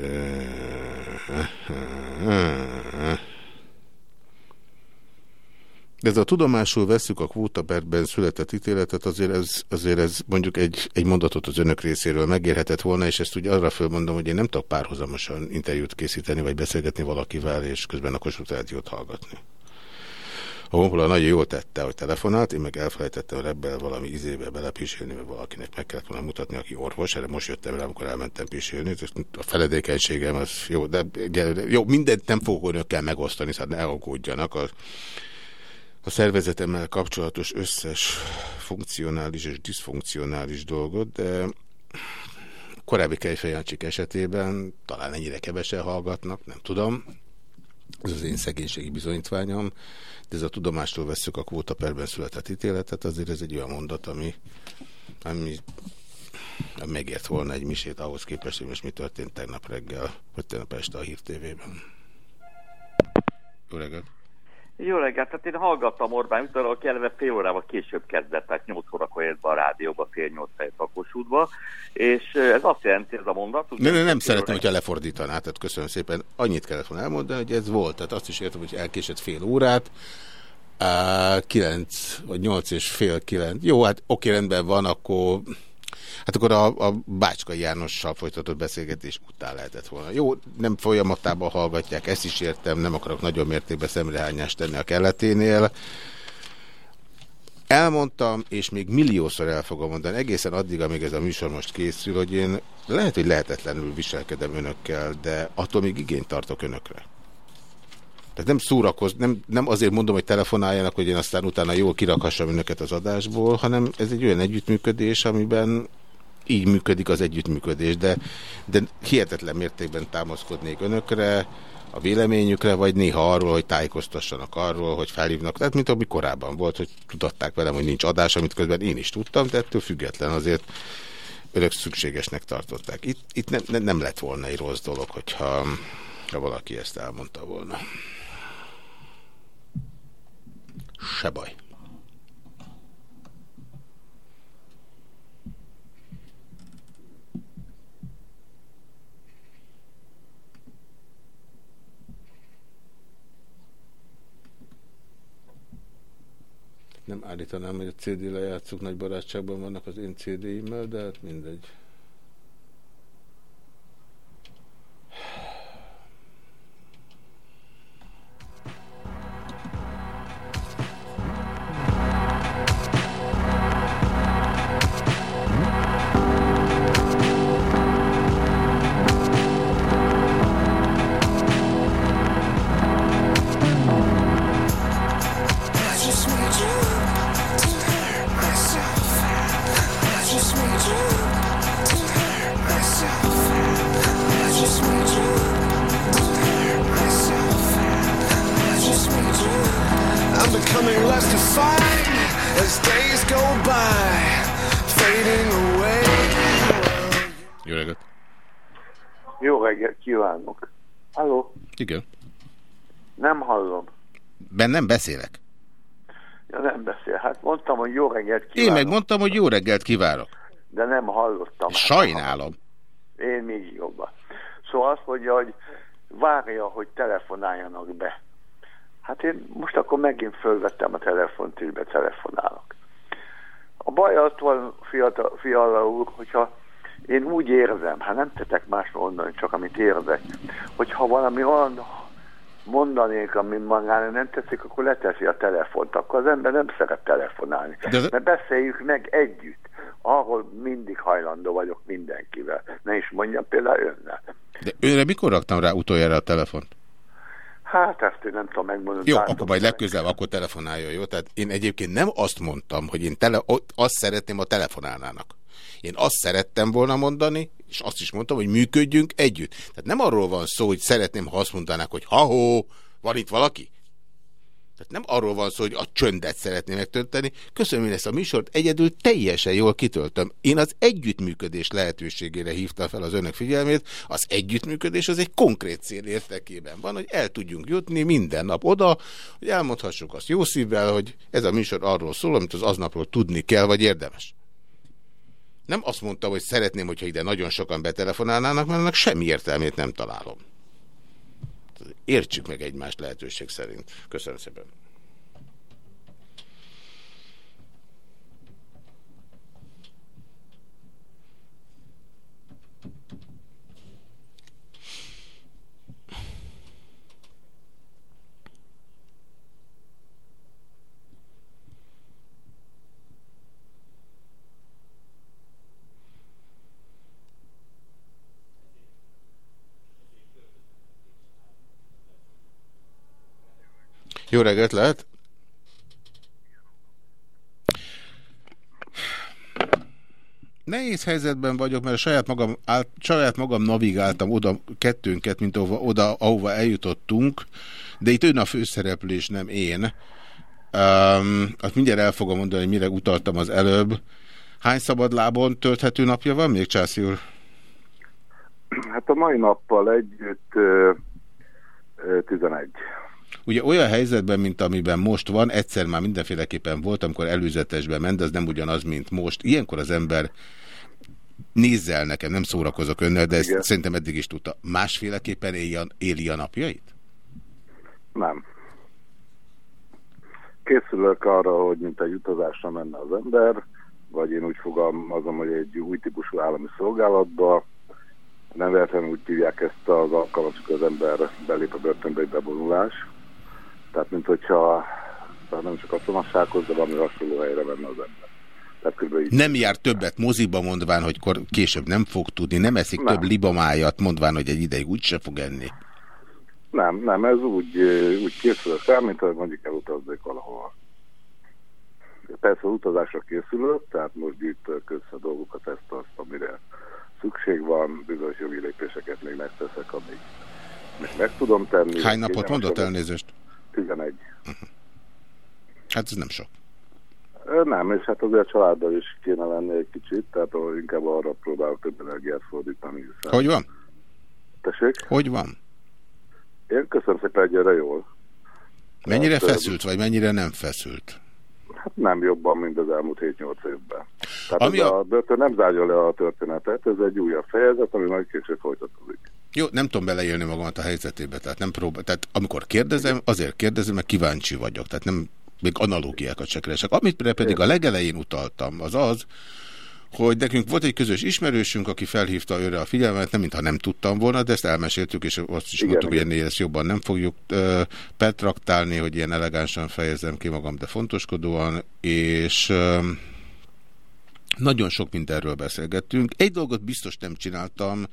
De ez a tudomásul veszük a kvótaperben született ítéletet, azért ez, azért ez mondjuk egy, egy mondatot az önök részéről megérhetett volna, és ezt úgy arra fölmondom, hogy én nem tudok párhuzamosan interjút készíteni, vagy beszélgetni valakivel, és közben a Kossuth Rádiót hallgatni. A honpola nagyon jól tette, hogy telefonált, én meg elfelejtettem rebbel valami izébe belepisélni, mert valakinek meg kellett volna mutatni, aki orvos, erre most jöttem rá, amikor elmentem pisélni, a feledékenységem az jó, de jó, mindent nem fogok önökkel megosztani, szóval ne aggódjanak. A, a szervezetemmel kapcsolatos összes funkcionális és diszfunkcionális dolgot, de korábbi Kejfejancsik esetében talán ennyire kevesen hallgatnak, nem tudom. Ez az én szegénységi bizonyítványom ez a tudomástól veszük a kvótaperben született ítéletet, azért ez egy olyan mondat, ami, ami megért volna egy misét ahhoz képest, hogy most mi történt tegnap reggel, vagy tegnap este a Hír TV-ben. Jó reggelt! Jó reggelt, tehát én hallgattam Orbán Viktor, aki eleve fél órával később kezdett, tehát 8 órakor ért be a rádióba, fél nyolc helyett a Kossuthba, és ez azt jelenti ez a mondat. Ne, ne, nem szeretném, hogyha lefordítaná, tehát köszönöm szépen. Annyit kellett volna elmondani, hogy ez volt, tehát azt is értem, hogy elkésett fél órát, 9 vagy 8 és fél 9. Jó, hát oké, rendben van, akkor Hát akkor a, a Bácskai Jánossal folytatott beszélgetés után lehetett volna. Jó, nem folyamatában hallgatják, ezt is értem, nem akarok nagyon mértékben szemrehányást tenni a kelleténél. Elmondtam, és még milliószor el fogom mondani, egészen addig, amíg ez a műsor most készül, hogy én lehet, hogy lehetetlenül viselkedem önökkel, de attól még igényt tartok önökre. Tehát nem szórakoz, nem, nem azért mondom, hogy telefonáljanak, hogy én aztán utána jól kirakhassam önöket az adásból, hanem ez egy olyan együttműködés, amiben így működik az együttműködés, de, de hihetetlen mértékben támaszkodnék önökre, a véleményükre, vagy néha arról, hogy tájékoztassanak arról, hogy felhívnak. Tehát, mint ami korábban volt, hogy tudatták velem, hogy nincs adás, amit közben én is tudtam, de ettől független azért önök szükségesnek tartották. Itt, itt nem, nem, nem lett volna egy rossz dolog, hogyha ha valaki ezt elmondta volna. Se baj. Nem állítanám, hogy a CD lejátszók nagy barátságban vannak az én CD-immel, de hát mindegy. Bennem beszélek? Ja, nem beszél. Hát mondtam, hogy jó reggelt kívánok. Én meg mondtam, hogy jó reggelt kívánok. De nem hallottam. Sajnálom. Én még jobban. Szóval azt mondja, hogy várja, hogy telefonáljanak be. Hát én most akkor megint fölvettem a telefont, és betelefonálok. A baj az van, fiatal, fiala úr, hogyha én úgy érzem, hát nem tetek más mondani, csak amit érzek, hogyha valami olyan mondanék, ami magára nem tetszik, akkor leteszi a telefont, akkor az ember nem szeret telefonálni. De... Mert beszéljük meg együtt. Ahol mindig hajlandó vagyok mindenkivel. Ne is mondjam például önnel. De őre mikor raktam rá utoljára a telefont? Hát ezt én nem tudom megmondani. Jó, akkor majd legközelebb akkor telefonáljon, jó? Tehát én egyébként nem azt mondtam, hogy én tele, azt szeretném, a telefonálnának. Én azt szerettem volna mondani, és azt is mondtam, hogy működjünk együtt. Tehát nem arról van szó, hogy szeretném, ha azt mondanák, hogy ha-hó, van itt valaki? Tehát nem arról van szó, hogy a csöndet szeretném megtölteni. Köszönöm, hogy ezt a műsort egyedül teljesen jól kitöltöm. Én az együttműködés lehetőségére hívtam fel az önök figyelmét. Az együttműködés az egy konkrét cél értekében van, hogy el tudjunk jutni minden nap oda, hogy elmondhassuk azt jó szívvel, hogy ez a műsor arról szól, amit az aznapról tudni kell, vagy érdemes. Nem azt mondta, hogy szeretném, hogyha ide nagyon sokan betelefonálnának, mert annak semmi értelmét nem találom. Értsük meg egymást lehetőség szerint. Köszönöm szépen. Jó reggelt lehet? Nehéz helyzetben vagyok, mert a saját magam, áll, saját magam navigáltam oda kettőnket, mint ahova, oda, ahova eljutottunk, de itt ön a főszereplés, nem én. Um, azt mindjárt el fogom mondani, hogy mire utaltam az előbb. Hány szabadlábon tölthető napja van még, Császi úr? Hát a mai nappal együtt uh, uh, 11. Ugye olyan helyzetben, mint amiben most van, egyszer már mindenféleképpen volt, amikor előzetesben ment, de ez nem ugyanaz, mint most. Ilyenkor az ember nézzel nekem, nem szórakozok önnel, de ezt Igen. szerintem eddig is tudta. Másféleképpen éli a, éli a napjait? Nem. Készülök arra, hogy mint egy utazásra menne az ember, vagy én úgy fogalmazom, hogy egy új típusú állami szolgálatba, nem véletlenül úgy hívják ezt az alkalmat, hogy az ember belép a börtönbe egy bevonulás. Tehát, mint hogyha nem csak a tomassághoz, de valami hasonló helyre menne az ember. Tehát Nem jár többet moziba mondván, hogy később nem fog tudni, nem eszik nem. több libamájat mondván, hogy egy ideig úgyse fog enni. Nem, nem, ez úgy, úgy készülök rá, mint hogy mondjuk elutaznék valahol. Persze utazásra készülök, tehát most gyűjtök össze dolgokat, ezt azt, amire szükség van, bizonyos jogi lépéseket még megteszek, amíg meg tudom tenni. Hány napot mondott elnézést? 11. Uh -huh. Hát ez nem sok. Nem, és hát azért a családdal is kéne lenni egy kicsit, tehát inkább arra próbálok több energiát fordítani. Hiszen... Hogy van? Tessék? Hogy van? Én köszönöm szépen egyre jól. Mennyire hát, feszült, vagy mennyire nem feszült? Hát nem jobban, mint az elmúlt 7-8 évben. Tehát Ami a... a börtön nem zárja le a történetet, ez egy újabb fejezet, ami majd később folytatódik. Jó, nem tudom beleélni magamat a helyzetébe, tehát nem próbál, tehát amikor kérdezem, azért kérdezem, mert kíváncsi vagyok, tehát nem még analógiákat se keresek. Amit pedig a legelején utaltam, az az, hogy nekünk volt egy közös ismerősünk, aki felhívta őre a figyelmet, nem mintha nem tudtam volna, de ezt elmeséltük, és azt is igen, mondtuk, igen. hogy ennél ezt jobban nem fogjuk uh, petraktálni, hogy ilyen elegánsan fejezem ki magam, de fontoskodóan, és nagyon sok mindenről beszélgettünk. Egy dolgot biztos nem csináltam,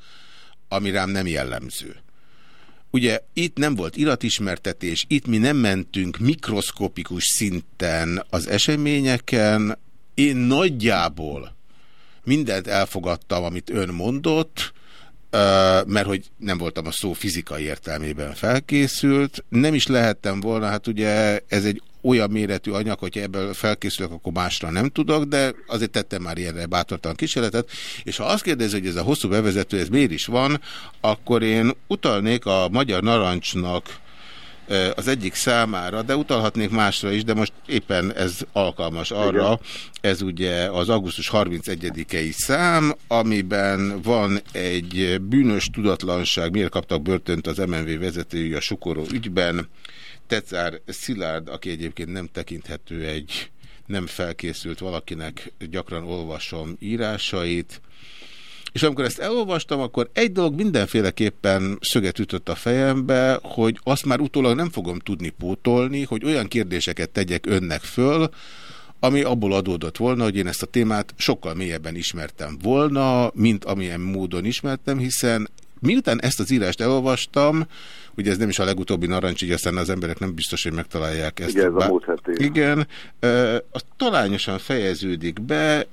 ami rám nem jellemző. Ugye itt nem volt iratismertetés, itt mi nem mentünk mikroszkopikus szinten az eseményeken. Én nagyjából mindent elfogadtam, amit ön mondott, mert hogy nem voltam a szó fizikai értelmében felkészült. Nem is lehettem volna, hát ugye ez egy olyan méretű anyag, hogyha ebből felkészülök, akkor másra nem tudok, de azért tettem már ilyenre bátortalan kísérletet, és ha azt kérdezi, hogy ez a hosszú bevezető, ez miért is van, akkor én utalnék a Magyar Narancsnak az egyik számára, de utalhatnék másra is, de most éppen ez alkalmas arra, Igen. ez ugye az augusztus 31-i szám, amiben van egy bűnös tudatlanság, miért kaptak börtönt az MNV vezetői a Sukoró ügyben, Tetszár Szilárd, aki egyébként nem tekinthető egy nem felkészült valakinek, gyakran olvasom írásait, és amikor ezt elolvastam, akkor egy dolog mindenféleképpen szöget ütött a fejembe, hogy azt már utólag nem fogom tudni pótolni, hogy olyan kérdéseket tegyek önnek föl, ami abból adódott volna, hogy én ezt a témát sokkal mélyebben ismertem volna, mint amilyen módon ismertem, hiszen miután ezt az írást elolvastam, ugye ez nem is a legutóbbi narancs, így aztán az emberek nem biztos, hogy megtalálják ezt. Igen, ez a múlt heti. Igen, az talányosan fejeződik be,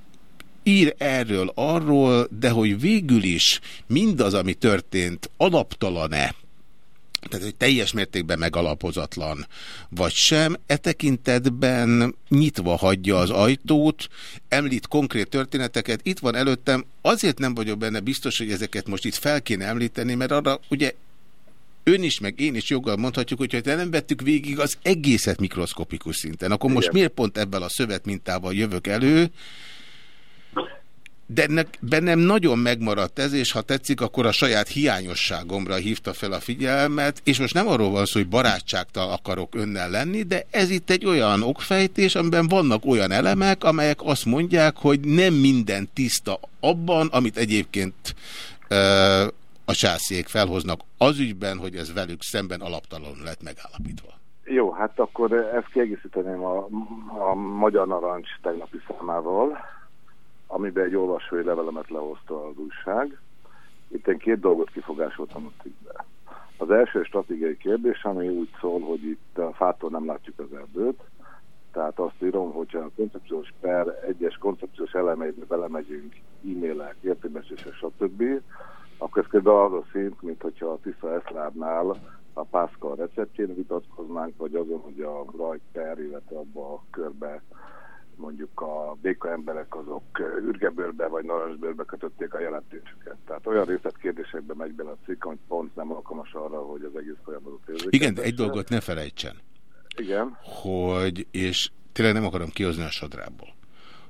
ír erről, arról, de hogy végül is mindaz, ami történt, alaptalan-e, tehát hogy teljes mértékben megalapozatlan, vagy sem, e tekintetben nyitva hagyja az ajtót, említ konkrét történeteket, itt van előttem, azért nem vagyok benne biztos, hogy ezeket most itt fel kéne említeni, mert arra ugye ön is, meg én is joggal mondhatjuk, hogy ha nem vettük végig az egészet mikroszkopikus szinten, akkor most Igen. miért pont ebben a szövet mintával jövök elő, de ennek bennem nagyon megmaradt ez, és ha tetszik, akkor a saját hiányosságomra hívta fel a figyelmet, és most nem arról van szó, hogy barátságtal akarok önnel lenni, de ez itt egy olyan okfejtés, amiben vannak olyan elemek, amelyek azt mondják, hogy nem minden tiszta abban, amit egyébként ö, a sászék felhoznak az ügyben, hogy ez velük szemben alaptalanul lett megállapítva. Jó, hát akkor ezt kiegészíteném a, a Magyar Narancs tegnapi számával amiben egy olvasói levelemet lehozta az újság. Itt én két dolgot kifogásoltam a cikkbe. Az első stratégiai kérdés, ami úgy szól, hogy itt a fától nem látjuk az erdőt, tehát azt írom, hogyha a koncepciós per egyes koncepciós elemeibe belemegyünk, e-mailek, értékbesések, stb., akkor ez kb. az a szint, mint hogyha a Tisza Eszlárnál a Pászkal receptjén vitatkoznánk, vagy azon, hogy a Rajt per, illetve abba a körbe mondjuk a béka emberek azok ürgebőrbe vagy narancsbőrbe kötötték a jelentésüket. Tehát olyan részletkérdésekbe megy bele a cikk, hogy pont nem alkalmas arra, hogy az egész folyamatot érzékeljen. Igen, de egy dolgot ne felejtsen. Igen. Hogy, és tényleg nem akarom kihozni a sodrából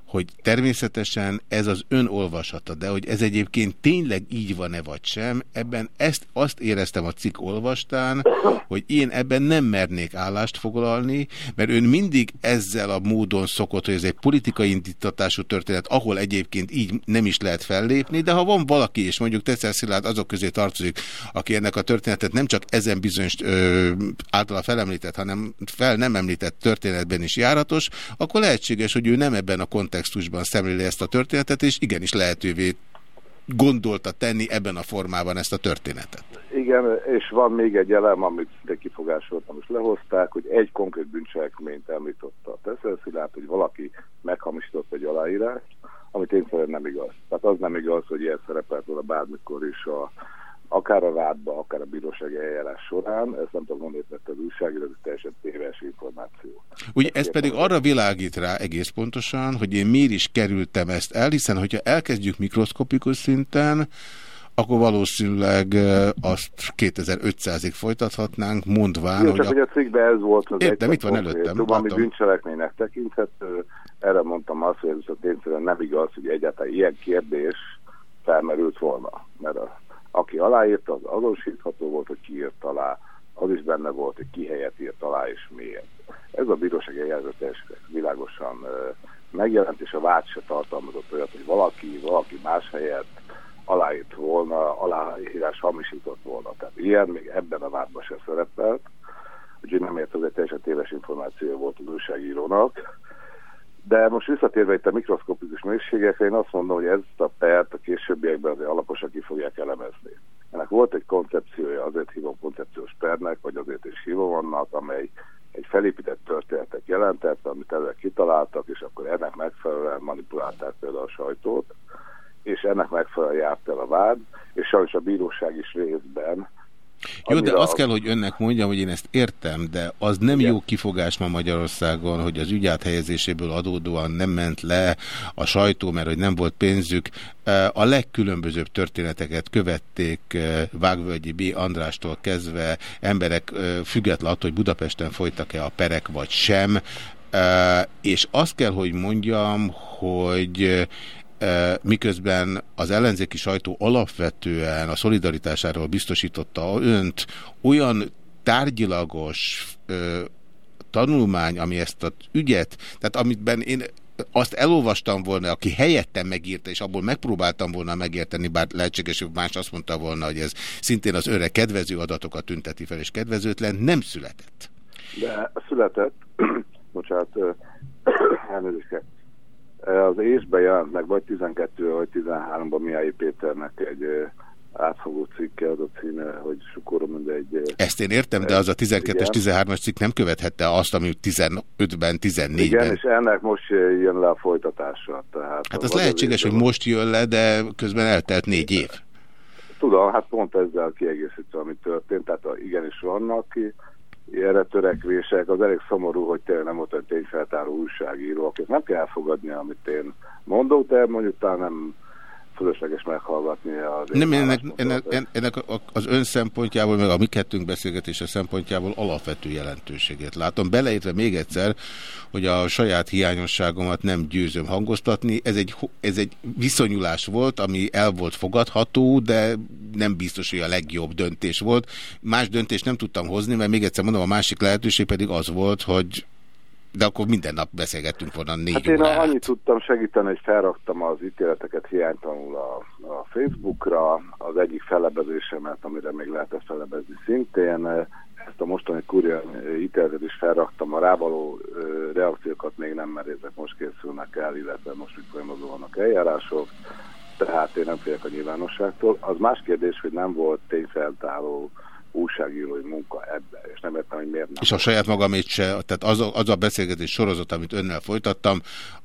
hogy természetesen ez az ön olvasata, de hogy ez egyébként tényleg így van-e vagy sem, ebben ezt azt éreztem a cikk olvastán, hogy én ebben nem mernék állást foglalni, mert ön mindig ezzel a módon szokott, hogy ez egy politikai indítatású történet, ahol egyébként így nem is lehet fellépni, de ha van valaki, és mondjuk Tetszer Szilárd azok közé tartozik, aki ennek a történetet nem csak ezen bizonyos általa felemlített, hanem fel nem említett történetben is járatos, akkor lehetséges, hogy ő nem ebben a kontextusban kontextusban szemléli ezt a történetet, és igenis lehetővé gondolta tenni ebben a formában ezt a történetet. Igen, és van még egy elem, amit de kifogásoltam, és lehozták, hogy egy konkrét bűncselekményt emlította a Teszelszilárt, hogy valaki meghamisított egy aláírást, amit én szerintem nem igaz. Tehát az nem igaz, hogy ilyen szerepelt volna bármikor is a akár a vádba, akár a bírósági eljárás során, ezt nem tudom mondani, mert az újságíró, ez teljesen téves információ. Ugye ez pedig arra világít rá egész pontosan, hogy én miért is kerültem ezt el, hiszen hogyha elkezdjük mikroszkopikus szinten, akkor valószínűleg azt 2500-ig folytathatnánk, mondván, Jó, hogy... Csak a... hogy a cikkben ez volt az Értem, itt van előttem. Tudom, ami bűncselekménynek tekinthető, erre mondtam azt, hogy ez tényszerűen nem igaz, hogy egyáltalán ilyen kérdés felmerült volna, mert a aki aláírta, az azonosítható volt, hogy ki írt alá, az is benne volt, hogy ki helyet írt alá és miért. Ez a bíróság eljárás világosan megjelent, és a vád se tartalmazott olyat, hogy valaki, valaki más helyett aláírt volna, aláírás hamisított volna. Tehát ilyen még ebben a vádban se szerepelt, úgyhogy nem ért, ez egy teljesen téves információ volt az újságírónak. De most visszatérve itt a mikroszkopikus mélységekre, én azt mondom, hogy ezt a pert a későbbiekben azért alaposan ki fogják elemezni. Ennek volt egy koncepciója, azért hívom koncepciós pernek, vagy azért is hívom annak, amely egy felépített történetet jelentett, amit előre kitaláltak, és akkor ennek megfelelően manipulálták például a sajtót, és ennek megfelelően járt el a vád, és sajnos a bíróság is részben jó, de azt kell, hogy önnek mondjam, hogy én ezt értem, de az nem Igen. jó kifogás ma Magyarországon, hogy az ügyát helyezéséből adódóan nem ment le a sajtó, mert hogy nem volt pénzük. A legkülönbözőbb történeteket követték Vágvölgyi B. Andrástól kezdve emberek függetlenül attól, hogy Budapesten folytak-e a perek vagy sem, és azt kell, hogy mondjam, hogy miközben az ellenzéki sajtó alapvetően a szolidaritásáról biztosította önt olyan tárgyilagos tanulmány, ami ezt az ügyet, tehát amitben én azt elolvastam volna, aki helyettem megírta, és abból megpróbáltam volna megérteni, bár lehetséges, hogy más azt mondta volna, hogy ez szintén az öre kedvező adatokat tünteti fel, és kedvezőtlen, nem született. De született, (clears throat) bocsánat, (clears throat) elnézést az ésbe jelent meg vagy 12 vagy 13-ban Miai Péternek egy átfogó cikke, az a címe, hogy sukorom, de egy... Ezt én értem, de az a 12-es, 13-as cikk nem követhette azt, ami 15-ben, 14-ben. Igen, és ennek most jön le a folytatása. Tehát hát az lehetséges, hogy most jön le, de közben eltelt négy év. Tudom, hát pont ezzel kiegészítve, ami történt, tehát igenis vannak ki erre törekvések, az elég szomorú, hogy tényleg nem volt egy tényfeltáró újságíró, akit nem kell elfogadni, amit én mondok, de mondjuk talán nem fölösleges meghallgatni az Nem, ennek, ennek, ennek az ön szempontjából, meg a mi kettőnk beszélgetése szempontjából alapvető jelentőségét látom. Beleértve még egyszer, hogy a saját hiányosságomat nem győzöm hangoztatni. Ez egy, ez egy viszonyulás volt, ami el volt fogadható, de nem biztos, hogy a legjobb döntés volt. Más döntést nem tudtam hozni, mert még egyszer mondom, a másik lehetőség pedig az volt, hogy de akkor minden nap beszélgettünk volna négy hát én órát. annyit tudtam segíteni, hogy felraktam az ítéleteket hiánytalanul a, a Facebookra, az egyik felebezésemet, amire még lehetett felebezni szintén. Ezt a mostani kurja ítéletet is felraktam, a rávaló reakciókat még nem, mert ezek most készülnek el, illetve most még folyamodó vannak eljárások, tehát én nem félek a nyilvánosságtól. Az más kérdés, hogy nem volt tényfeltáró újságírói munka ebben, és nem értem, hogy miért nem. És a saját magamét se, tehát az a, az a beszélgetés sorozat, amit önnel folytattam,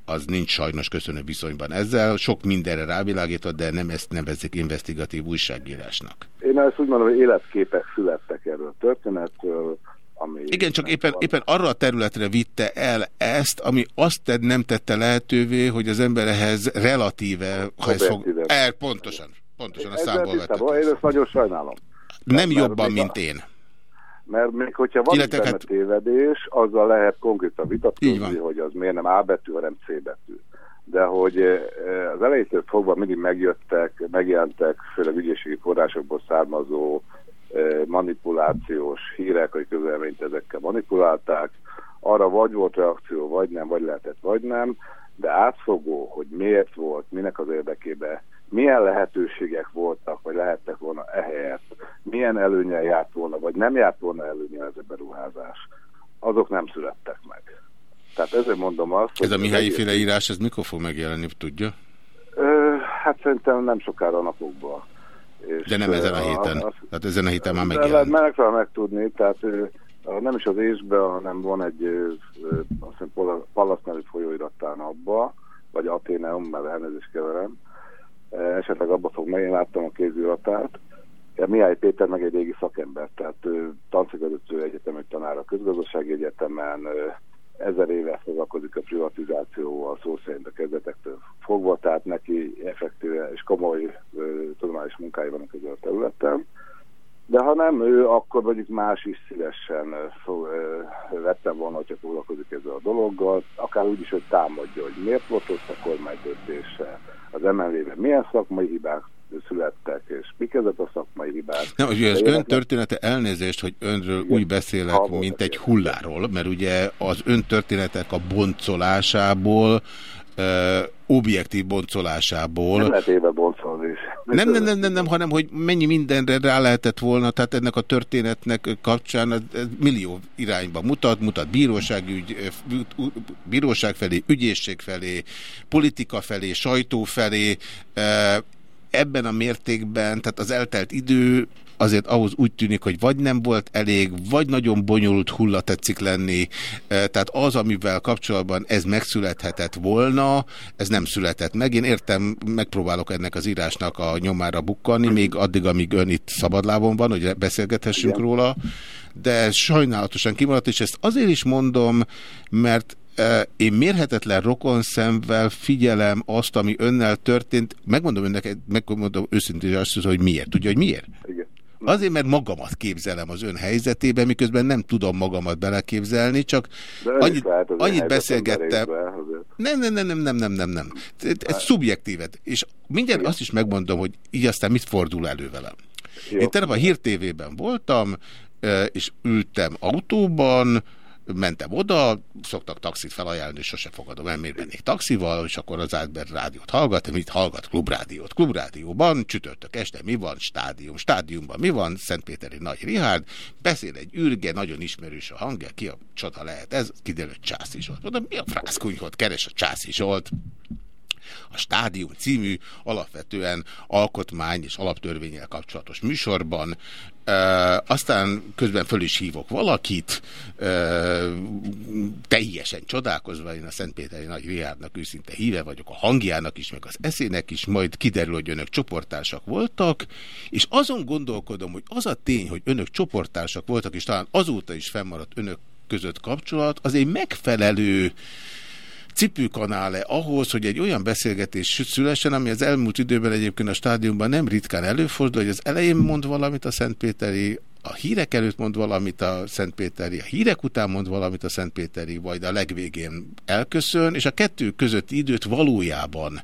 az nincs sajnos köszönő viszonyban ezzel. Sok mindenre rávilágított, de nem ezt nevezik investigatív újságírásnak. Én ezt úgy mondom, hogy életképek születtek erről a történetről, ami Igen, csak éppen, éppen arra a területre vitte el ezt, ami azt nem tette lehetővé, hogy az ember ehhez relatíve, ha ez fog... El, pontosan, pontosan a számból vettek. Én ezt nagyon sajnálom. Nem mert jobban, mint én. Mert még hogyha van Illetve, benne hát... tévedés, azzal lehet konkrétan vitatkozni, hogy az miért nem A betű, hanem C betű. De hogy eh, az elejétől fogva mindig megjöttek, megjelentek, főleg ügyészségi forrásokból származó eh, manipulációs hírek, hogy közelményt ezekkel manipulálták. Arra vagy volt reakció, vagy nem, vagy lehetett, vagy nem, de átfogó, hogy miért volt, minek az érdekébe milyen lehetőségek voltak, vagy lehettek volna ehelyett, milyen előnyel járt volna, vagy nem járt volna előnyel ez a beruházás, azok nem születtek meg. Tehát ezért mondom azt, Ez a Mihályi féle írás, ez mikor fog megjelenni, tudja? Ö, hát szerintem nem sokára a napokban. És De nem ezen a héten. Az, tehát ezen a héten már megjelent. Meg kell megtudni, tehát nem is az ésbe, hanem van egy azt hiszem Pallas nevű folyóirattán abba, vagy Ateneum, mert elnézést keverem, esetleg abba fog meg, én láttam a kéziratát. Mihály Péter meg egy régi szakember, tehát tanszegedőtő egyetemi tanár a közgazdasági egyetemen, ezer éve foglalkozik a privatizációval, szó szerint a kezdetektől fogva, tehát neki effektíve és komoly ö, tudományos munkái vannak ezen a területen. De ha nem ő, akkor mondjuk más is szívesen vettem volna, hogyha foglalkozik ezzel a dologgal, akár úgy is, hogy támadja, hogy miért volt ott a kormány döntése, az MNV-ben milyen szakmai hibák születtek, és mi kezdett a szakmai hibát. Nem, ugye az ön története elnézést, hogy önről Igen. úgy beszélek, ha, mint egy hulláról, mert ugye az ön történetek a boncolásából objektív boncolásából. Nem lehet éve boncolni Nem, nem, nem, nem, nem, hanem hogy mennyi mindenre rá lehetett volna, tehát ennek a történetnek kapcsán millió irányba mutat, mutat bíróságügy, bíróság felé, ügyészség felé, politika felé, sajtó felé, ebben a mértékben, tehát az eltelt idő azért ahhoz úgy tűnik, hogy vagy nem volt elég, vagy nagyon bonyolult hulla tetszik lenni, e, tehát az, amivel kapcsolatban ez megszülethetett volna, ez nem született meg. Én értem, megpróbálok ennek az írásnak a nyomára bukkani, még addig, amíg ön itt szabadlábon van, hogy beszélgethessünk Igen. róla, de sajnálatosan kimaradt, és ezt azért is mondom, mert én mérhetetlen rokon szemvel figyelem azt, ami önnel történt. Megmondom önnek, megmondom őszintén azt, hogy miért. Tudja, hogy miért? Igen. Azért, mert magamat képzelem az ön helyzetében, miközben nem tudom magamat beleképzelni, csak annyit, annyit beszélgettem. Nem, nem, nem, nem, nem, nem, nem, nem. Ez szubjektívet. És mindjárt azt is megmondom, hogy így aztán mit fordul elő velem. Én tegnap a Hír TV-ben voltam, és ültem autóban, mentem oda, szoktak taxit felajánlani, sose fogadom el, miért mennék taxival, és akkor az átber rádiót hallgat, mit hallgat? Klubrádiót. Klubrádióban csütörtök este mi van? Stádium. Stádiumban mi van? Szentpéteri Nagy Rihárd, beszél egy űrge, nagyon ismerős a hangja, ki a csoda lehet ez? Kiderült Császi Zsolt. Mondom, mi a frászkunyhot keres a Császi Zsolt? a Stádium című alapvetően alkotmány és alaptörvényel kapcsolatos műsorban. E, aztán közben föl is hívok valakit, e, teljesen csodálkozva, én a Szentpéteri Nagy Riádnak őszinte híve vagyok, a hangjának is, meg az eszének is, majd kiderül, hogy önök csoportársak voltak, és azon gondolkodom, hogy az a tény, hogy önök csoportársak voltak, és talán azóta is fennmaradt önök között kapcsolat, az egy megfelelő cipőkanál-e ahhoz, hogy egy olyan beszélgetés szülessen, ami az elmúlt időben egyébként a stádiumban nem ritkán előfordul, hogy az elején mond valamit a Szentpéteri, a hírek előtt mond valamit a Szentpéteri, a hírek után mond valamit a Szentpéteri, vagy a legvégén elköszön, és a kettő közötti időt valójában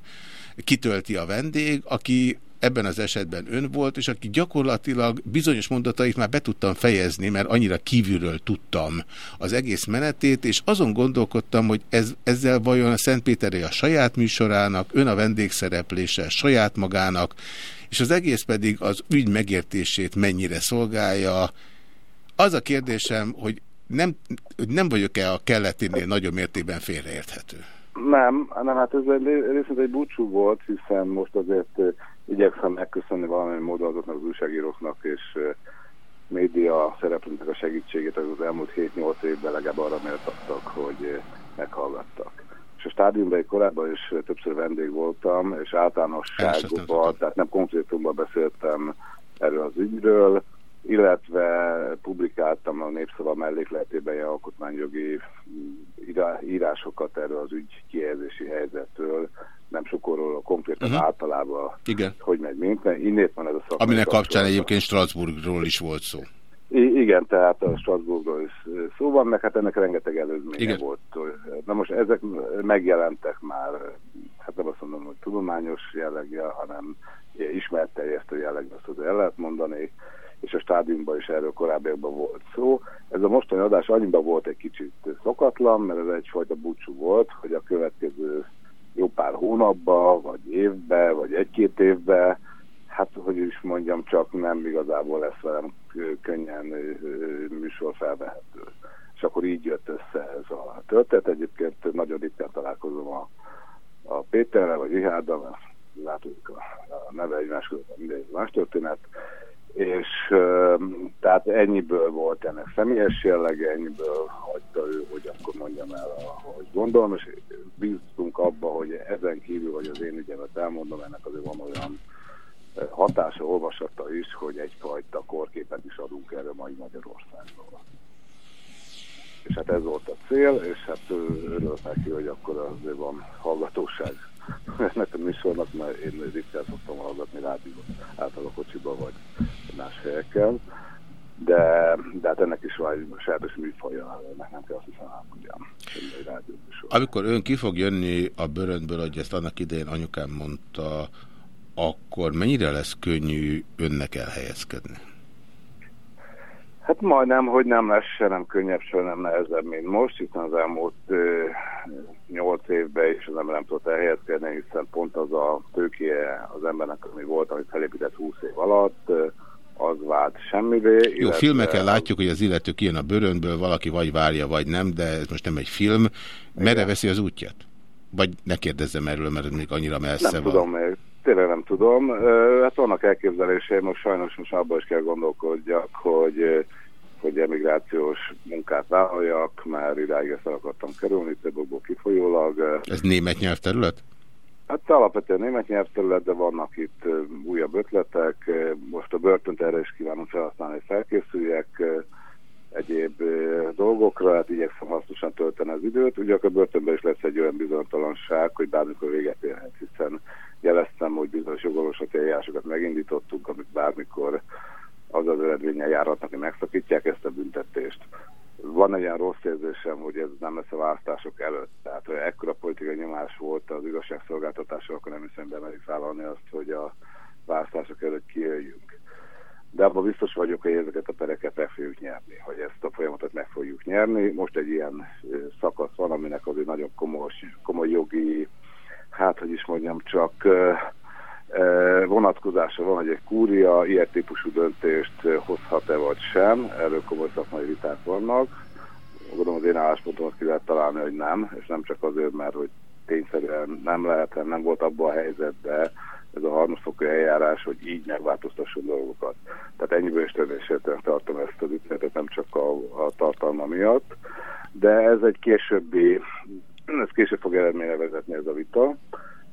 kitölti a vendég, aki ebben az esetben ön volt, és aki gyakorlatilag bizonyos mondatait már be tudtam fejezni, mert annyira kívülről tudtam az egész menetét, és azon gondolkodtam, hogy ez, ezzel vajon a Szentpéteri a saját műsorának, ön a vendégszereplése saját magának, és az egész pedig az ügy megértését mennyire szolgálja. Az a kérdésem, hogy nem, nem vagyok-e a kelleténél nagyobb mértékben félreérthető? Nem, nem, hát ez egy, részint egy búcsú volt, hiszen most azért igyekszem megköszönni valamilyen módon azoknak az újságíróknak és média szereplőknek a segítségét, az elmúlt 7-8 évben legalább arra méltattak, hogy meghallgattak. És a stádiumban korábban is többször vendég voltam, és általánosságban, tehát nem konkrétumban beszéltem erről az ügyről, illetve publikáltam a Népszava mellékletében ilyen alkotmányjogi írásokat erről az ügy kihelyezési helyzetről, nem sokorról, konkrétan uh mhm. -huh. általában, Igen. hogy megy mint, innét van ez a szakmai Aminek kapcsán egyébként Strasbourgról is volt szó. I igen, tehát a Strasbourgról is szó van, meg hát ennek rengeteg előzménye igen. volt. Na most ezek megjelentek már, hát nem azt mondom, hogy tudományos jelleggel, hanem ismertterjesztő jelleggel, azt el lehet mondani, és a stádiumban is erről korábbiakban volt szó. Ez a mostani adás annyiban volt egy kicsit szokatlan, mert ez egyfajta búcsú volt, hogy a következő jó pár hónapba, vagy évbe, vagy egy-két évbe, hát hogy is mondjam, csak nem igazából lesz velem könnyen műsor felvehető. És akkor így jött össze ez a történet. Egyébként nagyon ritkán találkozom a, a Péterrel, vagy Richárddal, mert látunk a, a neve egymás között, mindegy más történet és tehát ennyiből volt ennek személyes jellege, ennyiből hagyta ő, hogy akkor mondjam el, ahogy gondolom, és bíztunk abba, hogy ezen kívül, hogy az én ügyemet elmondom, ennek azért van olyan hatása, olvasata is, hogy egyfajta korképet is adunk erre mai Magyarországról. És hát ez volt a cél, és hát örülök neki, hogy akkor azért van hallgatóság (laughs) ennek a műsornak, mert én ritkán szoktam hallgatni rádiót, általában a kocsiba vagy más helyeken, de, de hát ennek is van egy sajátos műfaja, ennek nem kell azt hiszem elmondjam. Amikor ön ki fog jönni a bőröntből, hogy ezt annak idején anyukám mondta, akkor mennyire lesz könnyű önnek elhelyezkedni? Hát majdnem, hogy nem lesz se nem könnyebb, se nem nehezebb, mint most, hiszen az elmúlt nyolc évben is az ember nem tudott elhelyezkedni, hiszen pont az a tőkéje az embernek, ami volt, amit felépített 20 év alatt, az vált semmivé. Jó, illetve... filmeken látjuk, hogy az illető kijön a bőrönből, valaki vagy várja, vagy nem, de ez most nem egy film. Merre veszi az útját? Vagy ne kérdezzem erről, mert még annyira messze nem van. tudom még, tényleg nem tudom. Hát vannak elképzeléseim, most sajnos most abban is kell gondolkodjak, hogy hogy emigrációs munkát vállaljak, már idáig ezt el akartam kerülni, több okból kifolyólag. Ez német nyelvterület? Hát alapvetően német nyelvterület, de vannak itt újabb ötletek. Most a börtönt erre is kívánom felhasználni, hogy felkészüljek egyéb dolgokra, hát igyekszem hasznosan tölteni az időt. Ugye a börtönben is lesz egy olyan bizonytalanság, hogy bármikor véget érhet, hiszen jeleztem, hogy bizonyos jogolósati eljárásokat megindítottunk, amit bármikor az az eredménye járhatnak, hogy megszakítják ezt a büntetést. Van egy ilyen rossz érzésem, hogy ez nem lesz a választások előtt. Tehát, hogy ekkora politikai nyomás volt az igazságszolgáltatásra, akkor nem hiszem bemerik vállalni azt, hogy a választások előtt kijöjjünk. De abban biztos vagyok, hogy ezeket a pereket meg fogjuk nyerni, hogy ezt a folyamatot meg fogjuk nyerni. Most egy ilyen szakasz van, aminek azért nagyon komoly, komoly jogi, hát hogy is mondjam, csak vonatkozása van, hogy egy kúria ilyen típusú döntést hozhat-e vagy sem, erről komoly szakmai viták vannak. Gondolom az én álláspontomat ki lehet találni, hogy nem, és nem csak azért, mert hogy tényszerűen nem lehet, nem volt abban a helyzetben ez a harmadfokú eljárás, hogy így megváltoztasson dolgokat. Tehát ennyiből is törvénysértően tartom ezt az ügyletet, nem csak a, a tartalma miatt, de ez egy későbbi, ez később fog eredményre vezetni ez a vita.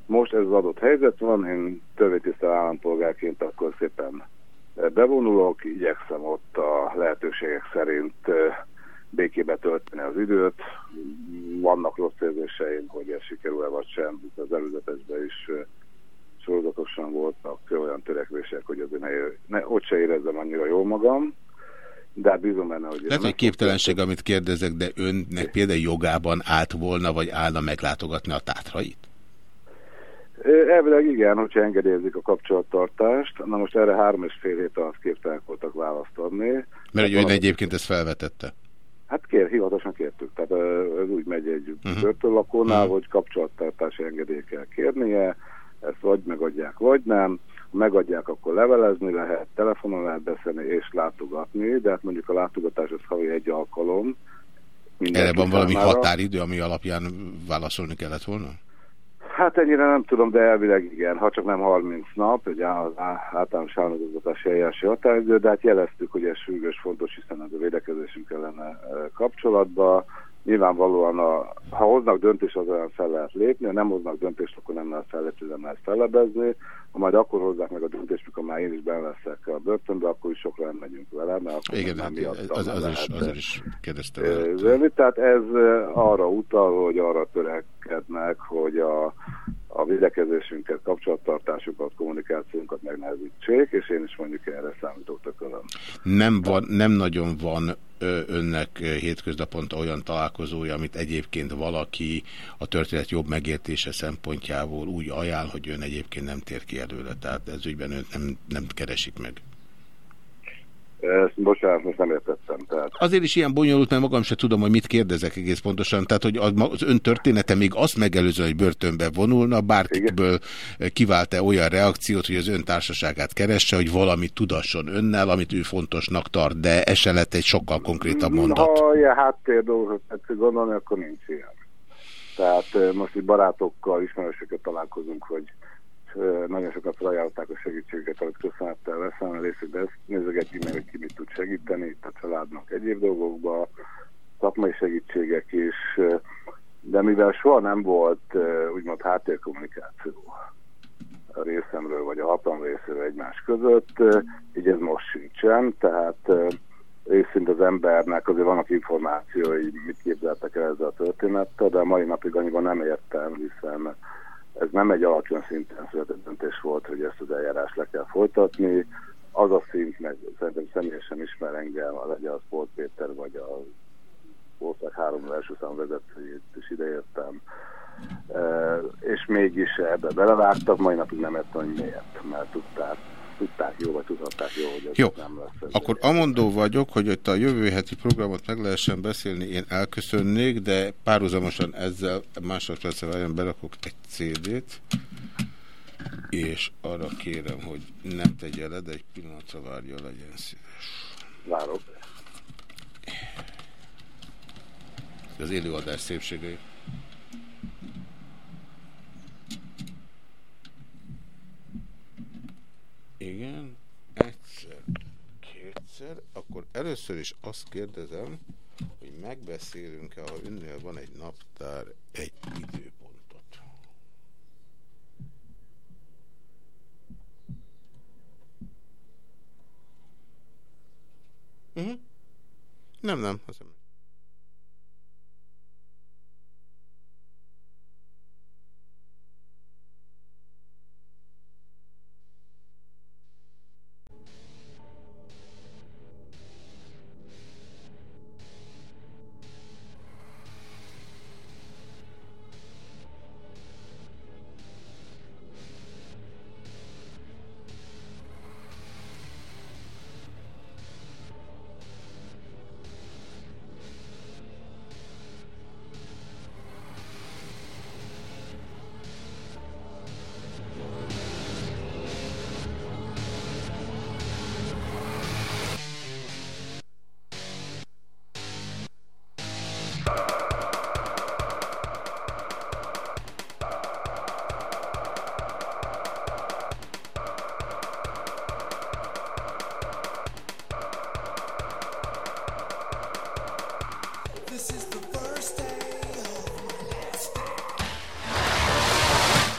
Most ez az adott helyzet van, én törvénytisztel állampolgárként akkor szépen bevonulok, igyekszem ott a lehetőségek szerint békébe tölteni az időt. Vannak rossz érzéseim, hogy ez sikerül-e vagy sem, az előzetesben is sorozatosan voltak olyan törekvések, hogy azért ne, ne, ott se érezzem annyira jól magam, de hát bízom benne, hogy... Lehet, hogy képtelenség, amit kérdezek, de önnek például jogában állt volna, vagy állna meglátogatni a tátrait? Elvileg igen, hogyha engedélyezik a kapcsolattartást. Na most erre három és fél hét alatt képtelenek voltak választ adni. Mert hogy ön egyébként ezt felvetette? Hát kér, hivatalosan kértük. Tehát ez úgy megy egy uh -huh. börtönlakónál, uh -huh. hogy kapcsolattartási engedély kell kérnie, ezt vagy megadják, vagy nem. Ha megadják, akkor levelezni lehet, telefonon lehet beszélni és látogatni, de hát mondjuk a látogatás az havi egy alkalom. Erre van valami határidő, ami alapján válaszolni kellett volna? Hát ennyire nem tudom, de elvileg igen, ha csak nem 30 nap, ugye az általános államozgatási eljárási határidő, de hát jeleztük, hogy ez sürgős, fontos, hiszen ez a védekezésünk lenne kapcsolatban. Nyilvánvalóan, a, ha hoznak döntést, az olyan fel lehet lépni, ha nem hoznak döntést, akkor nem lehet fellépni, nem lehet fellebezni. Ha majd akkor hozzák meg a döntést, mikor már én is benne leszek a börtönbe, akkor is sokra nem megyünk vele, mert akkor Igen, hát az, az, is, az is kérdezte. Tehát ez arra utal, hogy arra törekednek, hogy a, a védekezésünket, kapcsolattartásukat, kommunikációnkat megnehezítsék, és én is mondjuk erre számítok tökölöm. Nem, van, nem nagyon van önnek hétköznaponta olyan találkozója, amit egyébként valaki a történet jobb megértése szempontjából úgy ajánl, hogy ön egyébként nem tér ki előle. Tehát ez ügyben ön nem, nem keresik meg. Ezt bocsánat, most nem értettem. Tehát... Azért is ilyen bonyolult, mert magam sem tudom, hogy mit kérdezek egész pontosan. Tehát, hogy az ön története még azt megelőző, hogy börtönbe vonulna, bárkiből kivált-e olyan reakciót, hogy az ön társaságát keresse, hogy valamit tudasson önnel, amit ő fontosnak tart, de ez se lett egy sokkal konkrétabb mondat. Ha ilyen háttér dolgokat gondolni, akkor nincs ilyen. Tehát most itt barátokkal, ismerősöket találkozunk, hogy nagyon sokat felajánlották a segítséget, amit köszönettel veszem részét, de ezt nézegetjük meg, hogy ki mit tud segíteni, itt a családnak egyéb dolgokba, szakmai segítségek is, de mivel soha nem volt úgymond háttérkommunikáció a részemről, vagy a hatalom részéről egymás között, így ez most sincsen, tehát részint az embernek azért vannak információi, mit képzeltek el ezzel a történettel, de a mai napig annyiban nem értem, hiszen ez nem egy alacsony szinten született döntés volt, hogy ezt az eljárást le kell folytatni. Az a szint, meg szerintem személyesen ismer engem, legyen az Polt Péter, vagy a ország három első szám vezetőjét is ideértem, és mégis ebbe belevágtak, mai napig nem ezt hogy miért, mert tudták, tudták jó, vagy tudhatták jó, hogy ez jó. nem lesz. Akkor amondó vagyok, hogy ott a jövő heti programot meg lehessen beszélni, én elköszönnék, de párhuzamosan ezzel másodpercre várjon berakok egy CD-t, és arra kérem, hogy nem tegye le, de egy pillanatra várja, legyen szíves. Várok. Az élőadás szépségei. Igen, egyszer, kétszer, akkor először is azt kérdezem, hogy megbeszélünk-e, ha önnél van egy naptár, egy időpontot. Uh -huh. Nem, nem, azt nem.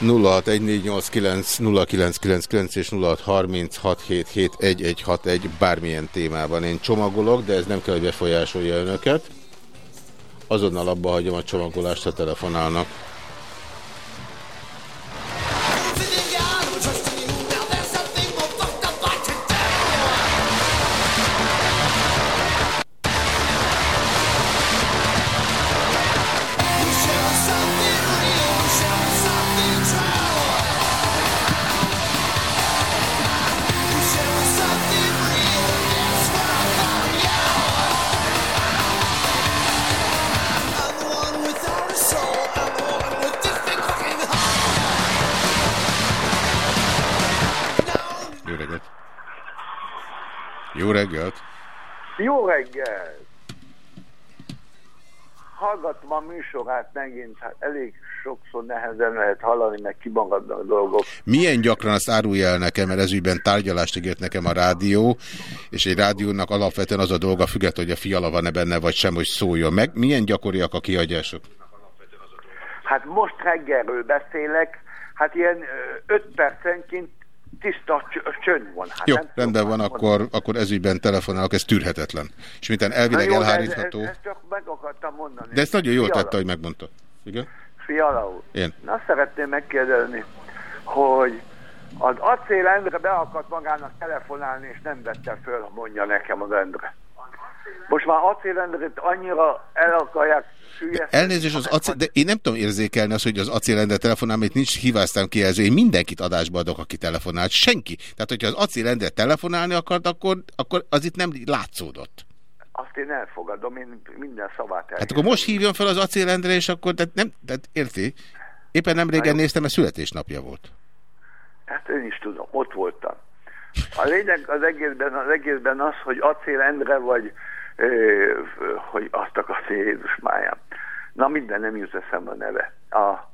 0614890999 és 0636771161 bármilyen témában én csomagolok, de ez nem kell, hogy befolyásolja önöket. Azonnal abba hagyom a csomagolást, ha telefonálnak. Műsorát megint, hát elég sokszor nehezen lehet hallani, meg kibangadni a dolgok. Milyen gyakran azt árulja el nekem, mert ezügyben tárgyalást ígért nekem a rádió, és egy rádiónak alapvetően az a dolga függetlenül, hogy a fiala van-e benne, vagy sem, hogy szóljon meg. Milyen gyakoriak a kihagyások? Hát most reggelről beszélek, hát ilyen öt percenként tiszta csönd van. Hát Jó, rendben van, akkor, akkor ezügyben telefonálok, ez tűrhetetlen. És mintán elvileg jó, elhárítható... Ez, ez, csak meg akartam mondani. De ezt nagyon jól tette, hogy megmondta. Igen? Fiala úr. Én. Na, szeretném megkérdezni, hogy az acél Endre be akart magának telefonálni, és nem vette föl, mondja nekem az Endre. Most már acélendret annyira el akarják Elnézést, az acél, de én nem tudom érzékelni azt, hogy az acélendre telefonál, amit nincs híváztám kijelző. Én mindenkit adásba adok, aki telefonált. Senki. Tehát, hogyha az acélendre telefonálni akart, akkor, akkor az itt nem látszódott. Azt én elfogadom, én minden szavát el. Hát akkor most hívjon fel az acélendre, és akkor, tehát nem, tehát érti? Éppen nem régen néztem, a születésnapja volt. Hát én is tudom, ott voltam. A lényeg az egészben az, egészben az hogy acélendre vagy hogy azt akarsz Jézus májám. Na minden nem jut eszembe a neve. A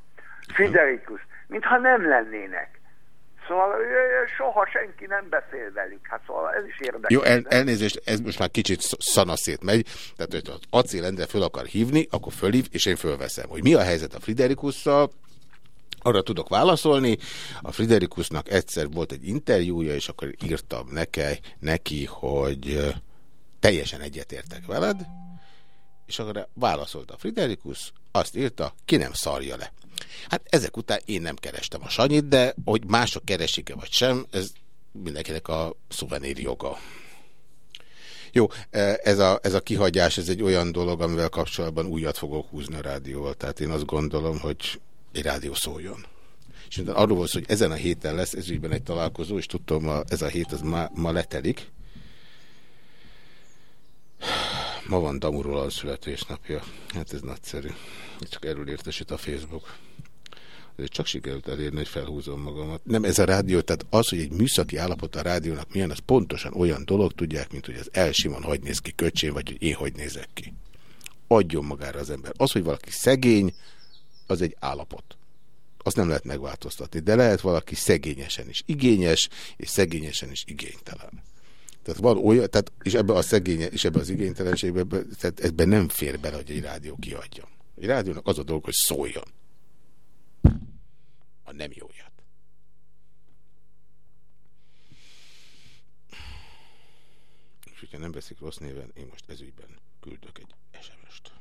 Fiderikus, mintha nem lennének. Szóval soha senki nem beszél velük. Hát szóval ez is érdekes. Jó, el, elnézést, ez most már kicsit szanaszét megy. Tehát, hogy az acélendre föl akar hívni, akkor fölhív, és én fölveszem. Hogy mi a helyzet a Friderikusszal, arra tudok válaszolni. A Friderikusnak egyszer volt egy interjúja, és akkor írtam neke, neki, hogy teljesen egyetértek veled, és akkor válaszolt a Friderikus, azt írta, ki nem szarja le. Hát ezek után én nem kerestem a Sanyit, de hogy mások keresik-e vagy sem, ez mindenkinek a szuvenír joga. Jó, e, ez a, ez a kihagyás, ez egy olyan dolog, amivel kapcsolatban újat fogok húzni a rádióval. Tehát én azt gondolom, hogy egy rádió szóljon. És arról volt, hogy ezen a héten lesz ez ügyben egy találkozó, és tudtam, ez a hét az ma, ma letelik. Ma van Damuról a születésnapja. Hát ez nagyszerű. Csak erről értesít a Facebook. Ez csak sikerült elérni, hogy felhúzom magamat. Nem ez a rádió, tehát az, hogy egy műszaki állapot a rádiónak milyen, az pontosan olyan dolog, tudják, mint hogy az elsimon hogy néz ki köcsén, vagy hogy én hogy nézek ki. Adjon magára az ember. Az, hogy valaki szegény, az egy állapot. Azt nem lehet megváltoztatni, de lehet valaki szegényesen is igényes, és szegényesen is igénytelen. Tehát van olyan, tehát, és ebbe a szegénye, és ebbe az igénytelenségbe, tehát ebben nem fér bele, hogy egy rádió kiadjon. Egy rádiónak az a dolog, hogy szóljon. A nem jóját. És hogyha nem veszik rossz néven, én most ezügyben küldök egy SMS-t.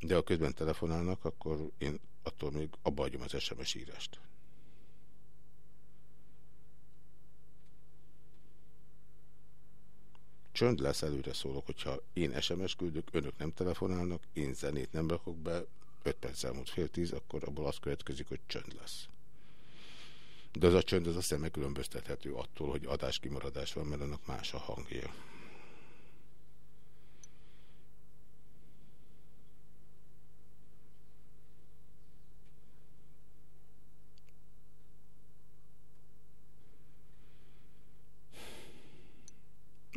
De ha közben telefonálnak, akkor én attól még abba az SMS írást. Csönd lesz, előre szólok, hogyha én SMS küldök, önök nem telefonálnak, én zenét nem rakok be, 5 perc elmúlt fél tíz, akkor abból az következik, hogy csönd lesz. De az a csönd az aztán megkülönböztethető attól, hogy adáskimaradás van, mert annak más a hangja.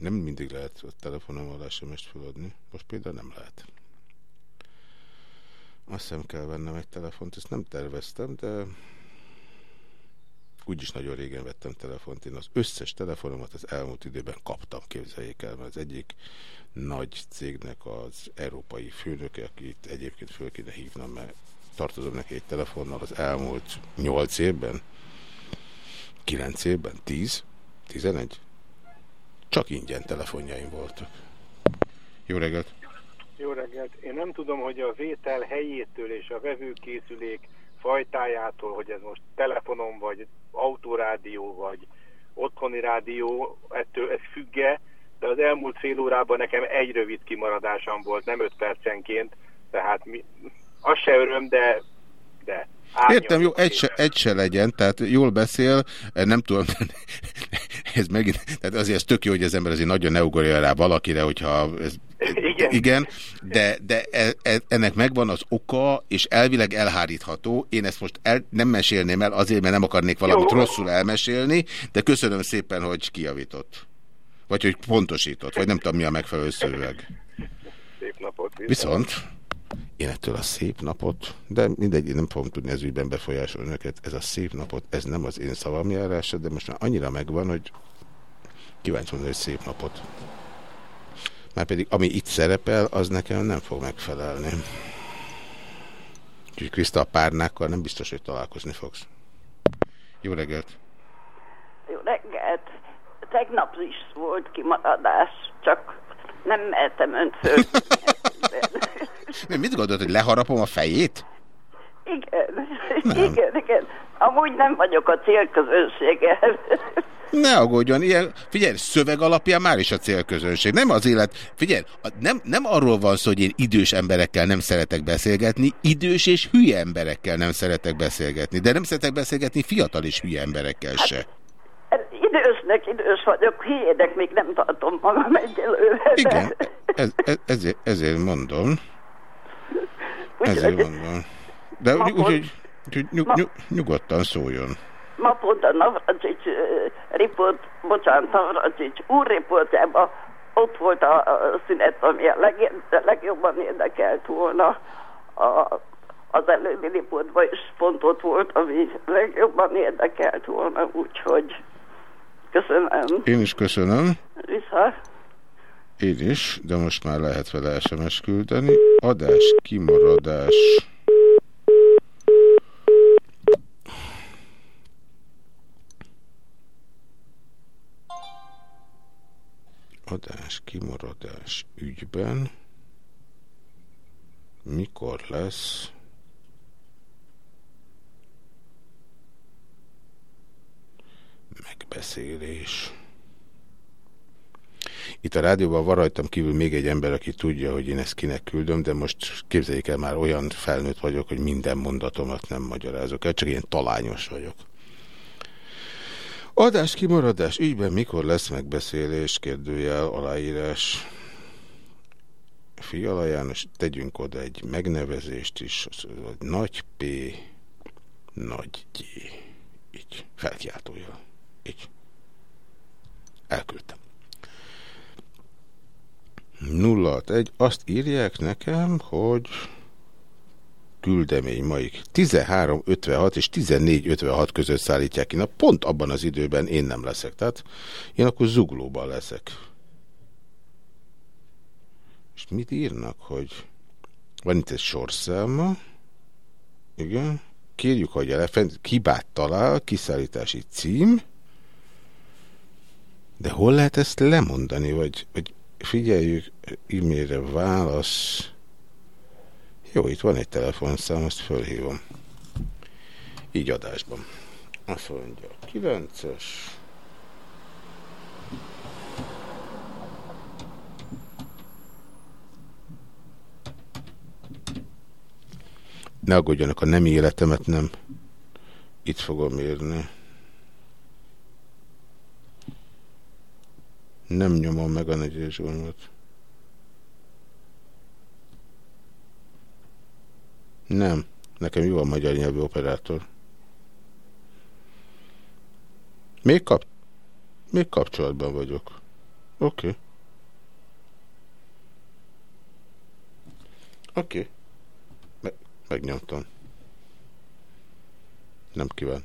Nem mindig lehet a telefonommal SMS-t feladni. Most például nem lehet. Azt hiszem kell vennem egy telefont, ezt nem terveztem, de úgyis nagyon régen vettem telefont. Én az összes telefonomat az elmúlt időben kaptam, képzeljék el, mert az egyik nagy cégnek az európai főnöke, akit egyébként föl kéne hívnom, mert tartozom neki egy telefonnal az elmúlt 8 évben, 9 évben, 10, 11, csak ingyen telefonjaim voltak. Jó reggelt! Jó reggelt! Én nem tudom, hogy a vétel helyétől és a vevőkészülék fajtájától, hogy ez most telefonom, vagy autórádió, vagy otthoni rádió, ettől ez függe, de az elmúlt fél órában nekem egy rövid kimaradásom volt, nem öt percenként, tehát mi, az se öröm, de, de Értem, jó, egy se, egy se legyen, tehát jól beszél, nem tudom, (laughs) ez megint, tehát azért ez tök jó, hogy az ember azért nagyon ne ugorja rá valakire, hogyha ez, igen. igen, de, de e, e, ennek megvan az oka, és elvileg elhárítható. Én ezt most el, nem mesélném el azért, mert nem akarnék valamit jó. rosszul elmesélni, de köszönöm szépen, hogy kijavított. Vagy hogy pontosított, vagy nem tudom mi a megfelelő szöveg. Szép napot. Viszont én ettől a szép napot, de mindegy, én nem fogom tudni ez ügyben befolyásolni őket, ez a szép napot, ez nem az én szavam járása, de most már annyira megvan, hogy kíváncsi mondani, szép napot. Már pedig ami itt szerepel, az nekem nem fog megfelelni. Úgyhogy Kriszta a párnákkal nem biztos, hogy találkozni fogsz. Jó reggelt! Jó reggelt! Tegnap is volt kimaradás, csak nem mehetem önt. Mi, mit gondolod, hogy leharapom a fejét? Igen, nem. igen, igen. Amúgy nem vagyok a célközönséggel. Ne aggódjon, ilyen, figyelj, szöveg alapján már is a célközönség. Nem az élet, figyelj, nem, nem arról van szó, hogy én idős emberekkel nem szeretek beszélgetni, idős és hülye emberekkel nem szeretek beszélgetni, de nem szeretek beszélgetni fiatal és hülye emberekkel se. Hát, idősnek idős vagyok, hülyének még nem tartom magam egyelőre. Igen, ez, ez, ezért, ezért mondom. Ezért mondom. De úgyhogy úgy, nyug, nyug, nyugodtan szóljon. Ma pont a Navracsics riport, bocsánat, Navracsics úr riportjában ott volt a, a szünet, ami a leg, legjobban érdekelt volna a, az előbbi riportban is pont ott volt, ami legjobban érdekelt volna, úgyhogy köszönöm. Én is köszönöm. Vissza. Én is, de most már lehet vele SMS küldeni. Adás, kimaradás. Adás, kimaradás ügyben. Mikor lesz megbeszélés? Itt a rádióban van rajtam kívül még egy ember, aki tudja, hogy én ezt kinek küldöm, de most képzeljék el, már olyan felnőtt vagyok, hogy minden mondatomat nem magyarázok el, csak én talányos vagyok. Adás kimaradás, ügyben mikor lesz megbeszélés, kérdőjel, aláírás. Fiala János, tegyünk oda egy megnevezést is, nagy P, nagy G. Így, felkiáltója. Így. Elküldtem. 061, azt írják nekem, hogy küldemény maik 13.56 és 14.56 között szállítják ki. Na pont abban az időben én nem leszek. Tehát én akkor zuglóban leszek. És mit írnak, hogy van itt egy sorszáma. Igen. Kérjük, hogy fent kibát talál, kiszállítási cím. De hol lehet ezt lemondani, vagy, vagy figyeljük, e-mailre válasz. Jó, itt van egy telefonszám, azt fölhívom. Így adásban. Azt mondja, 9-es. Ne aggódjanak, a nem életemet nem. Itt fogom írni. Nem nyomom meg a negyes Nem. Nekem jó a magyar nyelvű operátor. Még, kap még kapcsolatban vagyok. Oké. Okay. Oké. Okay. Me megnyomtam. Nem kíván.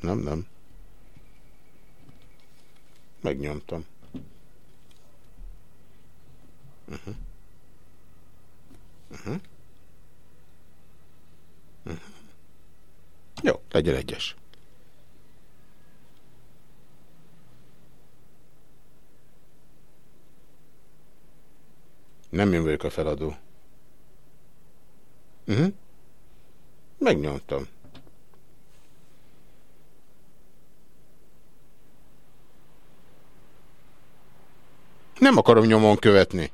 Nem, nem. Megnyomtam. Uh -huh. Uh -huh. Uh. Jó, legyen egyes. Nem én vagyok a feladó. Uh -huh. Megnyomtam. Nem akarom nyomon követni.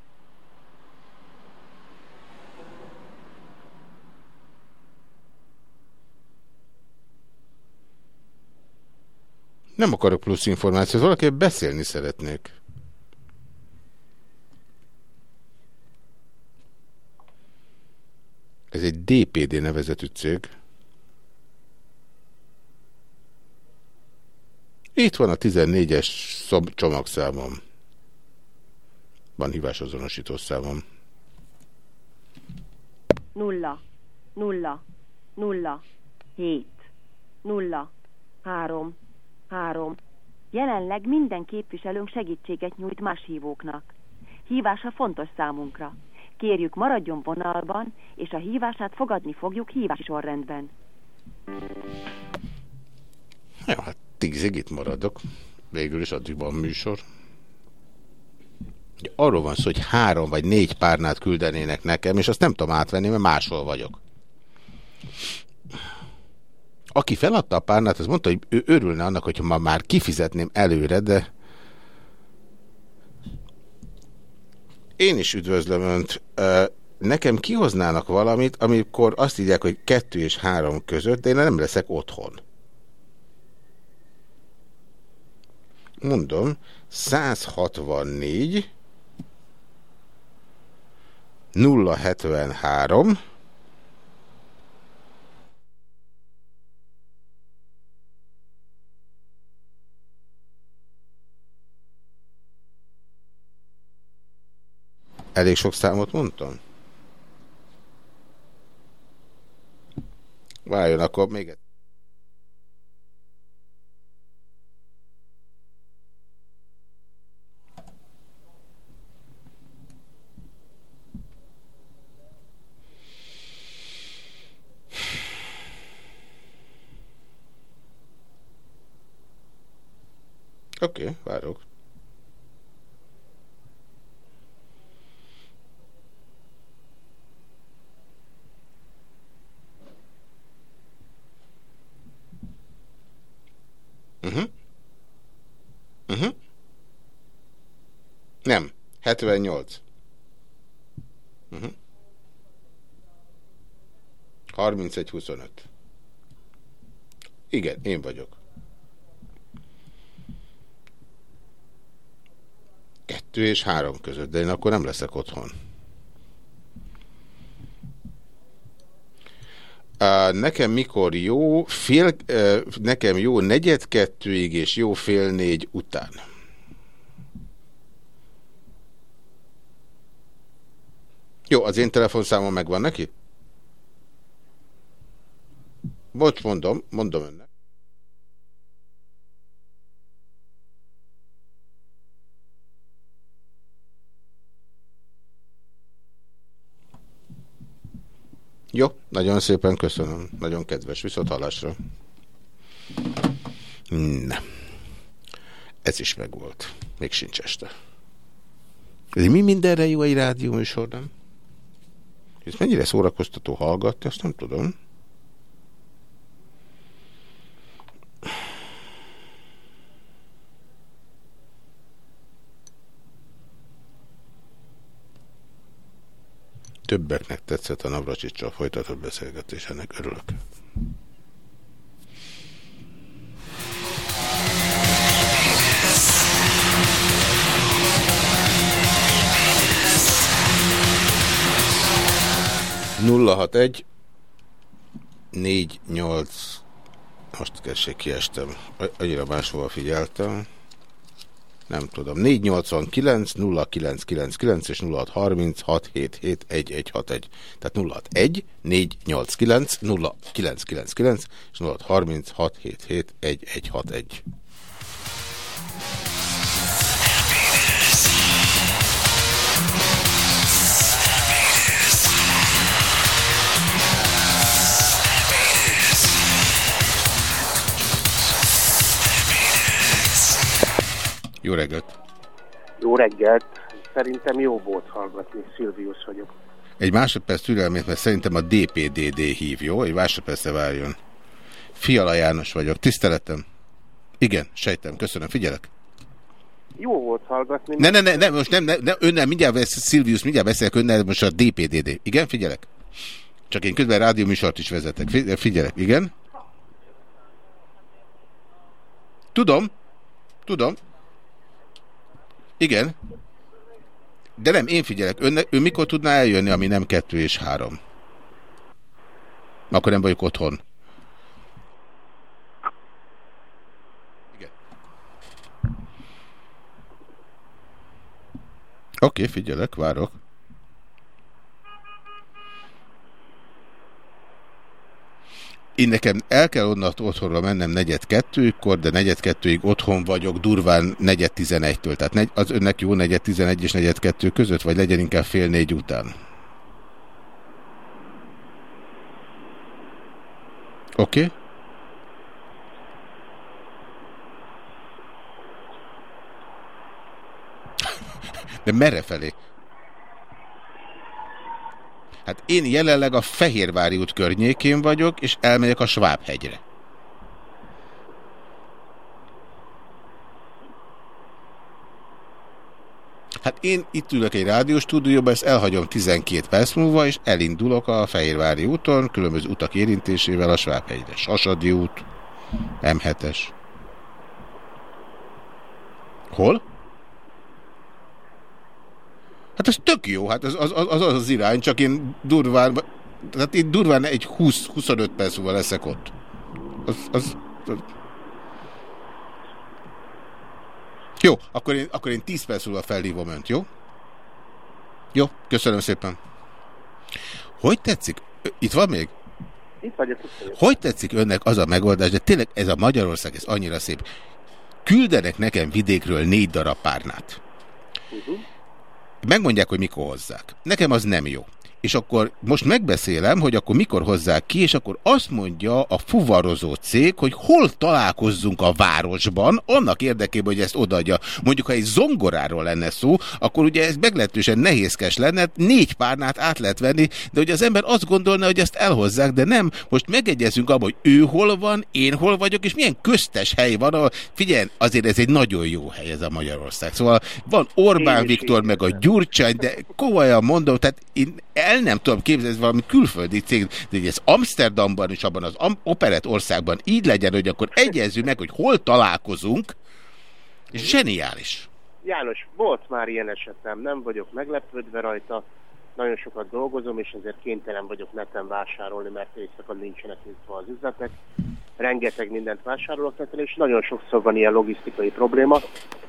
Nem akarok plusz információt, valaki beszélni szeretnék. Ez egy DPD nevezetű cég. Itt van a 14-es csomagszámom. Van hívásazonosító számom. Nulla, nulla, nulla, hét, nulla, három, három. Jelenleg minden képviselőnk segítséget nyújt más hívóknak. Hívása fontos számunkra. Kérjük maradjon vonalban, és a hívását fogadni fogjuk hívási sorrendben. Jó, hát tízig itt maradok. Végül is addig van műsor. Arról van szó, hogy három vagy négy párnát küldenének nekem, és azt nem tudom átvenni, mert máshol vagyok. Aki feladta a párnát, az mondta, hogy ő örülne annak, hogyha ma már kifizetném előre, de én is üdvözlöm Önt. Nekem kihoznának valamit, amikor azt írják, hogy kettő és három között, de én nem leszek otthon. Mondom, 164 073 Elég sok számot mondtam? Várjon, akkor még egy. Oké, okay, várok. Uh -huh. Uh -huh. Nem, 78. Uh -huh. 31-25. Igen, én vagyok. Kettő és három között, de én akkor nem leszek otthon. Nekem mikor jó, fél, nekem jó negyed kettőig és jó fél négy után. Jó, az én telefonszámom megvan neki? Bocs, mondom, mondom önnek. Jó, nagyon szépen köszönöm. Nagyon kedves. Viszont hallásra. Nem. Ez is megvolt. Még sincs este. Ez mi mindenre jó egy rádió műsor, nem? Ez mennyire szórakoztató hallgatni, azt nem tudom. Többeknek tetszett a Navracsicsal folytatott beszélgetés, ennek örülök. Nulla hat egy négy nyolc most kessék kiestem, annyira máshova figyeltem nem tudom, 489 0999 és 0630 677 Tehát 061 489 0999 és 0630 Jó reggelt! Jó reggelt! Szerintem jó volt hallgatni, Szilvius vagyok. Egy másodperc türelmét, mert szerintem a DPDD hív, jó? Egy másodpercre várjon. Fiala János vagyok. Tiszteletem. Igen, sejtem. Köszönöm. Figyelek. Jó volt hallgatni. Ne, ne, ne, ne most nem, ne, ne önnel mindjárt vesz, Szilvius, mindjárt beszélek önnel, most a DPDD. Igen, figyelek. Csak én közben rádióműsort is vezetek. Figyelek, igen. Tudom. Tudom. Igen. De nem, én figyelek. Ön, ő mikor tudná eljönni, ami nem kettő és három? Akkor nem vagyok otthon. Igen. Oké, figyelek, várok. Én nekem el kell onnan otthonra mennem negyed kettőkor, de negyed kettőig otthon vagyok durván negyed tizenegytől. Tehát az önnek jó negyed tizenegy és negyed kettő között, vagy legyen inkább fél négy után? Oké? Okay. De merre felé? Hát én jelenleg a Fehérvári út környékén vagyok, és elmegyek a Svábhegyre. Hát én itt ülök egy rádióstúdióban, ezt elhagyom 12 perc múlva, és elindulok a Fehérvári úton, különböző utak érintésével a Svábhegyre. Sasadi út, M7-es. Hol? Hát ez tök jó, hát az az, az, az, az irány, csak én durván, tehát én durván egy 20-25 perc múlva leszek ott. Az, az, az... Jó, akkor én, akkor én 10 perc múlva felhívom önt, jó? Jó, köszönöm szépen. Hogy tetszik? Itt van még? Itt vagyok. Hogy tetszik önnek az a megoldás, de tényleg ez a Magyarország, ez annyira szép. Küldenek nekem vidékről négy darab párnát. Uh -huh. Megmondják, hogy mikor hozzák. Nekem az nem jó. És akkor most megbeszélem, hogy akkor mikor hozzák ki, és akkor azt mondja a fuvarozó cég, hogy hol találkozzunk a városban, annak érdekében, hogy ezt odaadja. Mondjuk, ha egy zongoráról lenne szó, akkor ugye ez meglehetősen nehézkes lenne, négy párnát át lehet venni, de hogy az ember azt gondolna, hogy ezt elhozzák, de nem. Most megegyezünk abban, hogy ő hol van, én hol vagyok, és milyen köztes hely van. Ahol, figyelj, azért ez egy nagyon jó hely ez a Magyarország. Szóval van Orbán Viktor, meg a Gyurcsány, de komolyan mondom, tehát én el nem tudom képzelni, ez valami külföldi cég, de hogy ez Amsterdamban és abban az operett országban így legyen, hogy akkor egyezzünk meg, hogy hol találkozunk, és zseniális. János, volt már ilyen esetem, nem vagyok meglepődve rajta, nagyon sokat dolgozom, és ezért kénytelen vagyok neten vásárolni, mert éjszaka nincsenek nyitva az üzletek. Rengeteg mindent vásárolok neten, és nagyon sokszor van ilyen logisztikai probléma.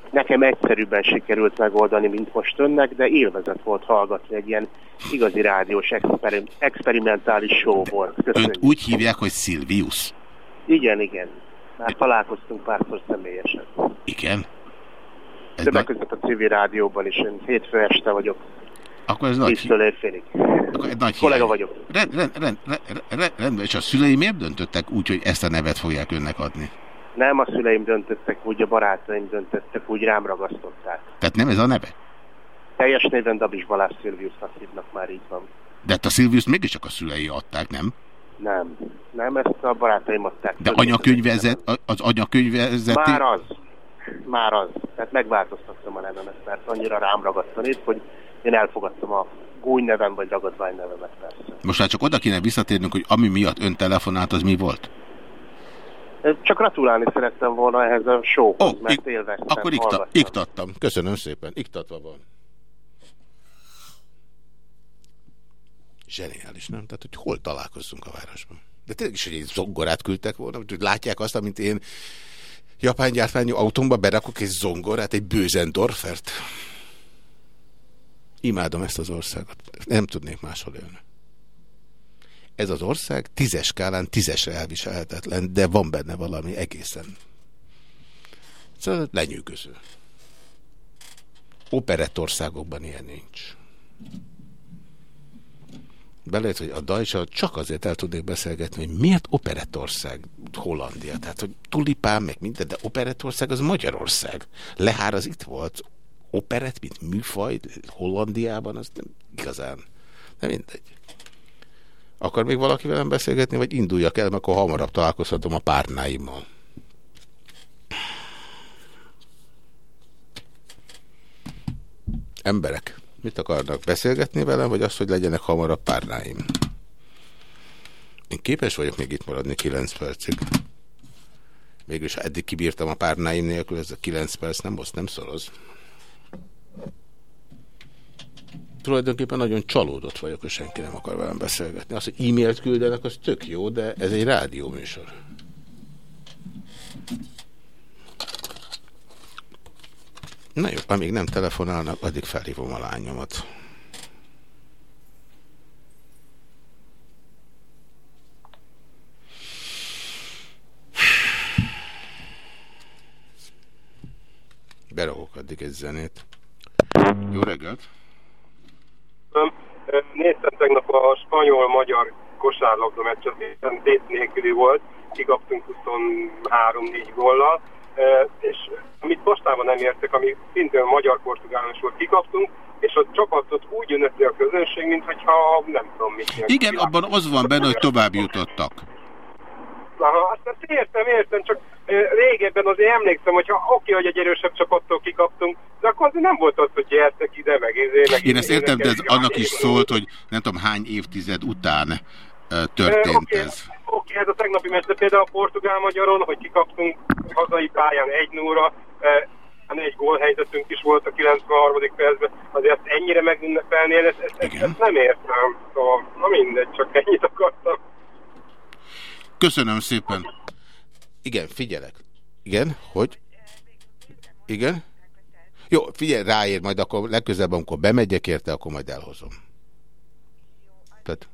Nekem egyszerűbben sikerült megoldani, mint most önnek, de élvezet volt hallgatni egy ilyen igazi rádiós experim experimentális show volt. Önt úgy hívják, hogy Silvius? Igen, igen. Már találkoztunk párszor személyesen. Igen? Többek között a civil rádióban is. Én hétfő este vagyok akkor ez nagy... félig. Akkor egy nagy Kollega vagyok. Rend, rend, rend, rend, rendben, és a szülei miért döntöttek úgy, hogy ezt a nevet fogják önnek adni? Nem a szüleim döntöttek úgy, a barátaim döntöttek úgy, rám ragasztották. Tehát nem ez a neve? Teljes néven Dabis Balázs Szilviusnak hívnak, már így van. De hát a Szilvius mégiscsak a szülei adták, nem? Nem. Nem, ezt a barátaim adták. De anyakönyvezet, az anyakönyvezet... Már az. Már az. Tehát megváltoztattam a nevemet, mert annyira rám ragadt a hogy én elfogadtam a gúny nevem vagy ragadvány nevemet persze. Most már csak oda kéne visszatérnünk, hogy ami miatt ön telefonált, az mi volt? Csak gratulálni szerettem volna ehhez a showhoz, oh, mert élveztem, Akkor ikta, iktattam. Köszönöm szépen. Iktatva van. Zseniális, nem? Tehát, hogy hol találkozzunk a városban. De tényleg is, hogy egy zongorát küldtek volna, hogy látják azt, amit én japán gyártványú autómba berakok egy zongorát, egy Bőzendorfert. Imádom ezt az országot. Nem tudnék máshol élni. Ez az ország tízes skálán tízesre elviselhetetlen, de van benne valami egészen. Szóval lenyűgöző. Operett országokban ilyen nincs. Belejött, hogy a Dajsa csak azért el tudnék beszélgetni, hogy miért operettország Hollandia. Tehát, hogy tulipán, meg minden, de operettország az Magyarország. Lehár az itt volt, operett, mint műfaj Hollandiában, az nem igazán. Nem mindegy. Akar még valaki velem beszélgetni, vagy induljak el, mert akkor hamarabb találkozhatom a párnáimmal. Emberek, mit akarnak beszélgetni velem, vagy azt, hogy legyenek hamarabb párnáim? Én képes vagyok még itt maradni 9 percig. Mégis eddig kibírtam a párnáim nélkül, ez a 9 perc nem, most nem szoroz tulajdonképpen nagyon csalódott vagyok, hogy senki nem akar velem beszélgetni. Az, hogy e-mailt küldenek, az tök jó, de ez egy rádióműsor. Na jó, amíg nem telefonálnak, addig felhívom a lányomat. Beragok addig egy zenét. Jó reggelt! Néztem tegnap a spanyol-magyar kosárlabda meccset, hiszen tét nélküli volt, kikaptunk 23-4 góllal, és amit mostában nem értek, ami szintén magyar-portugálos volt, kikaptunk, és a csapatot úgy ünnepli a közönség, mintha nem tudom mit. Igen, abban az van benne, hogy tovább jutottak. Aha, azt értem, értem, csak régebben azért emlékszem, hogy ha oké, hogy egy erősebb csapattól kikaptunk, de akkor azért nem volt az, hogy gyertek ide, meg ezért, meg Én ezt értem, de ez annak is szólt, hogy nem tudom hány évtized után történt okay, ez. Oké, okay, ez a tegnapi meccs, de például a portugál-magyaron, hogy kikaptunk hazai pályán egy nóra, egy gólhelyzetünk is volt a 93. percben, azért ennyire megünnepelni, ezt, ezt, ezt, ezt nem értem. Szóval, na mindegy, csak ennyit akartam. Köszönöm szépen. Igen, figyelek. Igen, hogy? Igen? Jó, figyelj, ráér, majd akkor legközelebb, amikor bemegyek érte, akkor majd elhozom. Tehát,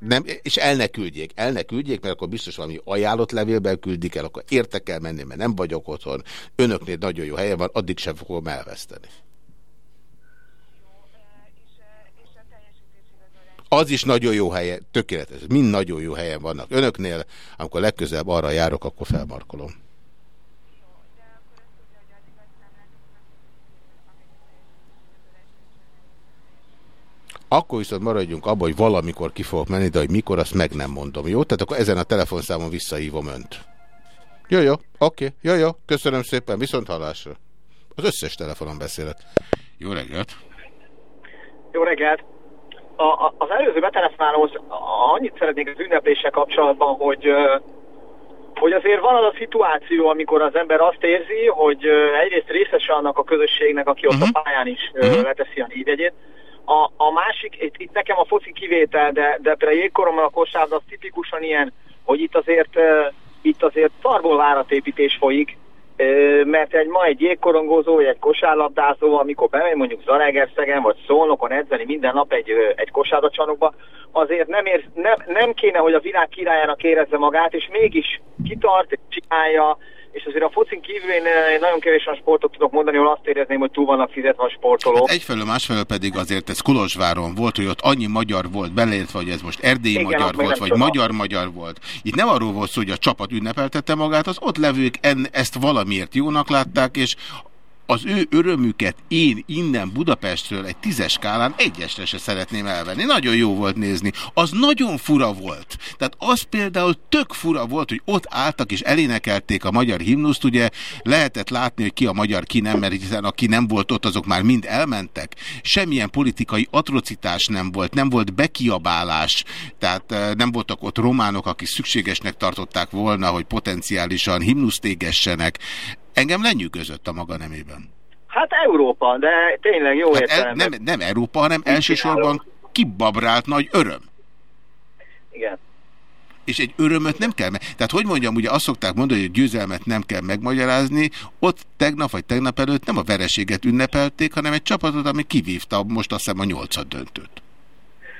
nem, és el ne küldjék, el ne küldjék, mert akkor biztos valami ajánlott levélben küldik el, akkor értek el menni, mert nem vagyok otthon. Önöknél nagyon jó helye van, addig sem fogom elveszteni. Az is nagyon jó helye, tökéletes, mind nagyon jó helyen vannak önöknél, amikor legközelebb arra járok, akkor felmarkolom. Akkor viszont maradjunk abban, hogy valamikor ki fogok menni, de hogy mikor, azt meg nem mondom, jó? Tehát akkor ezen a telefonszámon visszahívom önt. Jó, jó, oké, jó, jó, köszönöm szépen, viszont hallásra. Az összes telefonon beszélek. Jó reggelt! Jó reggelt! A, a, az előző betelefonálóhoz annyit szeretnék az ünnepléssel kapcsolatban, hogy hogy azért van az a szituáció, amikor az ember azt érzi, hogy egyrészt részese annak a közösségnek, aki ott uh -huh. a mhm. pályán is uh mhm. -huh. leteszi a névjegyét, a, a másik, itt, itt nekem a foci kivétel, de, de például jégkoromban a kosárda az tipikusan ilyen, hogy itt azért, uh, itt azért szarból váratépítés folyik, mert egy ma egy jégkorongozó, egy kosárlabdázó, amikor bemegy mondjuk Zaregerszegen, vagy Szolnokon edzeni minden nap egy, egy kosárlabdacsarnokba, azért nem, ér, nem, nem kéne, hogy a világ királyának érezze magát, és mégis kitart, csinálja, és azért a focin kívül én, én nagyon kevés olyan sportot tudok mondani, ahol azt érezném, hogy túl vannak fizetve a sportolók. Hát egyfelől, másfelől pedig azért ez Kolozsváron volt, hogy ott annyi magyar volt beleértve, hogy ez most erdélyi Igen, magyar volt, vagy magyar-magyar volt. Itt nem arról volt szó, hogy a csapat ünnepeltette magát, az ott levők en, ezt valamiért jónak látták, és az ő örömüket én innen Budapestről egy tízes skálán egyesre se szeretném elvenni. Nagyon jó volt nézni. Az nagyon fura volt. Tehát az például tök fura volt, hogy ott álltak és elénekelték a magyar himnuszt, ugye lehetett látni, hogy ki a magyar, ki nem, mert hiszen aki nem volt ott, azok már mind elmentek. Semmilyen politikai atrocitás nem volt, nem volt bekiabálás, tehát eh, nem voltak ott románok, akik szükségesnek tartották volna, hogy potenciálisan himnuszt égessenek. Engem lenyűgözött a maga nemében. Hát Európa, de tényleg jó hát el, nem, nem Európa, hanem elsősorban kibabrált nagy öröm. Igen. És egy örömöt nem kell, tehát hogy mondjam, ugye azt szokták mondani, hogy győzelmet nem kell megmagyarázni, ott tegnap vagy tegnap előtt nem a vereséget ünnepelték, hanem egy csapatot, ami kivívta most azt hiszem a nyolcad döntőt.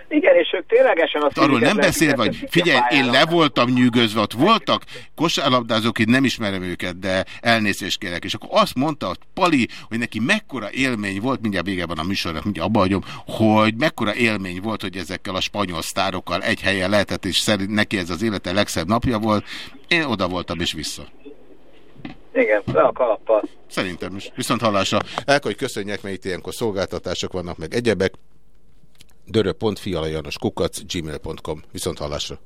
Igen, és ők ténylegesen azt Arról nem beszél, vagy figyelj, én le voltam nyűgözve, ott voltak kosárlabdázók, én nem ismerem őket, de elnézést kérek. És akkor azt mondta hogy Pali, hogy neki mekkora élmény volt, mindjárt vége van a műsornak, mindjárt abba hagyom, hogy mekkora élmény volt, hogy ezekkel a spanyol sztárokkal egy helyen lehetett, és szerint neki ez az élete legszebb napja volt. Én oda voltam és vissza. Igen, le a kalappal. Szerintem is. Viszont hallásra. El, hogy köszönjek, mert itt ilyenkor szolgáltatások vannak, meg egyebek dörö.fi alajanos kukac gmail.com. Viszont hallásra.